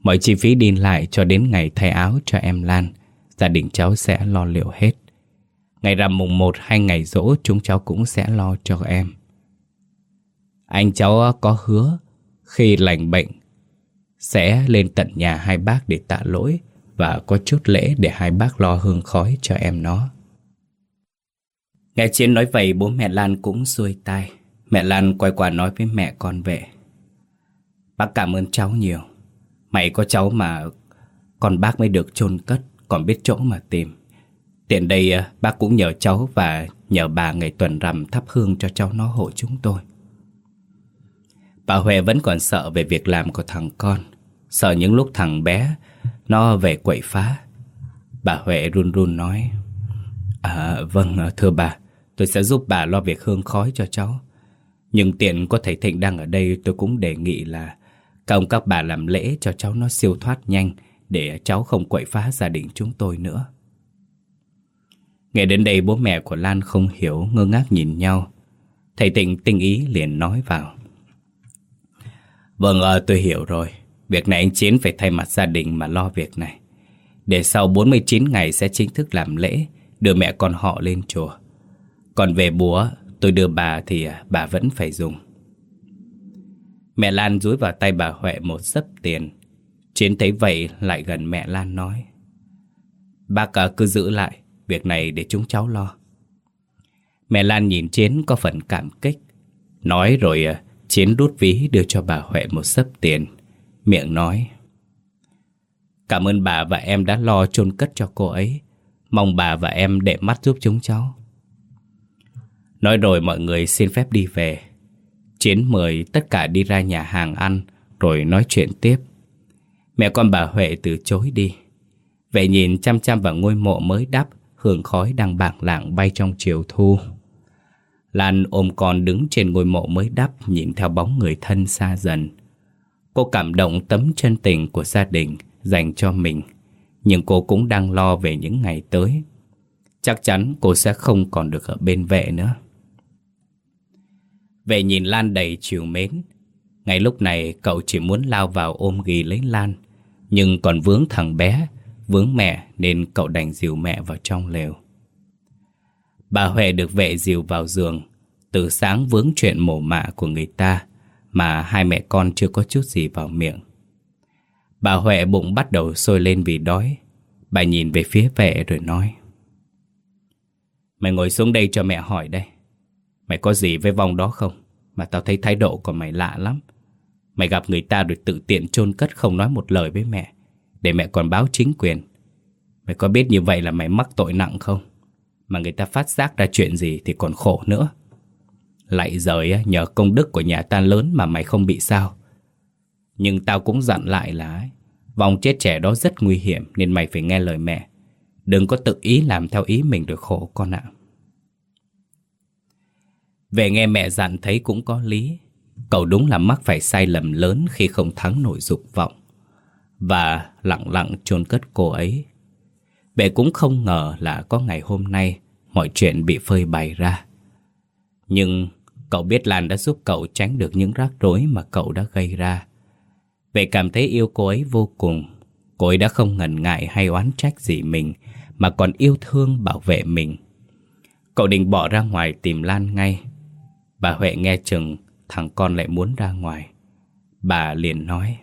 Mọi chi phí đi lại cho đến ngày thay áo cho em Lan Gia đình cháu sẽ lo liệu hết. Ngày rằm mùng 1 hay ngày rỗ chúng cháu cũng sẽ lo cho em. Anh cháu có hứa, Khi lành bệnh, Sẽ lên tận nhà hai bác để tạ lỗi Và có chút lễ để hai bác lo hương khói cho em nó. Nghe Chiến nói vậy, bố mẹ Lan cũng xuôi tay Mẹ Lan quay qua nói với mẹ con về. Bác cảm ơn cháu nhiều. Mày có cháu mà Con bác mới được chôn cất, Còn biết chỗ mà tìm. Tiện đây à, bác cũng nhờ cháu Và nhờ bà ngày tuần rằm thắp hương cho cháu nó hộ chúng tôi. Bà Huệ vẫn còn sợ về việc làm của thằng con. Sợ những lúc thằng bé Nó về quậy phá. Bà Huệ run run nói À vâng thưa bà. Tôi sẽ giúp bà lo việc hương khói cho cháu. Nhưng tiện có thầy Thịnh đang ở đây, Tôi cũng đề nghị là Các ông các bà làm lễ cho cháu nó siêu thoát nhanh Để cháu không quậy phá gia đình chúng tôi nữa. Nghe đến đây, bố mẹ của Lan không hiểu, Ngơ ngác nhìn nhau. Thầy thịnh tinh ý liền nói vào Vâng ờ, tôi hiểu rồi. Việc này anh Chiến phải thay mặt gia đình mà lo việc này. Để sau 49 ngày sẽ chính thức làm lễ Đưa mẹ con họ lên chùa. Còn về búa Tôi đưa bà thì ờ, bà vẫn phải dùng. Mẹ Lan dúi vào tay bà Huệ một sấp tiền. Chiến thấy vậy lại gần mẹ Lan nói. Bác ờ, cứ giữ lại Việc này để chúng cháu lo. Mẹ Lan nhìn Chiến có phần cảm kích. Nói rồi à, Chiến đút ví đưa cho bà Huệ một sấp tiền. Miệng nói, Cảm ơn bà và em đã lo chôn cất cho cô ấy. Mong bà và em để mắt giúp chúng cháu. Nói rồi mọi người xin phép đi về. Chiến mời tất cả đi ra nhà hàng ăn, Rồi nói chuyện tiếp. Mẹ con bà Huệ từ chối đi. Vậy nhìn chăm chăm vào ngôi mộ mới đắp, Hương khói đang bạc lạng bay trong chiều thu. Lan ôm con đứng trên ngôi mộ mới đắp, Nhìn theo bóng người thân xa dần. Cô cảm động tấm chân tình của gia đình Dành cho mình, Nhưng cô cũng đang lo về những ngày tới. Chắc chắn cô sẽ không còn được ở bên vệ nữa. Vệ nhìn Lan đầy chiều mến. Ngay lúc này, cậu chỉ muốn lao vào ôm ghì lấy Lan, Nhưng còn vướng thằng bé, Vướng mẹ nên cậu đành dìu mẹ vào trong lều. Bà Huệ được vệ dìu vào giường. Từ sáng vướng chuyện mổ mạ của người ta, Mà hai mẹ con chưa có chút gì vào miệng. Bà Huệ bụng bắt đầu sôi lên vì đói. Bà nhìn về phía vệ rồi nói, Mày ngồi xuống đây cho mẹ hỏi đây. Mày có gì với vong đó không? Mà tao thấy thái độ của mày lạ lắm. Mày gặp người ta rồi tự tiện chôn cất không nói một lời với mẹ, Để mẹ còn báo chính quyền. Mày có biết như vậy là mày mắc tội nặng không? Mà người ta phát giác ra chuyện gì thì còn khổ nữa. Lại rời nhờ công đức của nhà ta lớn mà mày không bị sao. Nhưng tao cũng dặn lại là Vòng chết trẻ đó rất nguy hiểm Nên mày phải nghe lời mẹ. Đừng có tự ý làm theo ý mình được khổ, con ạ. Về nghe mẹ dặn thấy cũng có lý. Cậu đúng là mắc phải sai lầm lớn khi không thắng nổi dục vọng. Và lặng lặng chôn cất cô ấy. Bệ cũng không ngờ là có ngày hôm nay Mọi chuyện bị phơi bày ra. Nhưng cậu biết Lan đã giúp cậu tránh được những rắc rối mà cậu đã gây ra. Bệ cảm thấy yêu cô ấy vô cùng. Cô ấy đã không ngần ngại hay oán trách gì mình, Mà còn yêu thương bảo vệ mình. Cậu định bỏ ra ngoài tìm Lan ngay. Bà Huệ nghe chừng, Thằng con lại muốn ra ngoài. Bà liền nói,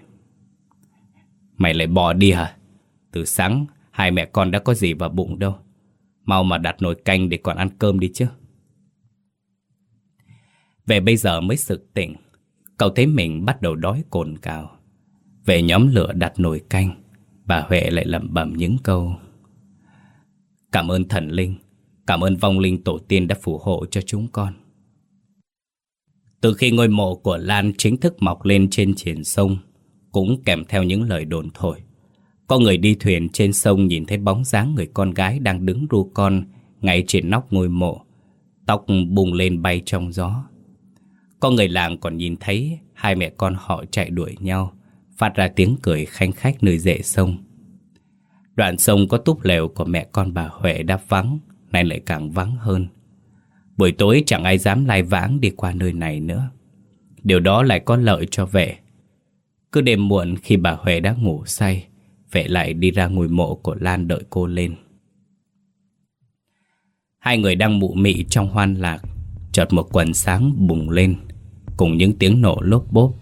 Mày lại bỏ đi hả? Từ sáng Hai mẹ con đã có gì vào bụng đâu. Mau mà đặt nồi canh để còn ăn cơm đi chứ. Về bây giờ mới sực tỉnh, Cậu thấy mình bắt đầu đói cồn cào. Về nhóm lửa đặt nồi canh, Bà Huệ lại lẩm bẩm những câu. Cảm ơn thần linh, Cảm ơn vong linh tổ tiên đã phù hộ cho chúng con. Từ khi ngôi mộ của Lan chính thức mọc lên trên triển sông, Cũng kèm theo những lời đồn thổi có người đi thuyền trên sông nhìn thấy bóng dáng người con gái đang đứng ru con ngay trên nóc ngôi mộ. Tóc bùng lên bay trong gió. Có người làng còn nhìn thấy hai mẹ con họ chạy đuổi nhau, phát ra tiếng cười khanh khách nơi rễ sông. Đoạn sông có túp lều của mẹ con bà Huệ đã vắng, nay lại càng vắng hơn. Buổi tối chẳng ai dám lai vãng đi qua nơi này nữa. Điều đó lại có lợi cho vệ. Cứ đêm muộn khi bà Huệ đã ngủ say, Vệ lại đi ra ngôi mộ của Lan đợi cô lên. Hai người đang mụ mị trong hoan lạc, Chợt một quần sáng bùng lên. Cùng những tiếng nổ lốp bốp,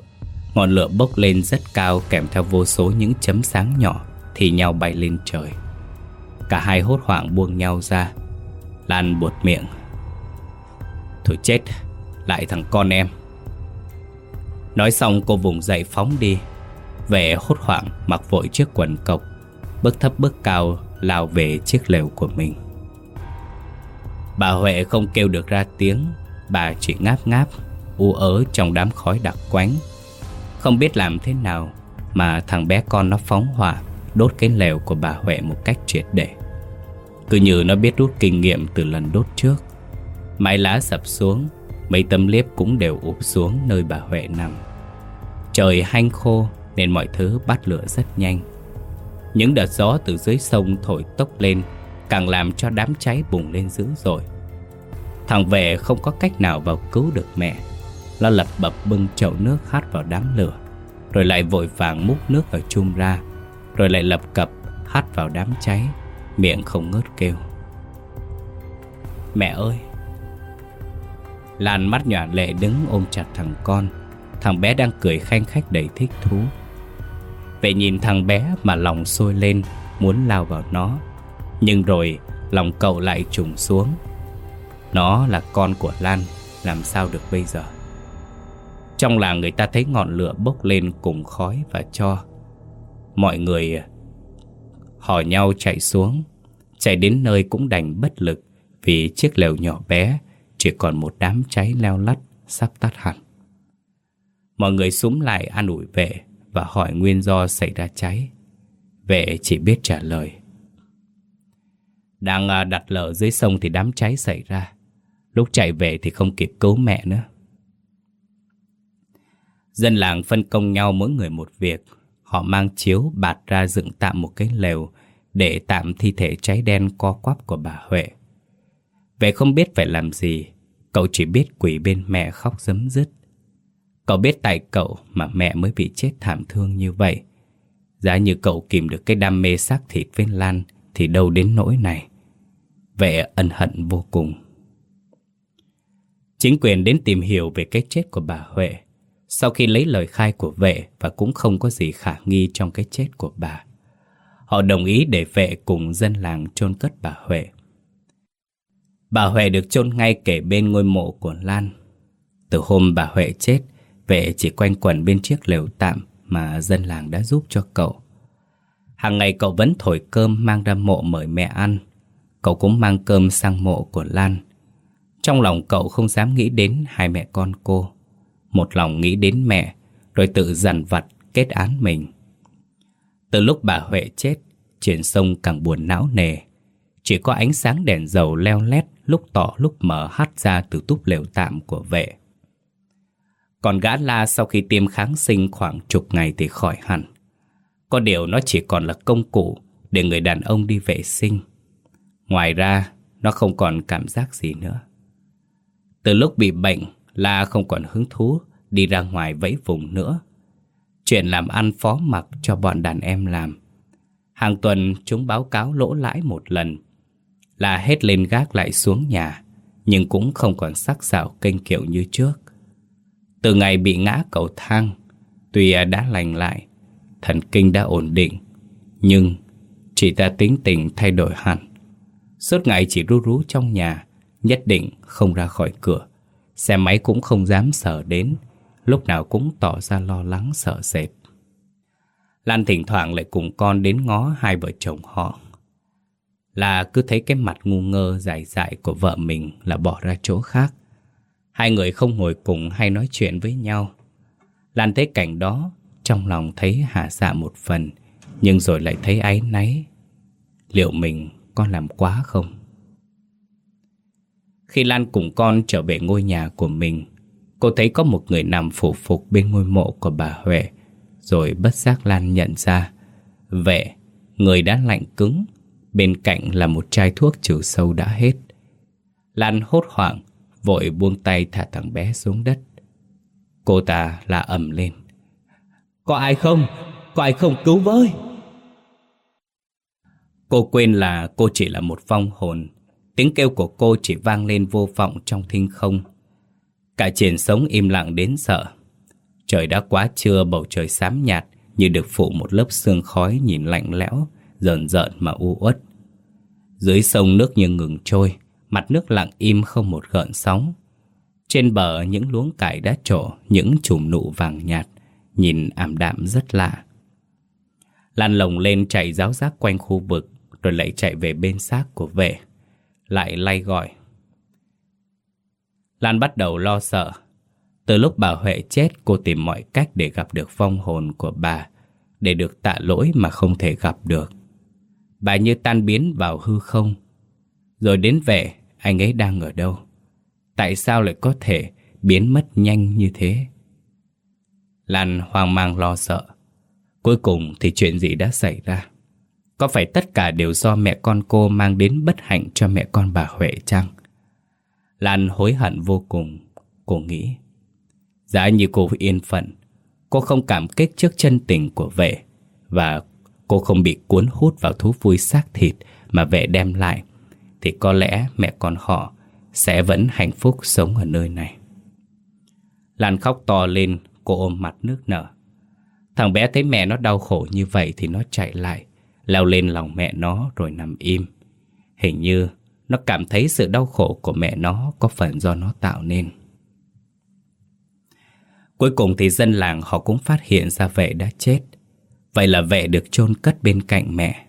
Ngọn lửa bốc lên rất cao Kèm theo vô số những chấm sáng nhỏ Thì nhau bay lên trời. Cả hai hốt hoảng buông nhau ra. Lan buột miệng. Thôi chết, Lại thằng con em. Nói xong cô vùng dậy phóng đi. Vẻ hốt hoảng, mặc vội chiếc quần cộc, Bước thấp bước cao, lao về chiếc lều của mình. Bà Huệ không kêu được ra tiếng, Bà chỉ ngáp ngáp, U ớ trong đám khói đặc quánh. Không biết làm thế nào Mà thằng bé con nó phóng hỏa, Đốt cái lều của bà Huệ một cách triệt để. Cứ như nó biết rút kinh nghiệm từ lần đốt trước. Mái lá sập xuống, Mấy tấm liếp cũng đều ụp xuống nơi bà Huệ nằm. Trời hanh khô nên mọi thứ bắt lửa rất nhanh. Những đợt gió từ dưới sông thổi tốc lên càng làm cho đám cháy bùng lên dữ dội. Thằng về không có cách nào vào cứu được mẹ. Nó lật bập bưng chậu nước hát vào đám lửa, rồi lại vội vàng múc nước ở chung ra, rồi lại lập cập hát vào đám cháy, miệng không ngớt kêu. Mẹ ơi! Lan mắt nhòa lệ đứng ôm chặt thằng con Thằng bé đang cười khanh khách đầy thích thú Vệ nhìn thằng bé mà lòng sôi lên, Muốn lao vào nó. Nhưng rồi, lòng cậu lại trùng xuống. Nó là con của Lan, Làm sao được bây giờ? Trong làng người ta thấy ngọn lửa bốc lên cùng khói và cho. Mọi người à, hò nhau chạy xuống. Chạy đến nơi cũng đành bất lực Vì chiếc lều nhỏ bé, Chỉ còn một đám cháy leo lắt Sắp tắt hẳn. Mọi người súng lại an ủi vệ và hỏi nguyên do xảy ra cháy. Vệ chỉ biết trả lời. Đang à, đặt lở dưới sông thì đám cháy xảy ra. Lúc chạy về thì không kịp cứu mẹ nữa. Dân làng phân công nhau mỗi người một việc. Họ mang chiếu bạt ra dựng tạm một cái lều để tạm thi thể cháy đen co quắp của bà Huệ. Vệ không biết phải làm gì, cậu chỉ biết quỷ bên mẹ khóc dấm dứt. Cậu biết tại cậu mà mẹ mới bị chết thảm thương như vậy. Giá như cậu kìm được cái đam mê xác thịt với Lan thì đâu đến nỗi này. Vệ ân hận vô cùng. Chính quyền đến tìm hiểu về cái chết của bà Huệ. Sau khi lấy lời khai của vệ và cũng không có gì khả nghi trong cái chết của bà. Họ đồng ý để vệ cùng dân làng chôn cất bà Huệ. Bà Huệ được chôn ngay kể bên ngôi mộ của Lan. Từ hôm bà Huệ chết, vệ chỉ quanh quẩn bên chiếc lều tạm mà dân làng đã giúp cho cậu. Hàng ngày cậu vẫn thổi cơm mang ra mộ mời mẹ ăn. Cậu cũng mang cơm sang mộ của Lan. Trong lòng cậu không dám nghĩ đến hai mẹ con cô. Một lòng nghĩ đến mẹ, rồi tự dằn vặt kết án mình. Từ lúc bà Huệ chết, trên sông càng buồn não nề. Chỉ có ánh sáng đèn dầu leo lét lúc tỏ lúc mở hắt ra từ túp lều tạm của vệ. Còn gã la sau khi tiêm kháng sinh khoảng chục ngày thì khỏi hẳn. Có điều nó chỉ còn là công cụ để người đàn ông đi vệ sinh. Ngoài ra, nó không còn cảm giác gì nữa. Từ lúc bị bệnh, La không còn hứng thú đi ra ngoài vẫy vùng nữa. Chuyện làm ăn phó mặc cho bọn đàn em làm. Hàng tuần chúng báo cáo lỗ lãi một lần. La hết lên gác lại xuống nhà, nhưng cũng không còn sắc sảo kênh kiệu như trước. Từ ngày bị ngã cầu thang, tuy đã lành lại, thần kinh đã ổn định, nhưng chị ta tính tình thay đổi hẳn. Suốt ngày chỉ rú rú trong nhà, nhất định không ra khỏi cửa. Xe máy cũng không dám sở đến, lúc nào cũng tỏ ra lo lắng sợ sệt. Lan thỉnh thoảng lại cùng con đến ngó hai vợ chồng họ. Là cứ thấy cái mặt ngu ngơ dài dại của vợ mình là bỏ ra chỗ khác. Hai người không ngồi cùng hay nói chuyện với nhau. Lan thấy cảnh đó, trong lòng thấy hạ dạ một phần, nhưng rồi lại thấy áy náy. Liệu mình có làm quá không? Khi Lan cùng con trở về ngôi nhà của mình, cô thấy có một người nằm phủ phục bên ngôi mộ của bà Huệ, rồi bất giác Lan nhận ra. Vệ, người đã lạnh cứng, bên cạnh là một chai thuốc trừ sâu đã hết. Lan hốt hoảng, vội buông tay thả thằng bé xuống đất. Cô ta la ầm lên. Có ai không? Có ai không cứu với? Cô quên là cô chỉ là một vong hồn. Tiếng kêu của cô chỉ vang lên vô vọng trong thinh không. Cả triển sống im lặng đến sợ. Trời đã quá trưa bầu trời xám nhạt như được phủ một lớp sương khói nhìn lạnh lẽo, rợn rợn mà u uất. Dưới sông nước như ngừng trôi, mặt nước lặng im không một gợn sóng. Trên bờ những luống cải đã trổ, những chùm nụ vàng nhạt, nhìn ảm đạm rất lạ. Lan lồng lên chạy giáo giác quanh khu vực, rồi lại chạy về bên xác của vệ. Lại lay gọi. Lan bắt đầu lo sợ. Từ lúc bà Huệ chết, cô tìm mọi cách để gặp được vong hồn của bà, để được tạ lỗi mà không thể gặp được. Bà như tan biến vào hư không. Rồi đến vệ, anh ấy đang ở đâu? Tại sao lại có thể biến mất nhanh như thế? Lan hoang mang lo sợ. Cuối cùng thì chuyện gì đã xảy ra? Có phải tất cả đều do mẹ con cô mang đến bất hạnh cho mẹ con bà Huệ chăng? Lan hối hận vô cùng. Cô nghĩ. Giá như cô yên phận, cô không cảm kích trước chân tình của vệ và cô không bị cuốn hút vào thú vui xác thịt mà vệ đem lại thì có lẽ mẹ con họ sẽ vẫn hạnh phúc sống ở nơi này. Lan khóc to lên, cô ôm mặt nước nở. Thằng bé thấy mẹ nó đau khổ như vậy thì nó chạy lại, leo lên lòng mẹ nó rồi nằm im. Hình như nó cảm thấy sự đau khổ của mẹ nó có phần do nó tạo nên. Cuối cùng thì dân làng họ cũng phát hiện ra vệ đã chết. Vậy là vệ được chôn cất bên cạnh mẹ.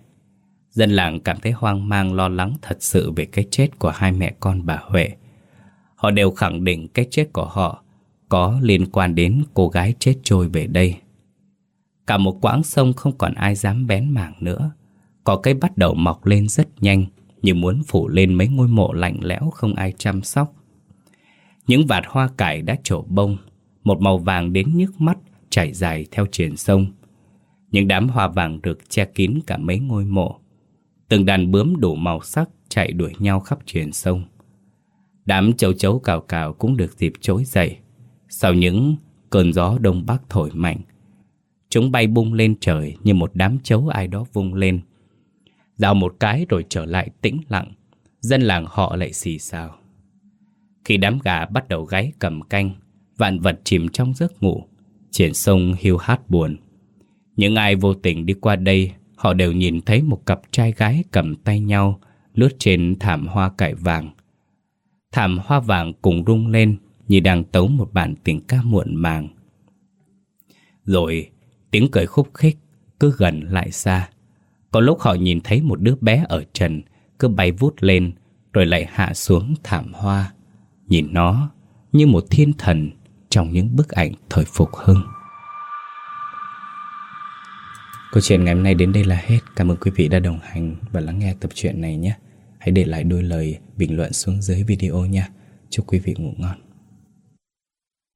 Dân làng cảm thấy hoang mang lo lắng thật sự về cái chết của hai mẹ con bà Huệ. Họ đều khẳng định cái chết của họ có liên quan đến cô gái chết trôi về đây. Cả một quãng sông không còn ai dám bén mảng nữa. Có cây bắt đầu mọc lên rất nhanh, như muốn phủ lên mấy ngôi mộ lạnh lẽo không ai chăm sóc. Những vạt hoa cải đã trổ bông, một màu vàng đến nhức mắt chảy dài theo triển sông. Những đám hoa vàng được che kín cả mấy ngôi mộ. Từng đàn bướm đủ màu sắc chạy đuổi nhau khắp truyền sông. Đám châu chấu cào cào cũng được dịp trỗi dậy. Sau những cơn gió đông bắc thổi mạnh, chúng bay bung lên trời như một đám chấu ai đó vung lên. Dạo một cái rồi trở lại tĩnh lặng, dân làng họ lại xì xào. Khi đám gà bắt đầu gáy cầm canh, vạn vật chìm trong giấc ngủ, triển sông hiu hát buồn. Những ai vô tình đi qua đây, họ đều nhìn thấy một cặp trai gái cầm tay nhau, lướt trên thảm hoa cải vàng. Thảm hoa vàng cùng rung lên như đang tấu một bản tình ca muộn màng. Rồi tiếng cười khúc khích cứ gần lại xa. Có lúc họ nhìn thấy một đứa bé ở trần cứ bay vút lên rồi lại hạ xuống thảm hoa. Nhìn nó như một thiên thần trong những bức ảnh thời phục hưng. Câu chuyện ngày hôm nay đến đây là hết. Cảm ơn quý vị đã đồng hành và lắng nghe tập truyện này nhé. Hãy để lại đôi lời bình luận xuống dưới video nha. Chúc quý vị ngủ ngon.